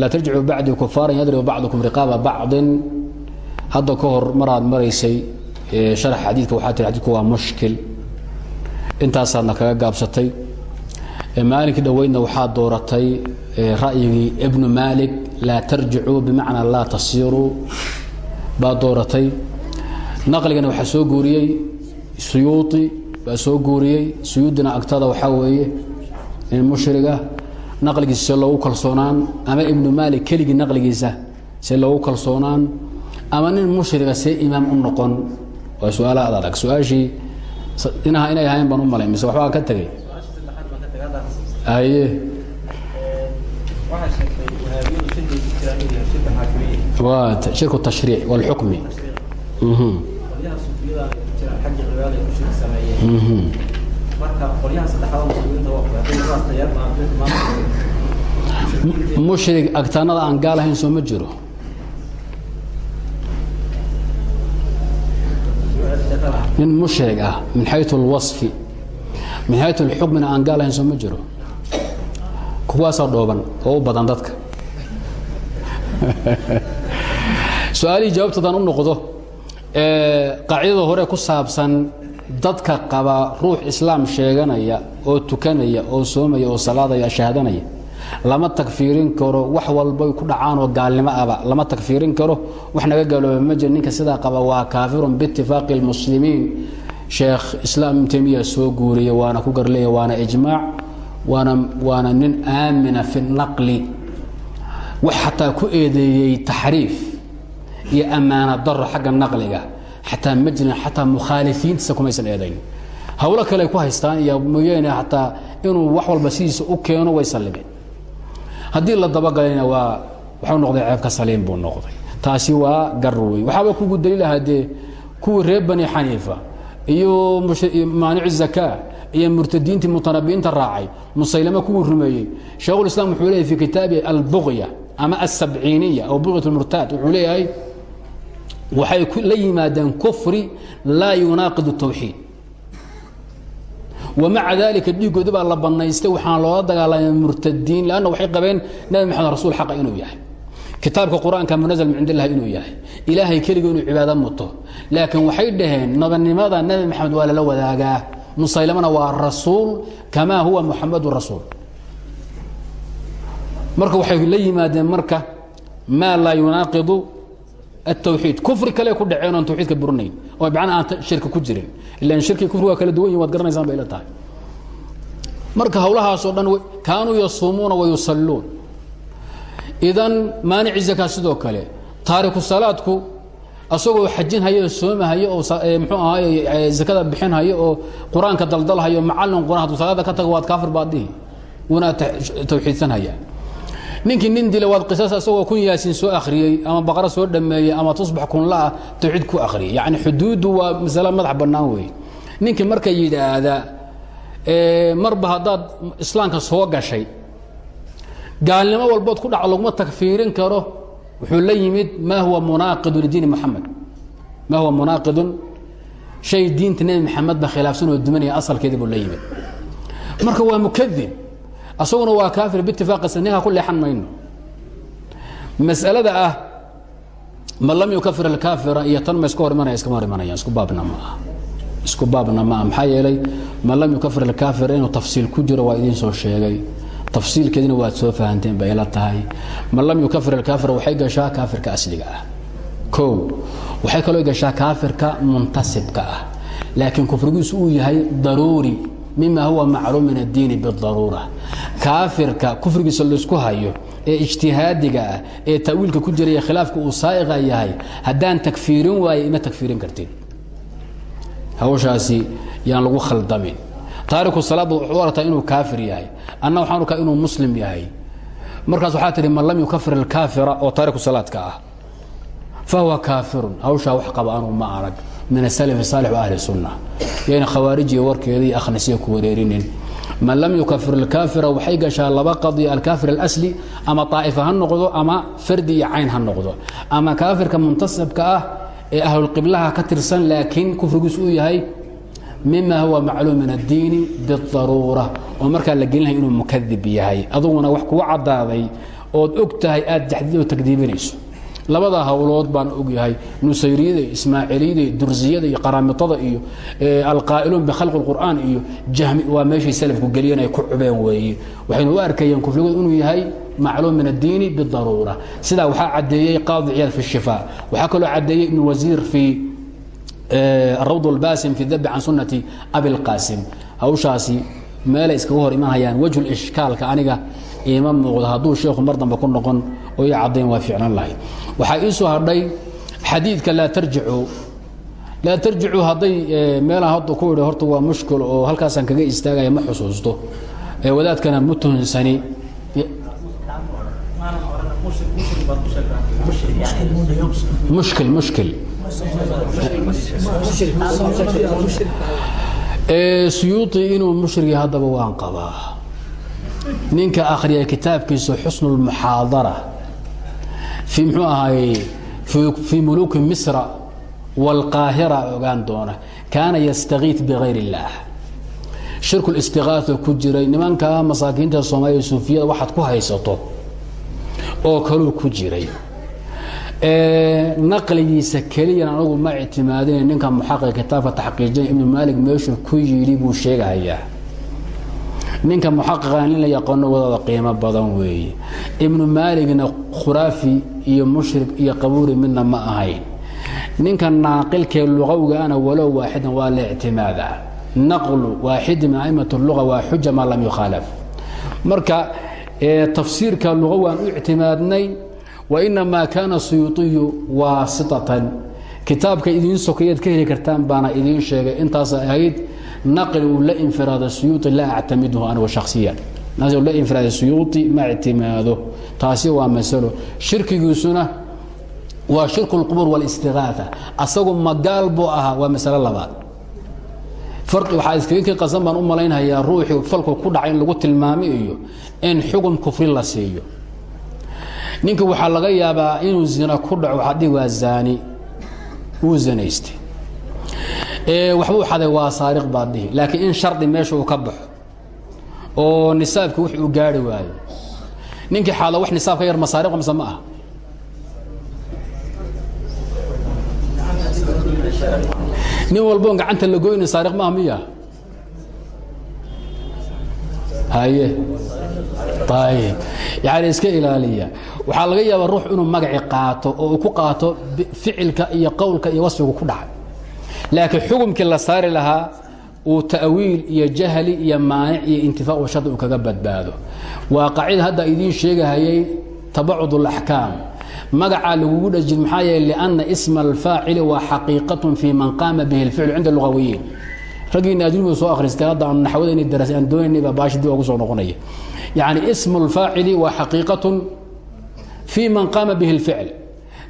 laa tarjicuu bacdii kufaaran yadribu bacdukum riqaaba bacdin. Hadda ka hor maraad maraysay sharax xadiidka waxaa tiri xadidku waa mushkil. Intaasaadna kaga gaabsatay maalinkii dhoweydna waxaa dooratay ra'yigii ibnu maalik laa tarjicuu bimacnaa laa tasiruu baa dooratay. Naqligana waxaa soo guuriyey suyuuطi baa soo guuriyey suyuudina agtada waxaa weeye nin mushriga naqligiisa se loogu kalsoonaan ama ibnu maalik keligii naqligiisa se loogu kalsoonaan ama nin mushriga see imaam u noqon. Waa su'aala ad adag. Su'aashii inaha inay ahayn baan u malay mise waxbaa ka tegey aye wa shirku tashriic wاlxukmi mushrig agtaanada aan gaal ahayn soo ma jiro nin mushrig ah min xayu اlwaصfi min xayu اlxukmina aan gaal ahayn soo ma jiro Kuwaasaa dhooban oo u badan dadka. Su'aalihii u noqdo qaacidada hore ku saabsan dadka qaba ruux islaam sheeganaya oo tukanaya oo soomaya oo salaadaya shahaadanaya lama tagfiirin karo wax walbay ku dhacaan oo gaalnimo aba lama tagfiirin karo wax naga gaalooba ma jiro ninka sidaa qaba waa kaafirun biitifaaqi اlmuslimiin sheekh islaam ibn soo guuriya waana ku garleeya waana ijmaac waana nin aamina fi naqli. Wax xataa ku eedeeyey taxriif iyo ammaana daro xagga naqliga. Xataa ma jirin xataa mukhaalifiintiisa kumaysan eedayn. Hawlo kale ku haystaan iyo mooyaane xataa inuu wax walba sidiisa u keeno way sallibeen. Haddii la dabagalayna waa waxuu noqday ceebka saliim buu noqday. Taasi waa gar wey waxaaba kugu daliilahaa dee kuwii reer bani xaniifa iyo maanicu zakaa iyo murtadiintii mutanabiinta raacay musaylama kuwii rumeeyey. Sheekhulislaam wuxuu leeyahy fi kitaabi albugya ama asabciiniya aw bugyat lmurtaad wuxuu leeyahay waxay la yimaadeen kufri laa yunaaqidu tawxiid wamaca dalika dhiigoodi baa la banaystay waxaan loola dagaalamay murtadiin lanna waxay qabeen nabi maxamed rasuul xaqa inuu yahay. Kitaabka qur'aanka munazl min cind illahi inuu yahay. Ilaahay keliga inuu cibaado muto laakiin waxay dhaheen nabanimada nabi maxamed waa lala wadaagaa musaylamana waa rasuul kamaa huwa muxamadu rasuul. Marka waxay la yimaadeen marka maa laa yunaaqidu atawxiid kufri kale ku dhaceen oon tawxiidka burinayn oo macnaa aan shirki ku jirin. Ilan shirki kufri waa kala duwan yihiin waad bay ila tahay. Marka hawlahaasoo dhan kaanuu yasuumuuna wayusalluun idan maanici zakaa sidoo kale taariku salaadku asagoo xajin hayo oo soomahaya oo mxuu ahaay zakada bixin hayo oo qur'aanka daldalhayo macallin quraan haduu salaada ka tago waad kaafir baad dhihi wuuna tawxiidsan hayaa ninkii nin dila waad qisaas asagoo kun yaasin soo akhriyey ama baqara soo dhameeyey ama tusbax kunlaah tawxiid ku akhriyay yani xuduuddu waa masale madax bannaan weeye ninkii marka yidhaahda marba haddaad islaamka soo gashay gaalnimo walbood ku dhac laguma takfiirin karo wuxuu la yimid maa huwa munaaqidun lidiini moxamed maa huwa munaaqidun? Shay diinta nebi maxamed ba khilaafsan oo dumanaya asalkeedii buu la yimid. Marka waa mukadib asaguna waa kaafir biitifaaqi ninka ku leexan mayno. Masalada ah man lam yukafir alkaafira iyo tan ma iska hor imanaya iskama hor imanayaan isku baabna ma aha. Isku baabna ma aha. Maxaa yeelay man lam yukafir alkaafira inuu tafsiil ku jiro waa idiin soo sheegay tafsiilkeedina waad soo fahanteen bay la tahay. Man lam yukafir alkaafira waxay gashaa kaafirka asliga ah. Kow waxay kaloo gashaa kaafirka muntasibka ah. Laakiin kufrigiisu uu yahay daruuri mima huwa macluum min addiini bidaruura. Kaafirka kufrigiisa la isku hayo ee ijtihaadiga ah ee ta'wiilka ku jiraya khilaafka uu saa'iqa yahay haddaan takfiirin waaye ima takfiirin kartid. Hawshaasi yaan lagu khaldamin taariku salaadda wuxuu aragtaa inuu kaafir yahay. Anna waxaan arkaa inuu muslim yahay. Markaas waxaa tihi man lam yukafir alkaafira oo taariku salaadka ah. Fahuwa kaafirun. Hawshaa wax qaba anuu ma arag. Min asalaf saalix wa ahli sunna yayna khawaarijiya warkeeda iyo akhnasiya ku wareerinin. Man lam yukafir alkaafira waxay gashaa laba qadiya alkaafir alasli ama طaa'ifa ha noqdo ama fardi iyo cayn ha noqdo. Ama kaafirka muntasabka ah ee ahlulqiblaha ka tirsan laakiin kufrigiisu uu yahay mima huwa macluum min addiini bidaruura. Oo markaa la gelinaya inuu mukadib yahay. Aduguna wax kugu caddaaday ood og aad jaxdid oo tagdiibinayso. Labada hawlood baan og yahay. Nusayriyada iyo ismaaciiliyada iyo dursiyada iyo qaraamitada iyo alqaa'iluun bikhalqi اlqur'aan iyo jahmi. Waa meeshay salafku geliyeen ay ku cubeen weeye waxaynu u arkayeen kufrigood inuu yahay macluum min addiini bidaruura. Sidaa waxaa caddeeyey qaadi ciyaad fi shifaa. Waxaa kaloo caddeeyey ibnu wasiir fi arawd اlbasim fi dabi can sunati abi اlqaasim hawshaasi meelay iskaga hor imanhayaan wejhu ishkaalka aniga iima muuqdo hadduu sheekhu mar dambe ku noqon oo ii caddayn waa fiicnan lahayd waxaa ii soo hadhay xadiidka laa tarjicu laa tarjicu hadday meelaan hadda ku idhi horta waa mushkil oo halkaasaan kaga istaagaya ma xusuusto wadaadkana ma tuhunsani mushkil mushkil suyuuطi inuu mushrig haddaba waan qabaa ninka akhriya kitaabkiisa xusnu lmuxaadara fii muxuu ahaay fii muluuki misra wاlqaahira ogaan doona kaana yastakiid bغayr الlah shirku اstigaaa ku jiray nimanka masaakiinta soomaaliya suufiyada waxaad ku haysato oo kaluu ku jiray naqligiisa keliyan anagu ma ictimaadin ninka muxaqiq kitaabka taxqiijinaya ibnu maalik meeshuu ku yidhi buu sheegahayaa ninka muxaqiqa nin la yaqaano waddada qiimo badan weeye ibnu maaligna khuraafi iyo mushrik iyo qabuuri midna ma ahayn. Ninka naaqilkee luqawgaana walow waaxidan waa la ictimaadaa. Naqlu waaxidi min a'imat luga waa xuja maa lam yukhaalaf marka tafsiirka luqa waan u ictimaadnay wainamaa kaana suyuuiyu waasitatan kitaabka idiin sokeeyaad ka heli kartaan baana idiin sheegay intaas ahayd naqli uu la infiraada suyuui laa actamiduhu anigu shaksiyan la infiraada suyuui ma ictimaado taasi waa masalo shirkigiisuna waa shirku اlqubur wاlistigaaa asagu magaal buu ahaa waa masalo labaad farqi waxaa iskaga qasan baan u malaynhayaa ruuxii falku ku dhacay in lagu tilmaamo iyo in xukun kufri la siiyo ninka waxaa laga yaabaa inuu zina ku dhaco dhihi waa zaani wuu zinaystay. Waxbuu xaday waa saariq baad dhihi. Laakiin in shardi meesha uu ka baxo oo nisaabki wix uu gaari waayo ninkii xaada wax nisaab ka yar masaariq mise ma ah nin walboon gacanta la goyna saariq maaha miya haye. Ayib yani iska ilaaliya. Waxaa laga yaabaa ruux inuu magaci qaato oo ku qaato ficilka iyo qowlka iyo wasfigu ku dhacay. Laakiin xukumkii la saari lahaa uu ta'wiil iyo jahli iyo maanic iyo intifaac wa shardi uu kaga badbaado. Waa qaacida hadda idiin sheegahayay tabacud اlaxkaam magacaa lagugu dhajin maxaa yeele lianna isma alfaacili waa xaqiiqatun fii man qaama bihi اlficlu cinda lugawiyiin raggiina addunyadu soo akhristay hadda aan naxwada inay daras aan doonaynayba baashi dib ugu soo noqonaya. Yacni ismu اlfaacili waa xaqiiqatun fii man qaama bihi اlficl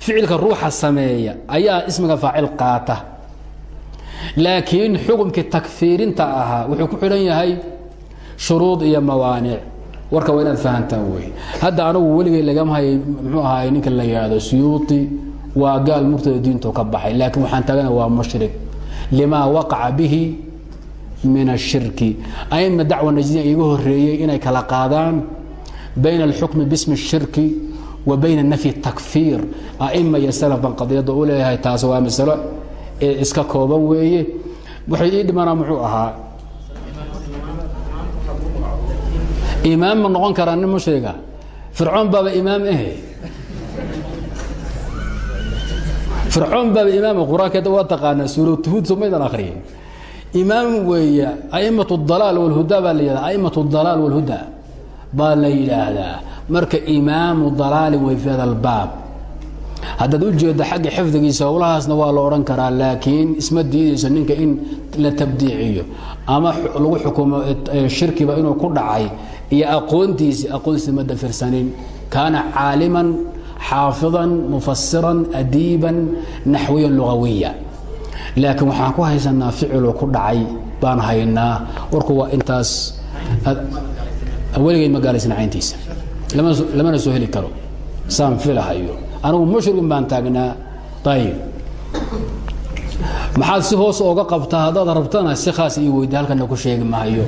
ficilka ruuxa sameeya ayaa ismiga faacil qaata. Laakiin xukumkii takfiirinta ahaa wuxuu ku xidhan yahay shuruud iyo mawaanic. Warka waa inaad fahantaan wey. Hadda anagu weligay lagama hayay muxuu ahaay ninka la yidhaahdo suyuuti waa gaal murtada diintu ka baxay. Laakiin waxaan taagana waa mushrik. Limaa waqaca bihi min ashirki aima dacwa najdiya iiga horeeyey inay kala qaadaan bayna alxukmi bismi الshirki wa bayna nafyi takfiir aima iyo salaf ban qadiyadda u taas waa masalo iska kooban weeye. Waxay ii dhimanaa muxuu ahaa? Imaam ma noqon karaa nin mushriga? Fircoon baaba imaam ahe fircoon baaba imaam qur'aankeeda waa taqaanaa suuratuhuud somaydan akhriyin imaam weeye aimatu dalaal wاlhuda baa la yihahda aimatu dalaal wاlhuda baa la yidhaahdaa marka imaamu dalaalin wey fi hada lbaab haddaad u xagga xifdigiisa howlahaasna waa la odhan karaa laakiin isma diidayso ninka in la tabdiiciyo ama lagu xukumo e, e, shirkiba inuu ku dhacay iyo aqoontiisi aqoonsi ma dafirsanin kaana caaliman xaafidan mufasiran adiiban naxwiyan lugawiya laakiin waxaan ku haysanaa ficiluu ku dhacay baan haynaa. Warku waa intaas weligay ma gaalaysna cayntiisa. Lamana soo heli karo. Saan filahayo. Anigu mushrigin baan taagnaa. Ayib maxaad si hoos ooga qabtaa haddaad rabtana si khaas ii weyda halkana ku sheegi maayo.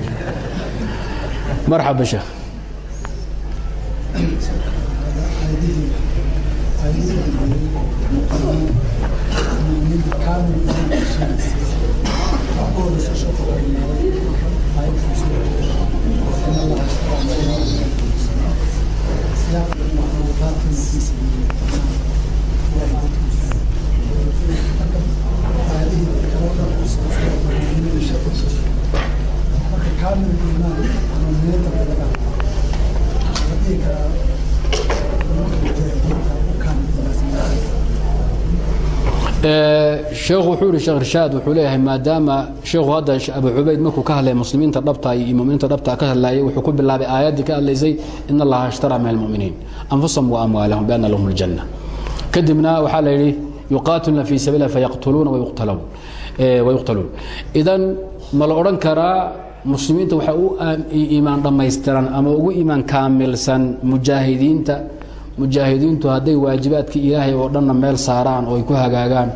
Marxaba sheekh sheekhu wuxuu yihi sheekh irshaad wuxuu leeyahay maadaama sheekhu hadda abu cubayd markuu ka hadlaya muslimiinta dhabta iyo muminiinta dhabta ka hadlayay wuxuu ku bilaabay aayaddii ka hadlaysay in allaha ashtaraa min almuminiin anfusahum wa amwaalahum bianna lahum aljanna kadibna waxaa la yidhi yuqaatiluna fii sabiililah fayaqtuluuna wayuqtaluun idan ma la odhan karaa muslimiinta waxaa u iimaan dhammaystiran ama ugu iimaan kaamilsan mujaahidiinta. Mujaahidiintu hadday waajibaadkii ilaahay oo dhanna meel saaraan oo ay ku hagaagaan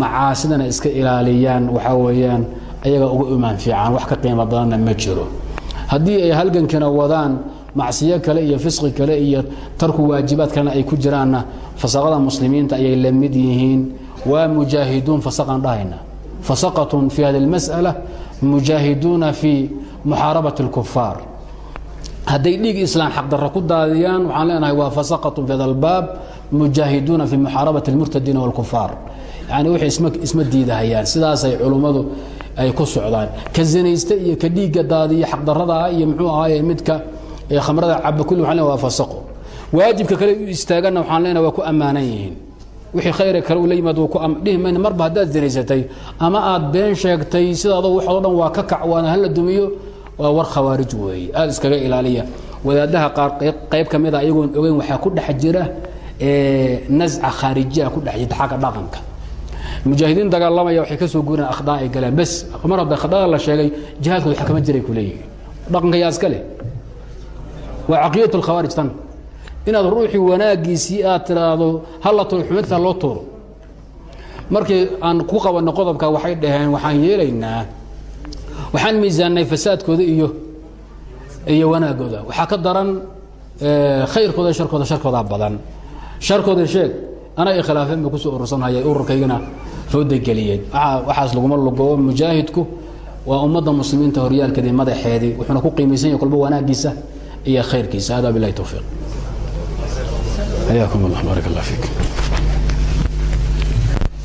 macaasidana iska ilaaliyaan waxaa weeyaan ayaga ugu imaan fiican wax ka qiimo badanna ma jiro haddii ay halgankina wadaan macsiyo kale iyo fisqi kale iyo tarku waajibaad kalena ay ku jiraanna fasaqada muslimiinta ayay la mid yihiin waa mujaahiduun fasaqan dhahayna fasaqatun fi hadi اlmas'ala mujaahiduuna fii muxaarabati اlkufaar hadday dhiig islaan xaqdarra ku daadiyaan waxaan leenahay waa fasaqatun fi hada albaab mujaahiduuna fii muxaarabati اlmurtadiina wاlkufaar yani waxay isma isma diidahayaan. Sidaasay culummadu ay ku socdaan. Ka zinaysta iyo ka dhiigga daadiya xaqdarradaa iyo muxuu ahaaye midka khamrada caba kulli waxan len waa fasaqo. Waajibka kale u istaaganna waxaan leenahay waa ku ammaanan yihiin. Wixii khayra kale uu la yimaad wuu ku dhihi mayna marba haddaad zinaysatay ama aad been sheegtay sidaado waxoo dhan waa ka kac waana hala dumiyo waa war khawaarij weeye. Aada iskaga ilaaliya. Wadaadaha qaar qayb ka mida ayagoon ogeyn waxaa ku dhex jira nasca khaarijiya ku dhex jirta xagga dhaqanka mujaahidiin dagaalamaya waxay ka soo guureen akhdaa ay galeen. Bes mar hadda khadada la sheegay jihaadku waxa kama jiray ku leeyihiin dhaqanka yaa iska leh. Waa caqiidat lkhawaarij tan. Inaad ruuxii wanaagiisii aad tiraahdo hala tuuro xumadta loo tuuro. Markii aan ku qabanno qodobka waxay dhaheen waxaan yeelaynaa waxaan miisaannay fasaadkooda iyo iyo wanaagooda. Waxaa ka daran khayrkooda iyo sharkooda sharkoodaa badan. Sharkooda sheeg anaa ikhilaafeen ba ku soo urursanhayay ururkaygana rooda geliyeed waxaas laguma lugo mujaahidku waa ummadda muslimiinta horyaalkeedii madaxeedii wuxuuna ku qiimaysan yahay kolba wanaagiisa iyo khayrkiisa. Hada bilahi towfiiq ayakum allah baark allah fiik.